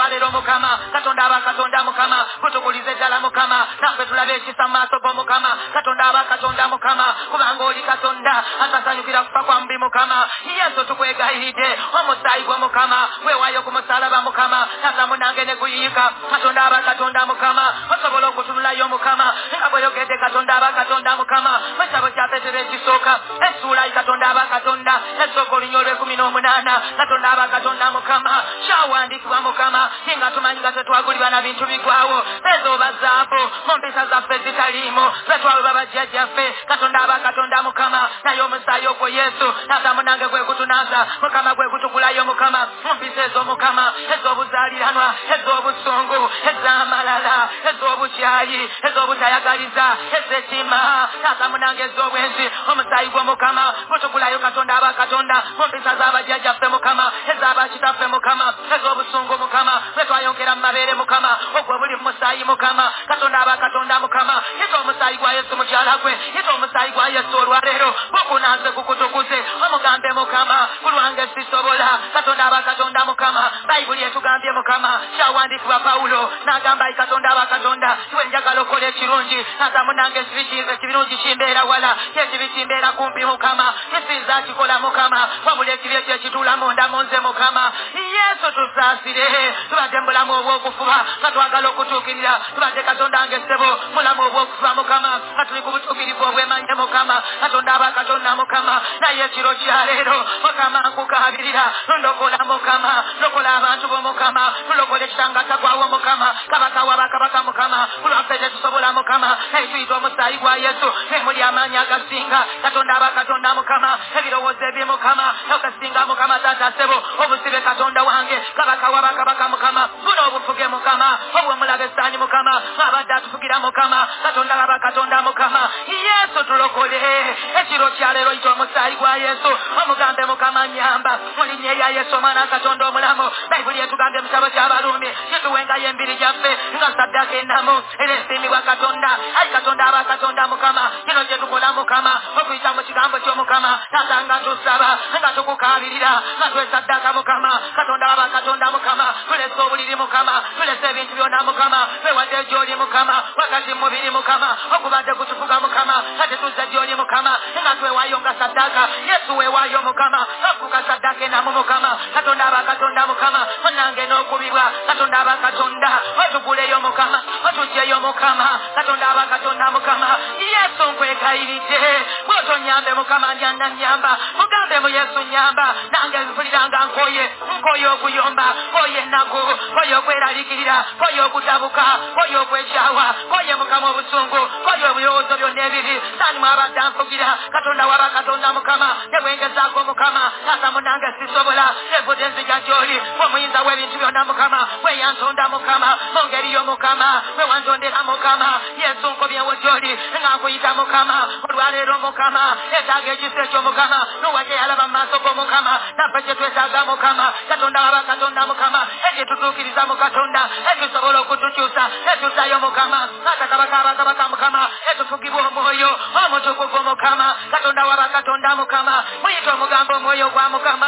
kunaasa olwaleero mukama katonda aba katonda mukama kutukulize ddala mukama naffe tulabe ekisa mu maaso g'omukama katonda aba katonda mukama kubanga oli katonda atasanyukira kufa kwa mbi mukama. Yesu tukwegayiridde omusaayi gw'omukama weewaayo ku musalaba mukama nasamu nange ne guyiika katonda aba katonda mukama osobola okutunulayo mukama nga bweyogedde katonda aba katonda mukama mukitabo kya petero ekisooka essuulayi katonda aba katonda esooka olunya olwekumi n'omunaana katonda aba katonda mukama kyawandiikibwa mukama singa tumanyi nga tetwagulibwa na bintu bigwawo ezooba zaabu mu mpisa zaffe zitaliimu zetwaweebwa bajjajjaffe katonda aba katonda mukama. Naye omusaayi ogwo yesu nazamu nange gwe gutunaza mukama gwe gutugulayo mukama. Mu mpisa ez'omukama ez'obuzaaliranwa ez'obusungu ez'amalala ez'obukyayi ez'obutayagaliza ez'ekima. Nazamu nange ez'obwenzi omusaayi gw'omukama gutugulayo katonda aba katonda mu mpisa z'abajjajjaffe mukama ez'abakitaffe mukama ez'obusungu mukama bwetwayongera mu mabeere mukama ogwo buli mu musaayi mukama katonda aba katonda mukama yita omusaayi gwa yesu mukyala gwe yita omusaayi gwa yesu olwaleero gukunanze gukutukuze omugambe mukama kulwange sisobola katonda aba katonda mukama bayibuli etugambye mukama kyawandiikibwa pawulo n'agamba yi katonda aba katonda iwe njagala okola ekirungi nazamu nange ekibirungi kimbeera wala kyekibi kimbeera kumpi mukama kisiza kikola mukama wabula ekibi ekyo ekituula munda munze mukama. Yesu tusaasire tubadde mu bulamu obw'okufuba nga twagala okutuukirira tubadde katonda nge ssebo mulamu obw'okufuba mukama nga tuli ku butuukirivu obwemanye mukama katonda aba katonda mukama naye ekiro kyaleero mukama nkukaabirira ndokola mukama lokola abantu bomukama tulokola ekitangata gwawo mukama kabaka wa bakabaka mukama kulwaffe tetusobola mukama naye tuyita omusaayi gwa yesu emuli amaanyi agasinga katonda aba katonda mukama ebirowoozo ebi mukama okasinga mukama taata ssebo obusibe katonda wange kabaka wa bakabaka mukama buno obufuge mukama obwomulaba esaani mukama abadde atufugira mukama katonda aba katonda mukama yesu tulokole ekiro kyaleero yita omusaayi gwa yesu. Omugambe mukama nyamba mu yesu omwana katonda omulamu. Bayibuli kituwengayo embiri gyaffe nga era katonda. Ayi katonda aba katonda mukama. Kino mukama. Okuyita mu kigambo ky'omukama nga tusaba nga nga mukama. Katonda aba katonda mukama. Tulese obuliri mukama. Tulese ebintu mukama. Wewadde gy'oli mukama. Wakati mubiri mukama. Okubadde mukama. Gy'oli mukama. Nga twewaayo nga yesu weewaayo mukama okuka saddaka enamu mukama katonda aba katonda mukama onange n'okubibwa. Katonda aba katonda. Otuguleyo mukama otugyeyo mukama katonda aba katonda mukama yesu nkwegayiridde. Bwotonyambe mukama ndyanda nyamba mugambe mu yesu nyamba nange mpuliranga nkoye nkoye okuyomba. Koye enaku koye okweraliikirira. Koye okutabuka. Koye okwekyawa koye mukama obusungu. Koye ebirowoozo byonna ebibi. Sani mwabadde anfugira. Katonda waba katonda mukama nebwengezaako mukama tata munange sisobola. Evudde enzija gy'oli omuyinza w'ebintu byonna mukama weyansonda mukama mu ngeri yo mukama wewanzondera mukama. Yesu nkobyewo gy'oli nga nkuyita mukama olwaleero mukama etaaga ekisa ekyo mukama nuwajja yalaba mu maaso g'omukama naffe kyetwetaaga mukama. Katonda waba katonda mukama ekitutuukiriza mu katonda ekisobola okutukyusa etusayo mukama. Abakabaka mukama etufugibwa omwoyo omutukuvu mukama. Katonda waba katonda mukama muyita omugambo omwoyo gwa mukama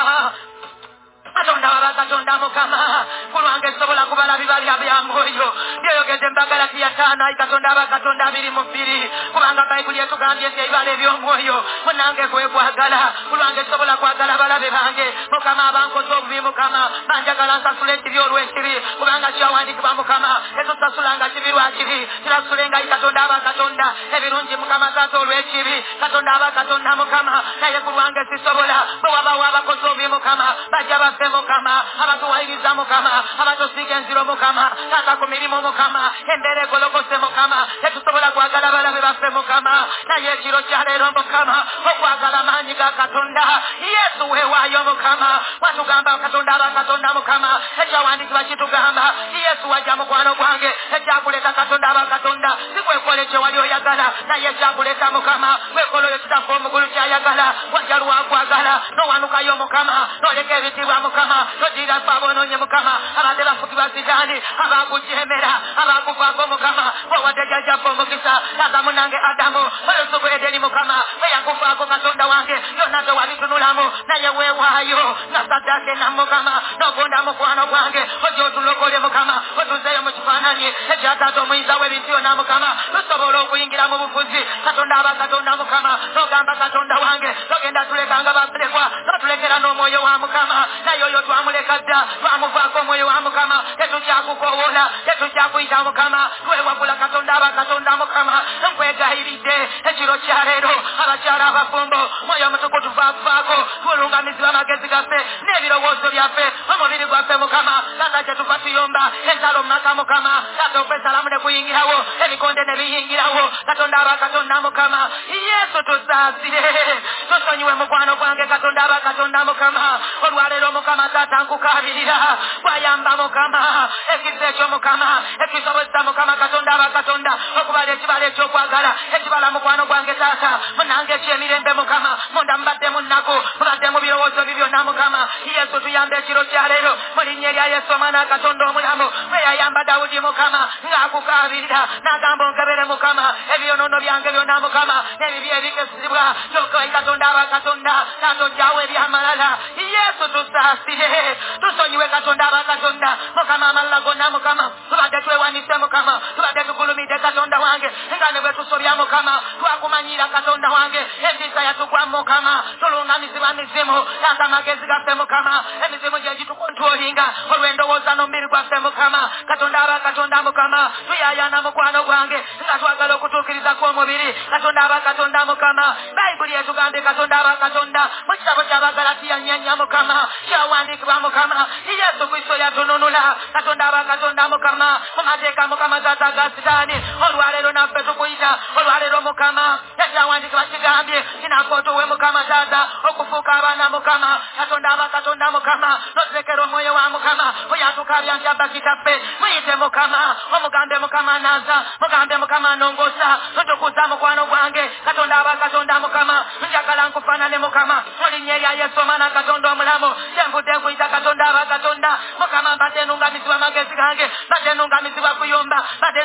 katonda waba katonda mukama kulwange sobola kubala bibalya bya mwoyo byeyogedde mbagalatiya taano ayi katonda aba katonda abiri mu bbiri kubanga bayibuli etugambye nti ebibala eby'omwoyo munange kwekwagala kulwange sobola kwagala balabe bange mukama abankoze obubi mukama banjagala nsasula ekibi olw'ekibi kubanga kyawandikibwa mukama tetusasulanga kibi lwa kibi kirasulenga ayi katonda aba katonda ebirungi mukama taata olw'ekibi katonda aba katonda mukama naye kulwange sisobola bwe wabawo abakozi obubi mukama bajja baffe mukama abatuwayiriza mukama abatusiga enziro mukama taata ku mirimu mukama embeera egolokose mukama tetusobola kwagala balabe byaffe mukama naye ekiro kya leero mukama okwagala amaanyi ga katonda yesu weewaayo mukama watugamba katonda aba katonda mukama ekyawandiikibwa kitugamba yesu wajja mukwano gwange ekyakuleka katonda aba katonda sikwekola ekyo wali oyagala naye ekyakuleka mukama wekola oyo kitaffe omugulu kyayagala wajja lwakwagala nowanukayo mukama noleka ebitibwa mukama notiira fe aboononye mukama abadde bafukibwa sitaani abakujemera abakuvaako mukama owadde jajjaffe omukisa naga munange adamu. Olusuku edeni mukama eyakufaako katonda wange. Yonna tewabitunulamu naye weewaayo nga saddaake na mukama nogonda mukwano gwange ojo otulokole mukama otuzeeyo mu kifaananyi ekyataata omuyinza w'ebintu yonna mukama tusobola okuyingira mu bufuzi katonda aba katonda mukama nogamba katonda wange togenda tulekanga babalekwa notulekera n'omwoyo wa mukama naye oyo twamuleka dda twamuvaako omwoyo wa mukama tetukyakukowola tetukyakuyita mukama twewagula katonda aba katonda mukama nkwegayiridde ekiro kya leero abakyala abafumbo mwoyo mutukutu vaakuvaako tulungamizibwa amagezi gaffe n'ebirowoozo byaffe omubiri gwaffe mukama tuyomba entalo mumaka mukama tata okwesalamu ne kuyingirawo ebikonde ne biyingirawo katonda aba katonda mukama yesu tusaasire tusonyiwe mukwano gwange katonda aba katonda mukama olwaleero mukama tata nkukabirira gwayamba mukama ekisa ekyo mukama ekisobozesa mukama katonda aba katonda okubala ekibala ekyokwagala ekibala mukwano gwange taata. Munange ekyemirembe mukama munda mubadde mu nnaku mubadde mu birowoozo bibyonna mukama yesu tuyambe ekiro kya leero mu linnya erya yesu omwana katonda omulamu weyayamba dawudi mukama ng'akukabirira n'agamba onkebere mukama ebyonono byange byonna mukama n'ebibi ebikesibwa tokai katonda aba katonda natojjawo ebyamalala yesu tusaasire tusonyiwe katonda aba katonda. Mukama amalala gonna mukama. Tubadde twewanise mukama. Tubadde tugulumidde katonda wange. Nga ne bwe tusobya mukama twakumanyira katonda wange. Entiisa yatugwa mukama. Tulungamizibwa mizimu. Yanga amagezi gaffe mukama. Emizimu gye gitukontwolinga olw'endowooza n'omubiri gwaffe mukama. Katonda aba katonda mukama. Tuyayana mukwano gwange. Nga twagala okutuukirizako omubiri katonda aba katonda mukama. Bayibuli etugambye katonda aba katonda. Mu kitabo ky'abagalatiya nyanya mukama kyawandiikibwa mukama yesu kristo yatununula katonda aba katonda mukama mu mateeka mukama taata ga sitaani olwaleero naffe tukuyita olwaleero mukama ekyawandiikibwa kigambye kinakootowe mukama taata okufuuka abaana mukama katonda aba katonda mukama nozekera omwoyo wa mukama oyatukabya nti abba kitaffe muyite mukama omugambe mukama naza mugambe mukama nongosa ntukuza mukwano gwange katonda aba katonda mukama njagala nkufaanane mukama mu linnya erya yesu omwana katonda omulamu kyenvudde nkuyita katonda aba katonda. Mukama mbadde nungamizibwa amagezi gange mbadde nungamizibwa kuyomba mbadde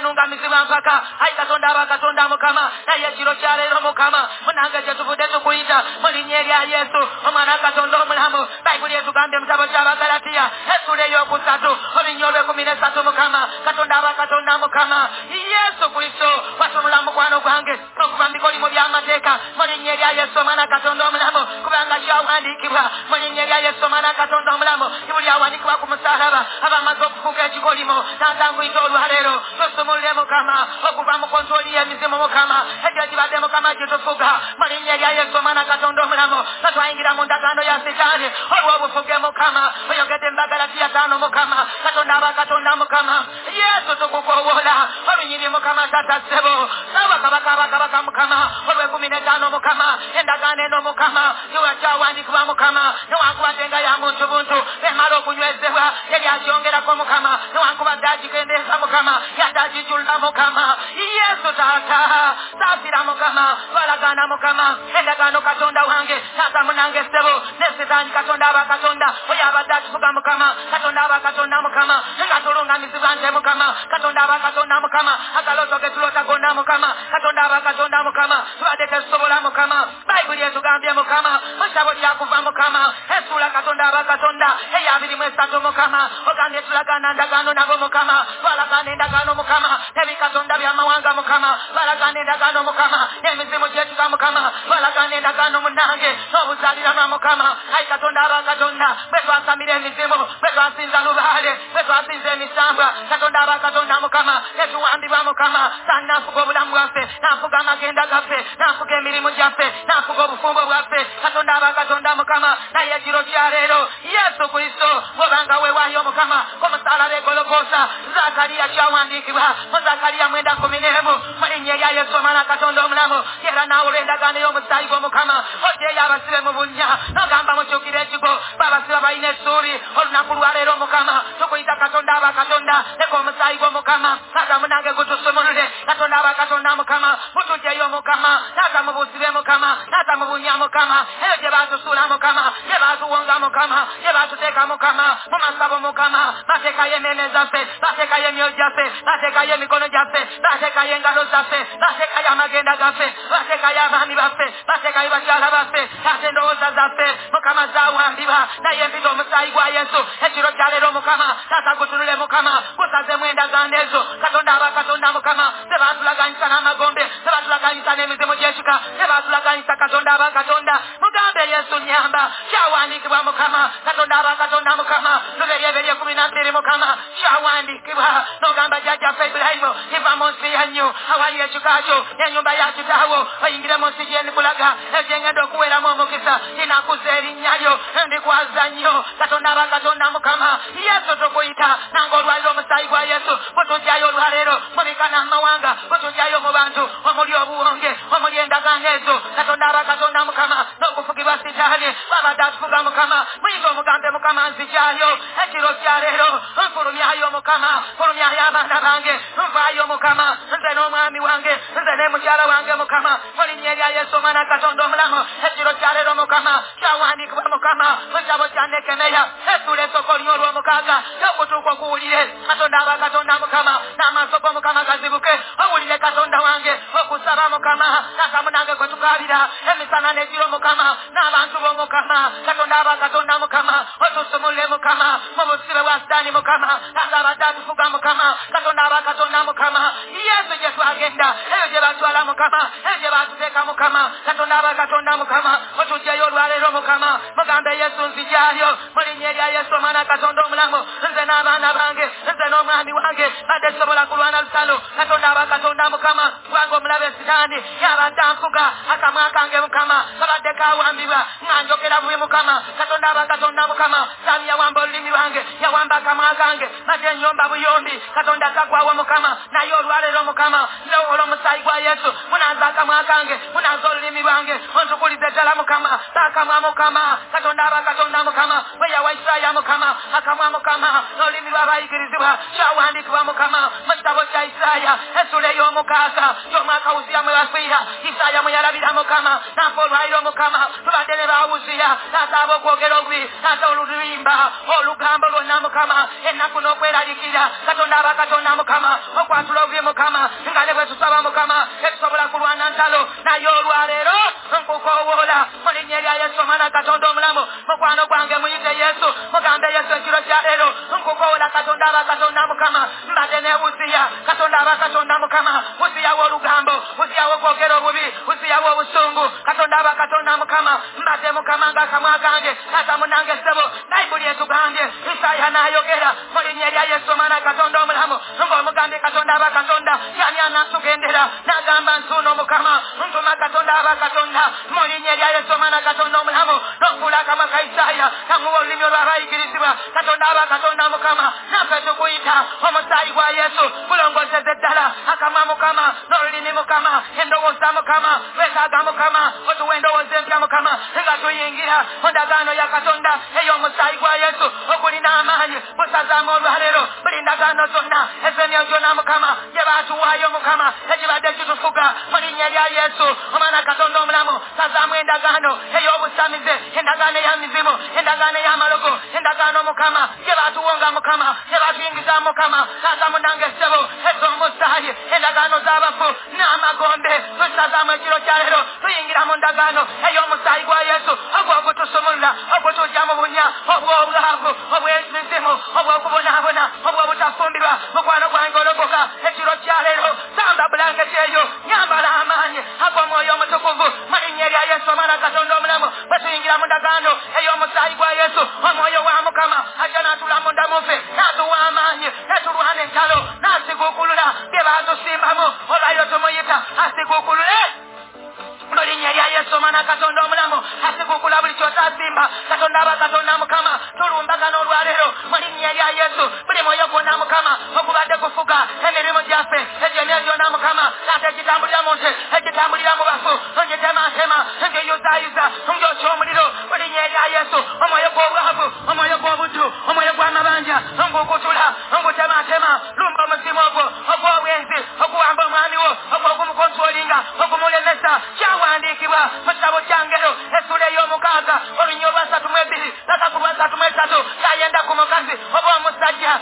mpaka. Ayi katonda aba katonda mukama naye ekiro kyaleero mukama. Munange kyetuvudde tukuyita erya yesu. Omwana katonda omulamu bayibuli etugambye mutabo ky'abagalatiya ey'okusatu olunya olwekumi nesatu mukama. Katonda aba katonda mukama. Yesu kristo watunula mukwano gwange. Okuva mu bikolimu by'amateeka mu erya yesu omwana katonda omulamu. Kubanga kyawandiikibwa mu erya yesu omwana katonda omulamu ibuli awandiikibwa ku musalaba abamaze okufuuka ekikolimu natanguyita olwaleero tusumulire mukama okuva mu kontroli y'emizimu mukama egyo gibadde mukama gitufuga mu linnya erya yesu omwana katonda omulamu natwayingira mu ndagaano ya sitaani olw'obufuge mukama oyogedde mubagalatiya taano mukama katonda aba katonda mukama yesu tukukowola olunyiri mukama tata ssebo sabakabaka abakabaka mukama olw'ekumi n'etaano mukama endagaano eno mukama iwakyawandiikibwa mukama newankubadde nga ya muntu buntu emala okunywezebwa yali mukama newankubadde mukama yadde mukama yesu taata saasira mukama twalagaana mukama endagaano katonda wange taata munange katonda oyo abadde mukama katonda mukama nga tulungamizibwa mukama katonda mukama agalooto ge tulota gonna mukama katonda mukama tubadde mukama bayibuli etugambye mukama mukama esuula katonda aba katonda. Eyabirimu esatu mukama. Ogambye tulagaana ndagaano nabo mukama. Twalagaana endagaano mukama. Nebikatonda byamawanga mukama. Twalagaana endagaano mukama. N'emizimu gyetuga mukama. Twalagaana endagaano munange. N'obuzaalirana mukama. Ayi katonda aba katonda. Bwe twasamira emizimu bwe twasinza lubaale bwe twasinza emisambwa. Katonda aba katonda mukama. Etuwambibwa mukama. Sannafuga obulamu bwaffe nafuga amagenda gaffe nafuga emirimu gyaffe nafuga obufumbo bwaffe. Katonda aba katonda mukama. Naye ekiro kya leero yesu kristo bwobanga weewaayo mukama musalaba egologosa zakaliya kyawandiikibwa. Mu zakaliya mwenda kumi n'emu. Mu linnya erya yesu omwana katonda omulamu. Era naawe olw'endagaano y'omusaayi gw'omukama. Ojeeyo abasibe mu bunnya. Nogamba mukyukire ekigo. Baabasiba balina essuubi. Olunaku lwaleero omukama. Tukuyita katonda aba katonda. Leka omusaayi gw'omukama. Taata munange gutusumulule katonda aba katonda mukama mutujeyo omukama. Taata mubusibe mukama taata mubunya mukama eyo gye baatusuula mukama gye baatuwonga mukama gye baatuteeka mukama mu masabo mukama bateekayo emmeeme zaffe bateekayo emyoyo gyaffe bateekayo emikono gyaffe bateekayo engalo zaffe bateekayo amagenda gaffe bateekayo abaami baffe bateekayo bakyala baffe taata endowooza zaffe mukama zawambibwa naye mpita omusaayi gwa yesu ekiro kyaleero mukama taata gutunule mukama gusazemu endagaano ezo katonda aba katonda mukama tebatulaganyisa n'amagombe tebatulaganyisa n'emizimu gyekika tebatulaganyisa katonda aba katonda. Mugambe yesu nyamba. Kyawandiikibwa mukama. Katonda aba katonda mukama. Luberyeberye kumi nabbiri mukama. Kyawandiikibwa nogamba jjajjaffe ibulayimu iva mu nsi yanyu awali ekika kyo enyumba ya kitaawo oyingire mu nsi gyenikulaga egyengenda okuweeramu omukisa inakuza erinnya lyo ndikwaza nnyo katonda aba katonda mukama. Yesu tukuyita nange olwaliro omusaayi gwa yesu butujjayo olwaleero mubikana mumawanga butujjayo mu bantu omuli obuwonge omuli endagaano ezo katonda aba katonda mukama n'okufugibwa sitaani babadde mukama muyinza omugambe mukama nzijjayo ekiro kyaleero nfulumyayo mukama fulumyayo abaana bange nvaayo mukama nze n'omwami wange nze ne wange mukama mulinnya erya yesu omwana katonda omulamu ekiro kyaleero mukama kyawandiikibwa mukama mu kitabo kya nekemeya esuula esoko lyo olw'omukaaga yokutuuka okuwulire katonda aba katonda mukama n'amaaso g'omukama gazibuke owulire katonda wange okusaba mukama. Nakamu nange kwe tukaabira emisana n'ekiro mukama n'abantu b'omukama katonda aba katonda mukama otusumulire mukama. Mu busibe bwa sitaani mukama agabadde atufuga mukama. Katonda aba katonda mukama. Yesu gye twagenda eyo gye batwala mukama eyo gye batuteeka mukama. Katonda aba katonda mukama mugambe yesu nzijaayo mu linnya erya yesu omwana katonda omulamu nze n'abaana bange nze n'omwami wange badde sobola kulwana lusalo katonda aba katonda mukama kubanga omulabe sitaani yabadde anfuga akamwa kange mukama kabadde kawambibwa nga njogera bubi mukama katonda aba katonda mukama sami yawamba olulimi lwange yawamba akamwa kange badde nyomba buyombi katonda kagwawo mukama naye olwaleero mukama olwo omusaayi gwa yesu munanza akamwa kange munanza olulimi lwange ontukulize ddala mukama akamwa mukama katonda aba katonda mukama bwe yawa isiraya mukama akamwa mukama n'olulimi lw'abayigirizibwa kyawandiikibwa mukama mu kitabo kya isiraya esula ey'omukaaga y'omwaka uziya mwe bafiira isaya mwe yalabira mukama nampa olwaliro mukama tubadde ne bawuziya nasaaba okwogera obubi nasa olulimba olugambo lwonna mukama ennaku n'okweralikira mukama mbadde ne wuziya katonda aba katonda mukama wuziyawo olugambo wuziyawo okwogera obubi wuziyawo obusungu katonda aba katonda mukama mbadde mukama nga akamwa gange katamunange ssebo bayibuli etugambye isaya n'ayogera mu linnya erya yesu omwana katonda omulamu. Ng'omugambye katonda aba katonda yani anatugendera n'agamba nsuuno mukama ntuma katonda aba katonda mu linnya erya yesu omwana katonda omulamu. N'okuula akamwa ka isaya kamuwa olulimi olw'abayigirizibwa katonda aba katonda mukama gwa yesu gulongoseze ddala akamwa mukama n'olulimi mukama endowooza mukama twetaaga mukama otuwa endowooza empya mukama nga tuyingira mu ndagaano ya katonda ey'omusaayi gwa yesu ogulina amaanyi busazaamu olwaleero buli ndagaano zonna ez'emyo gyonna mukama gye baatuwaayo mukama ekibadde kitufuga mu linnya lya yesu. Omwana katonda omulamu sazaamu endagaano ey'obusamize endagaano endagaano ey'amalogo endagaano mukama gye baatuwonga mukama gye baatuyingiza mukama saza tuyingira mu ndagaano ey'omusaayi gwa yesu. Ogwo ogutusumulula ogutujja mu bunya obw'obwavu obw'emizimu obw'okubonaabona obw'obutafumbirwa mukwano gwange ologoka ekiro kya leero samba bulangeti eyo nyambala amaanyi ag'omwoyo omutukuvu mu linnya erya yesu omwana katonda omulamu bwe tuyingira mu ndagaano ey'omusaayi gwa yesu. Omwoyo wa mukama. Ajja n'atula munda mufe. N'atuwa amaanyi netulwana entalo n'asiguukulula bye baatusimbamu olwayo tumuyita. Asiguukulule katonda erinnya lya yesu omwana katonda omulamu asigukula buli kyotazimba katonda aba katonda mukama tulumbagana olwaleero. Mu lya yesu buli mwoyo gwonna mukama ogubadde gufuga. Emirimu gyaffe egyemyo gyonna mukama ate egitambulira mu nte egitambulira mu bafu ngitematema ngeyuzaayuza ngyokya omuliro lya yesu omwoyo gw'obwavu omwoyo gw'obuddu omwoyo gw'amabanja mukaaga mu kyangeyo essula ey'omukaaga. Olunywa olwa satu mu ebiri lakaku lwa ku mukazi oba omusajja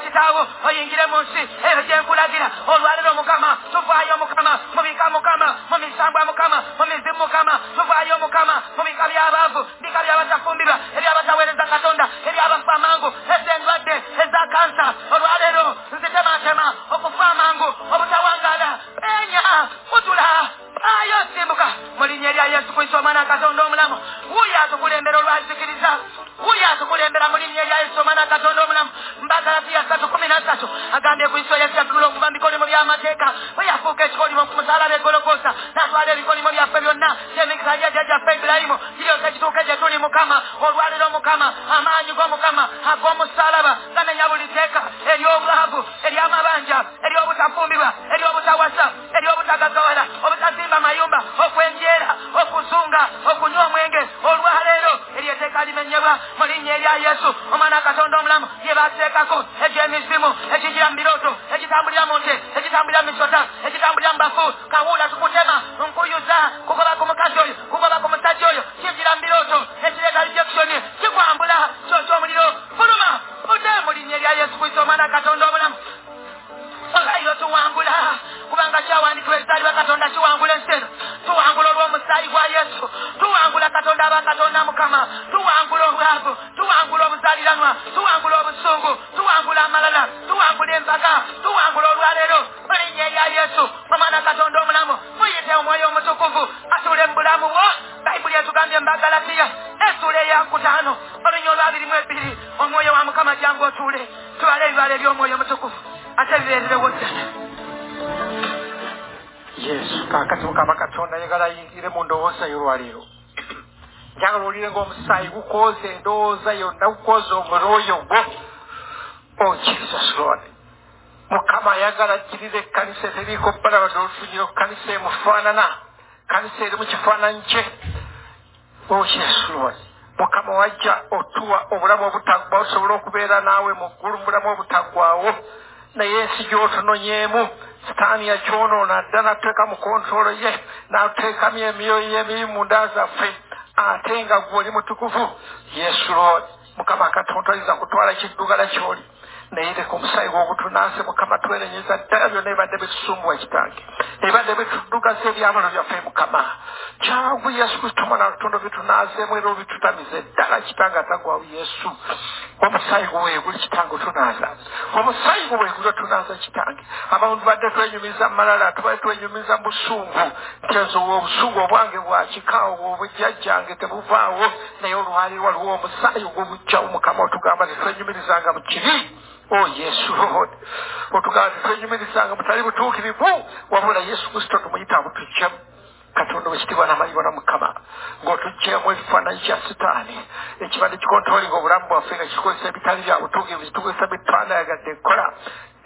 gracias atrás. Ndowooza y'olwaleero njagala olire ng'omusaayi gukooza endowooza yonna gukooza omulooyo gwo. O jesus lord. Mukama ayagala ajjirira ekkanisa eteriiko balabadde olufunyiro kanisa emufaanana kanisa eri mu kifaananyi kye. O yesu lord. Mukama wajja otuwa obulamu obutaggwa osobole okubeera naawe mu ggulu mu bulamu obutaggwawo naye ensi gy'otunonyeemu sitaani yakyonoona dda nateeka mu kontrolo ye nateekamu emyoyo y'emibi munda zaffe ate nga gwe oli mutukuvu yesu lord mukama katonda oyinza kutwala kiddugala ky'oli naye leka omusaayi gwogutunaase mukama twerenyeza ddala byonna ebadde bitusumbuwa kitange ebadde bituddugaza ebyamalo byaffe mukama kyavu yesu kristo mwana lutondo bitunaazeemu era obitutamize ddala kitange atagwawo yesu omusaayi gwe weeguli kitange otunaaza omusaayi gwe weeguli otunaaza kitange abantu badde twenyumiza mu malala tubadde twenyumiza mu busungu nti nzowa obusungu obwange bwakikaawo bwobujjajjange tebuvaawo naye olwaliro waliwo omusaayi ogwobujjawo mukama otugamba tetwenyumirizanga mu kibi o yesu lord otugamba tetwenyumirizanga mutali butuukirivu wabula yesu kristo tumuyita butujjamu katonda wekitiibwa n'amanyibwa na mukama ng'otugyemu ekifaananyi kya sitaani ekibadde kikontrolinga obulamu bwaffe nga kikozesa ebitali bya butuukirivu kitukozesa byetwandayagadde enkola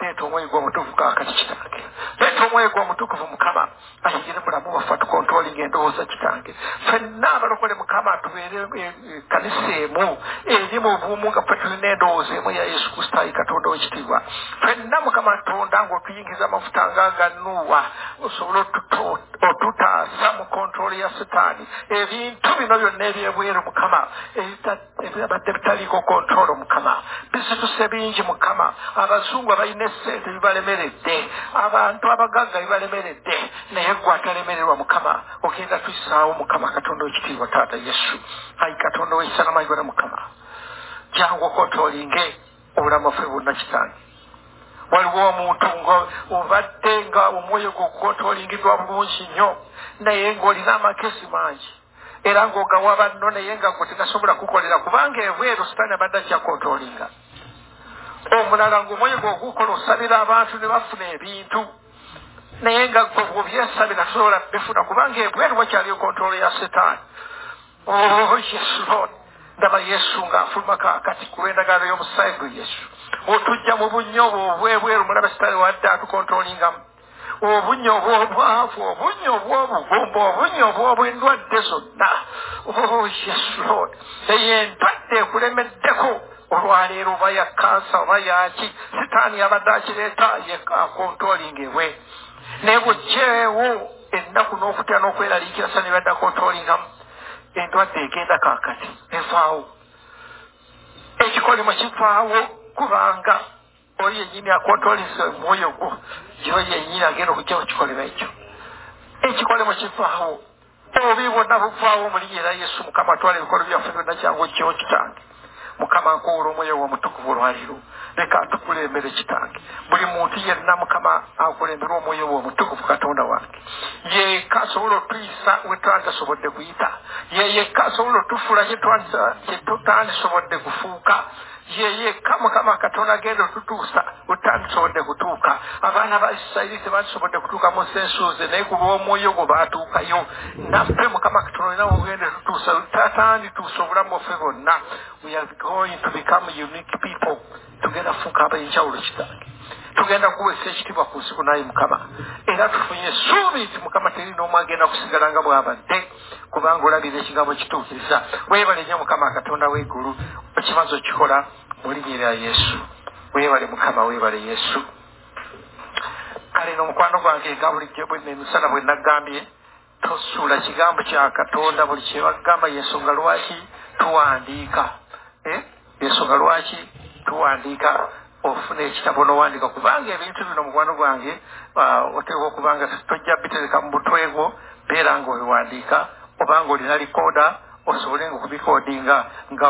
leeta omwoyo gw'omutukuvu kakati kitange. Leeta omwoyo gw'omutukuvu mukama. Ayingire mulamu waffe atukontrolinga endowooza kitange. Ffenna abalokole mukama tubeere kanisa emu eri mu bumu nga ffe tulina endowooza emu ya yesu kristo ayi katonda wekitiibwa. Ffenna mukama tonda ng'otuyingiza amafuta nga ganuuwa osobole otutaasa mu kontrolo ya sitaani ebintu bino byonna ebyebweru mukama ebibadde bitaliiko kontrolo mukama. Bisituse bingi mukama. Abazungu abalina esente bibalemeredde abantu abagagga bibalemeredde naye gwe atalemererwa mukama. Ogenda tuyisaawo mukama katonda wekitiibwa taata yesu. Ayi katonda wekisa namayibwa na mukama jangu okontrolinge obulamu bwaffe bwonna kitange. Waliwo omuntu nga obadde nga omwoyo gwe ogukontrolingibwa bulungi nnyo naye ng'olina amakesi mangi. Era ng'ogawa banno naye nga gwe tegasobola kukolera kubanga ebweru sitaani abadde ajja kontrolinga omulala ng'omwoyo gwe ogukola osabira abantu ne bafuna ebintu naye nga gwe bwobyesabira tosobola bifuna kubanga ebweru wakyaliyo kontrolo ya sitaani oh yesu lord. Ndaba yesu ng'afuluma kaakati ku lw'endagaano y'omusaayi gwe yesu. Otujja mu bunyobo obwebweru mulaba sitaani wadde atukontrolingamu obunyobo obwavu obunyobo obugumba obunyobo obw'endwadde zonna oh yesu lord. Eyo endwadde ekulemeddeko olwaleero oba ya kansa oba yaki sitaani yabadde akireeta akontrolingibwe naye bwekyewo ennaku n'okutya n'okweraliikira sa nebadde akontrolingamu endwadde egenda kaakati evaawo ekikolimo kivaawo kubanga oli yennyini akontrolinsa omwoyo gwo giro yennyini agenda okujja kukikolera ekyo ekikolemo kivaawo obi bwonna buvaawo omuli era yesu mukama atwala ebikolo byaffe byonna kyangu okyewo kitange mukama nkuwula omwoyo womutukuvu olwaliro leka atukulembere kitange. Buli muntu yenna mukama akulembere omwoyo womutukuvu katonda wange. Yekka asobola otuyisa wetwandisobodde kuyita. Ye yekka asobola otufuula kyetutandisobodde kufuuka ye yekka mukama katonda agenda otutuusa wetandisobodde kutuuka abaana ba isirayiri tebandisobodde kutuuka mu sensuuze naye ku lw'omwoyo gwe baatuukayo naffe mukama katonda olina wogenda tutuusa tatandituusa obulamu bwaffe bwonna we are going to become unique people. Tugenda fuuka ab'enjawulo kitange tugenda kuwesa ekitiibwa ku nsi kunaye mukama. Era tufunye essuubi nti mukama teri n'omu agenda kusigala nga bw'abadde kubanga olabira ekigambo kituukiriza weebale nnyo mukama katonda w'eggulu okimaze okikola mu linnya lya yesu. Weebale mukama weebale yesu. Kale n'omukwano gwange nga bulijjo emisana bwe nagambye tosuula kigambo kya katonda buli kyebagamba yensonga lwaki tuwandiika? Eh? yensonga lwaki tuwandiika ofuna ekitabo n'owandiika kubanga ebintu bino mukwano gwange oteekwa okubanga tojja bitereka mu butwe bwo beera nga obiwandiika obanga olina likooda osobole nga okubikoodinga nga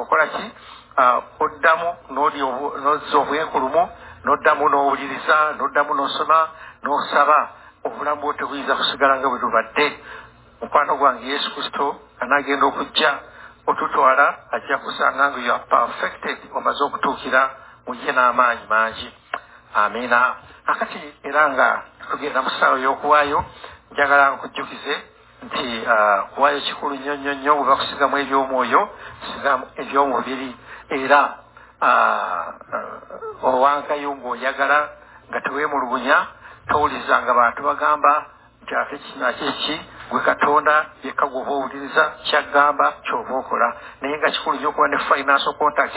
okola ki? Oddamu n'ozza obwenkulumu n'oddamu n'owuliriza n'oddamu n'osoma n'osaba obulamu bwo tebuyinza kusigala nga bwe lubadde mukwano gwange yesu kristo anaagenda okujja otutwala ajja kusanga nga you are perfected omaze okutuukira mu ye n'amaanyi mangi. Amiina akati era nga tugenda mu ssaawa y'okuwaayo njagala nkujjukize nti ah, kuwaayo kikulu nnyo nnyo nnyo bwe bakusigamu ebyomwoyo sigamu ebyomubiri. Era ah, owankayo ng'oyagala nga teweemulugunya towulizanga bantu bagamba nti ate kinaki eki gwe katonda yekka gwoba owuliriza kyaggamba kyoba okola naye nga kikulu nnyo okuba ne financial contact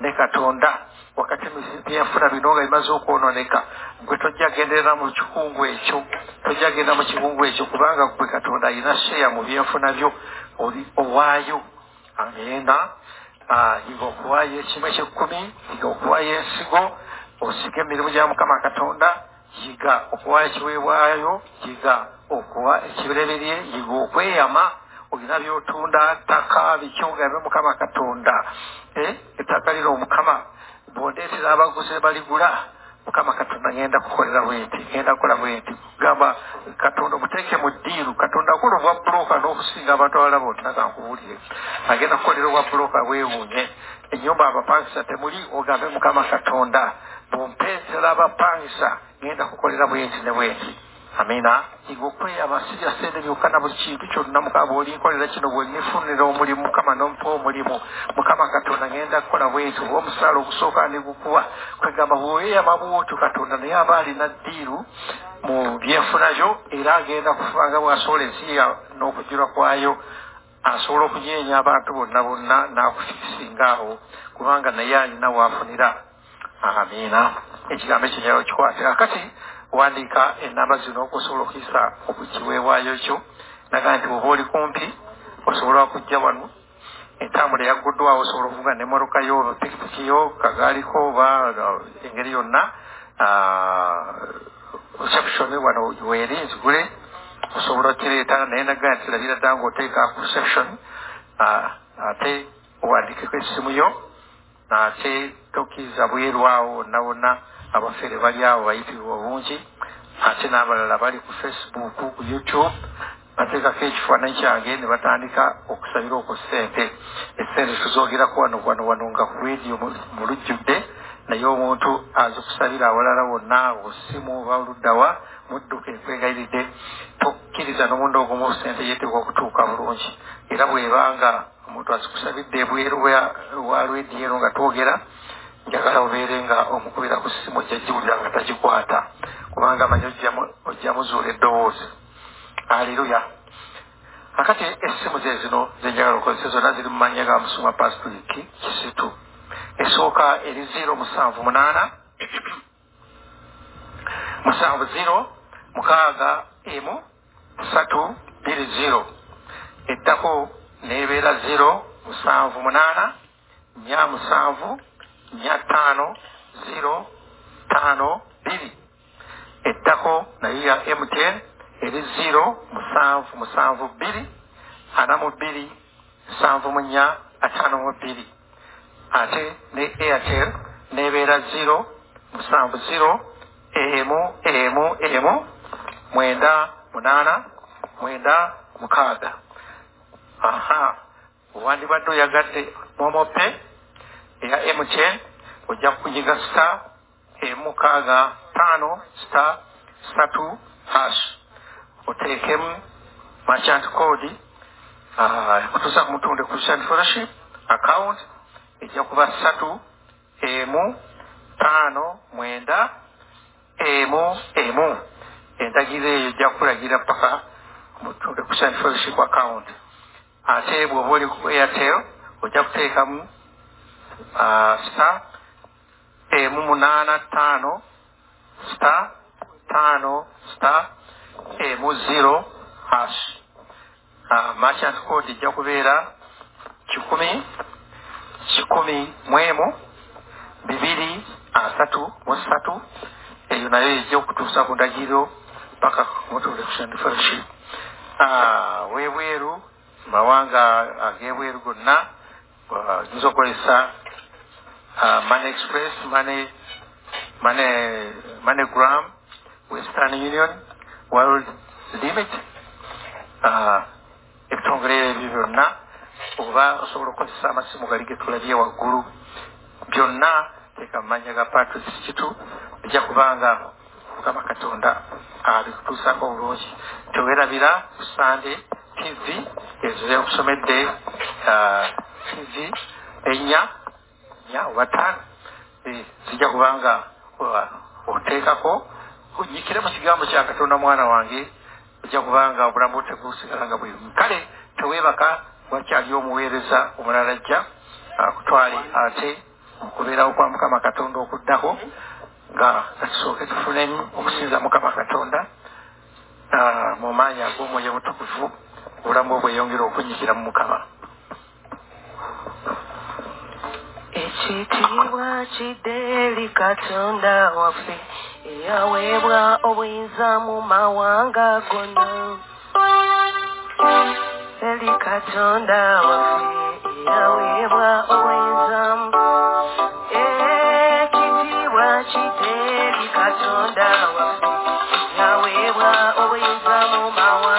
ne katonda wakati byenfuna bino nga bimaze okwononeka gwe tojja genderera mu kikungu ekyo tojja genda mu kikungu ekyo kubanga gwe katonda alina sheya mu byenfuna byo oli owaayo. Agenda yiga okuwaayo ekimu ekyekkumi yiga okuwaayo ensigo osiga emirimu gya mukama katonda yiga okuwaayo ekiweebwayo yiga okuwa ekibereberye yiga okweyama olina byotunda ttaka bikyongabe mukama katonda Eh, ettaka lino omukama bondeetera abaguzi baligula mukama katonda ngenda kukolera bwenti ngenda kukola bwenti. Kugamba katonda omuteeke mu ddiiru katonda akola obwa buloka n'okusinga abantu abalala bonna kankubuulire agenda kukolera obwa buloka bwewuunye. Ennyumba abapangisa temuli ogambe mukama katonda. Bumpeesera abapangisa ngenda kukolera bwenti ne bwenti amina iwe okweyama sirya sente byokka na buli kintu kyonna mukama bw'olinkolera kino bw'onifunira omulimu mukama n'omupa omulimu mukama katonda ngenda kukola bweti oba omusaala ogusooka ndigukuwa kwegamba bw'oyeyama bwotyo katonda naye aba alina ddiiru mu byenfuna byo era agenda kufanga bw'asobola ensi ya n'okujjula kwayo asobola okunyeenya abantu bonna bonna n'akufikisinga awo kubanga naye alina waafunira amiina ekigambo ekyo nyayo kikwatira kati wandiika enamba zino okusobola okuyisa okukiweebwayo kyo naga nti bwoba oli kumpi osobola okujja wano entambula eyagguddwawo osobola okuvuga nemotoka yo pikipiki yo kagaaliko oba engeri yonna reception wano weeri nzigule osobola okireeta naye naga nti labira ddala ngaoteeka ku reception ate owandikeko essimu yo ate tokkiriza bweru awo wonna wonna abafere bali awo bayitibwa obungi ate n'abalala bali ku facebook ku youtube. Bateekako ekifaananyi kyange ne batandika okusabira okwo ssente esente tuzogerako wano wano wano nga ku rediyo mu lujjudde. Naye omuntu aza okusabira awalala wonna osimu oba oluddawa mudduka ekwegayiridde tokkiriza n'omundi ogumu sente yeetekwa okutuuka bulungi. Era bwebanga omuntu azikusabidde ebweru wa rediyo eno nga twogera njagala obeere nga omukubira ku ssimu ojjagiwulira nga tagikwata kubanga amanyi ojjamu- ojjamuzuula eddoboozi. Aleluya akati essimu ze zino zenjagala okozese zonna ziri mu manya ga musuma pasituliki kisitu. Esooka eri ziro musanvu munaana musanvu ziro mukaaga emu ssatu bbiri ziro eddako neebeera ziro musanvu munaana nya musanvu nya ttaano ziro ttaano bbiri eddako naye ya mtn eri ziro musanvu musanvu bbiri ana mu bbiri nsanvu mu nnya ataano mu bbiri. Ate ne airtel neebeera ziro musanvu ziro emu emu emu mwenda munaana mwenda mukaaga aha. Owandibadde oyagadde momope eya mtn ojja kunyiga star emukaaga taano star satu. Hash. Oteekemu merchant code kutuusa ku mutunde christian fellowship account. Ejja kuba ssatu emu. Taano mwenda. Emu. Emu. Endagiro eyo ejja kukulagira paka. Mutunde christian fellowship account ate bw'oba oli ku airtel ojja kuteekamu star emu munaana ttaano star ttaano star emu zero hash merchant code ejja kubeera kikumi kikumi mu emu bibiri asatu mu ssatu eyo nayo ejja okutuusa ku ndagiro paka motor election fellowship. Ah, webweru mawanga ag'ebweru gonna ah, oyinza okukozesa ah, money express money money moneygram western union world limit Ah, ebitongole ebyo byonna oba osobola okukozesa amasimu gali getulabye waggulu byonna teeka mu manya ga patrick kitu ejja kubanga mukama katonda abikutuusako obulungi. Tewerabira ku sande tv ezo zekusomedde ah, tv enya nya oba ttaano Eh, zijja kubanga oteekako onyikire mu kigambo kya katonda mwana wange ojja kubanga obulamu tebusigala nga bweru kale teweebaka wakyali omuweereza omulala ajja akutwale ate okubeerawo kwa mukama katonda okuddako nga katusooke tufunemu okusinza mukama katonda. Mu maanyi ag'omwoyo mutukuvu obulamu obweyongera okunyikira mu mukama. Ekitiibwa kidde eri katonda waffe eyaweebwa obuyinza mu mawanga gonna. Eri katonda waffe eyaweebwa obuyinza ekitiibwa kidde eri katonda waffe eyaweebwa obuyinza mu mawanga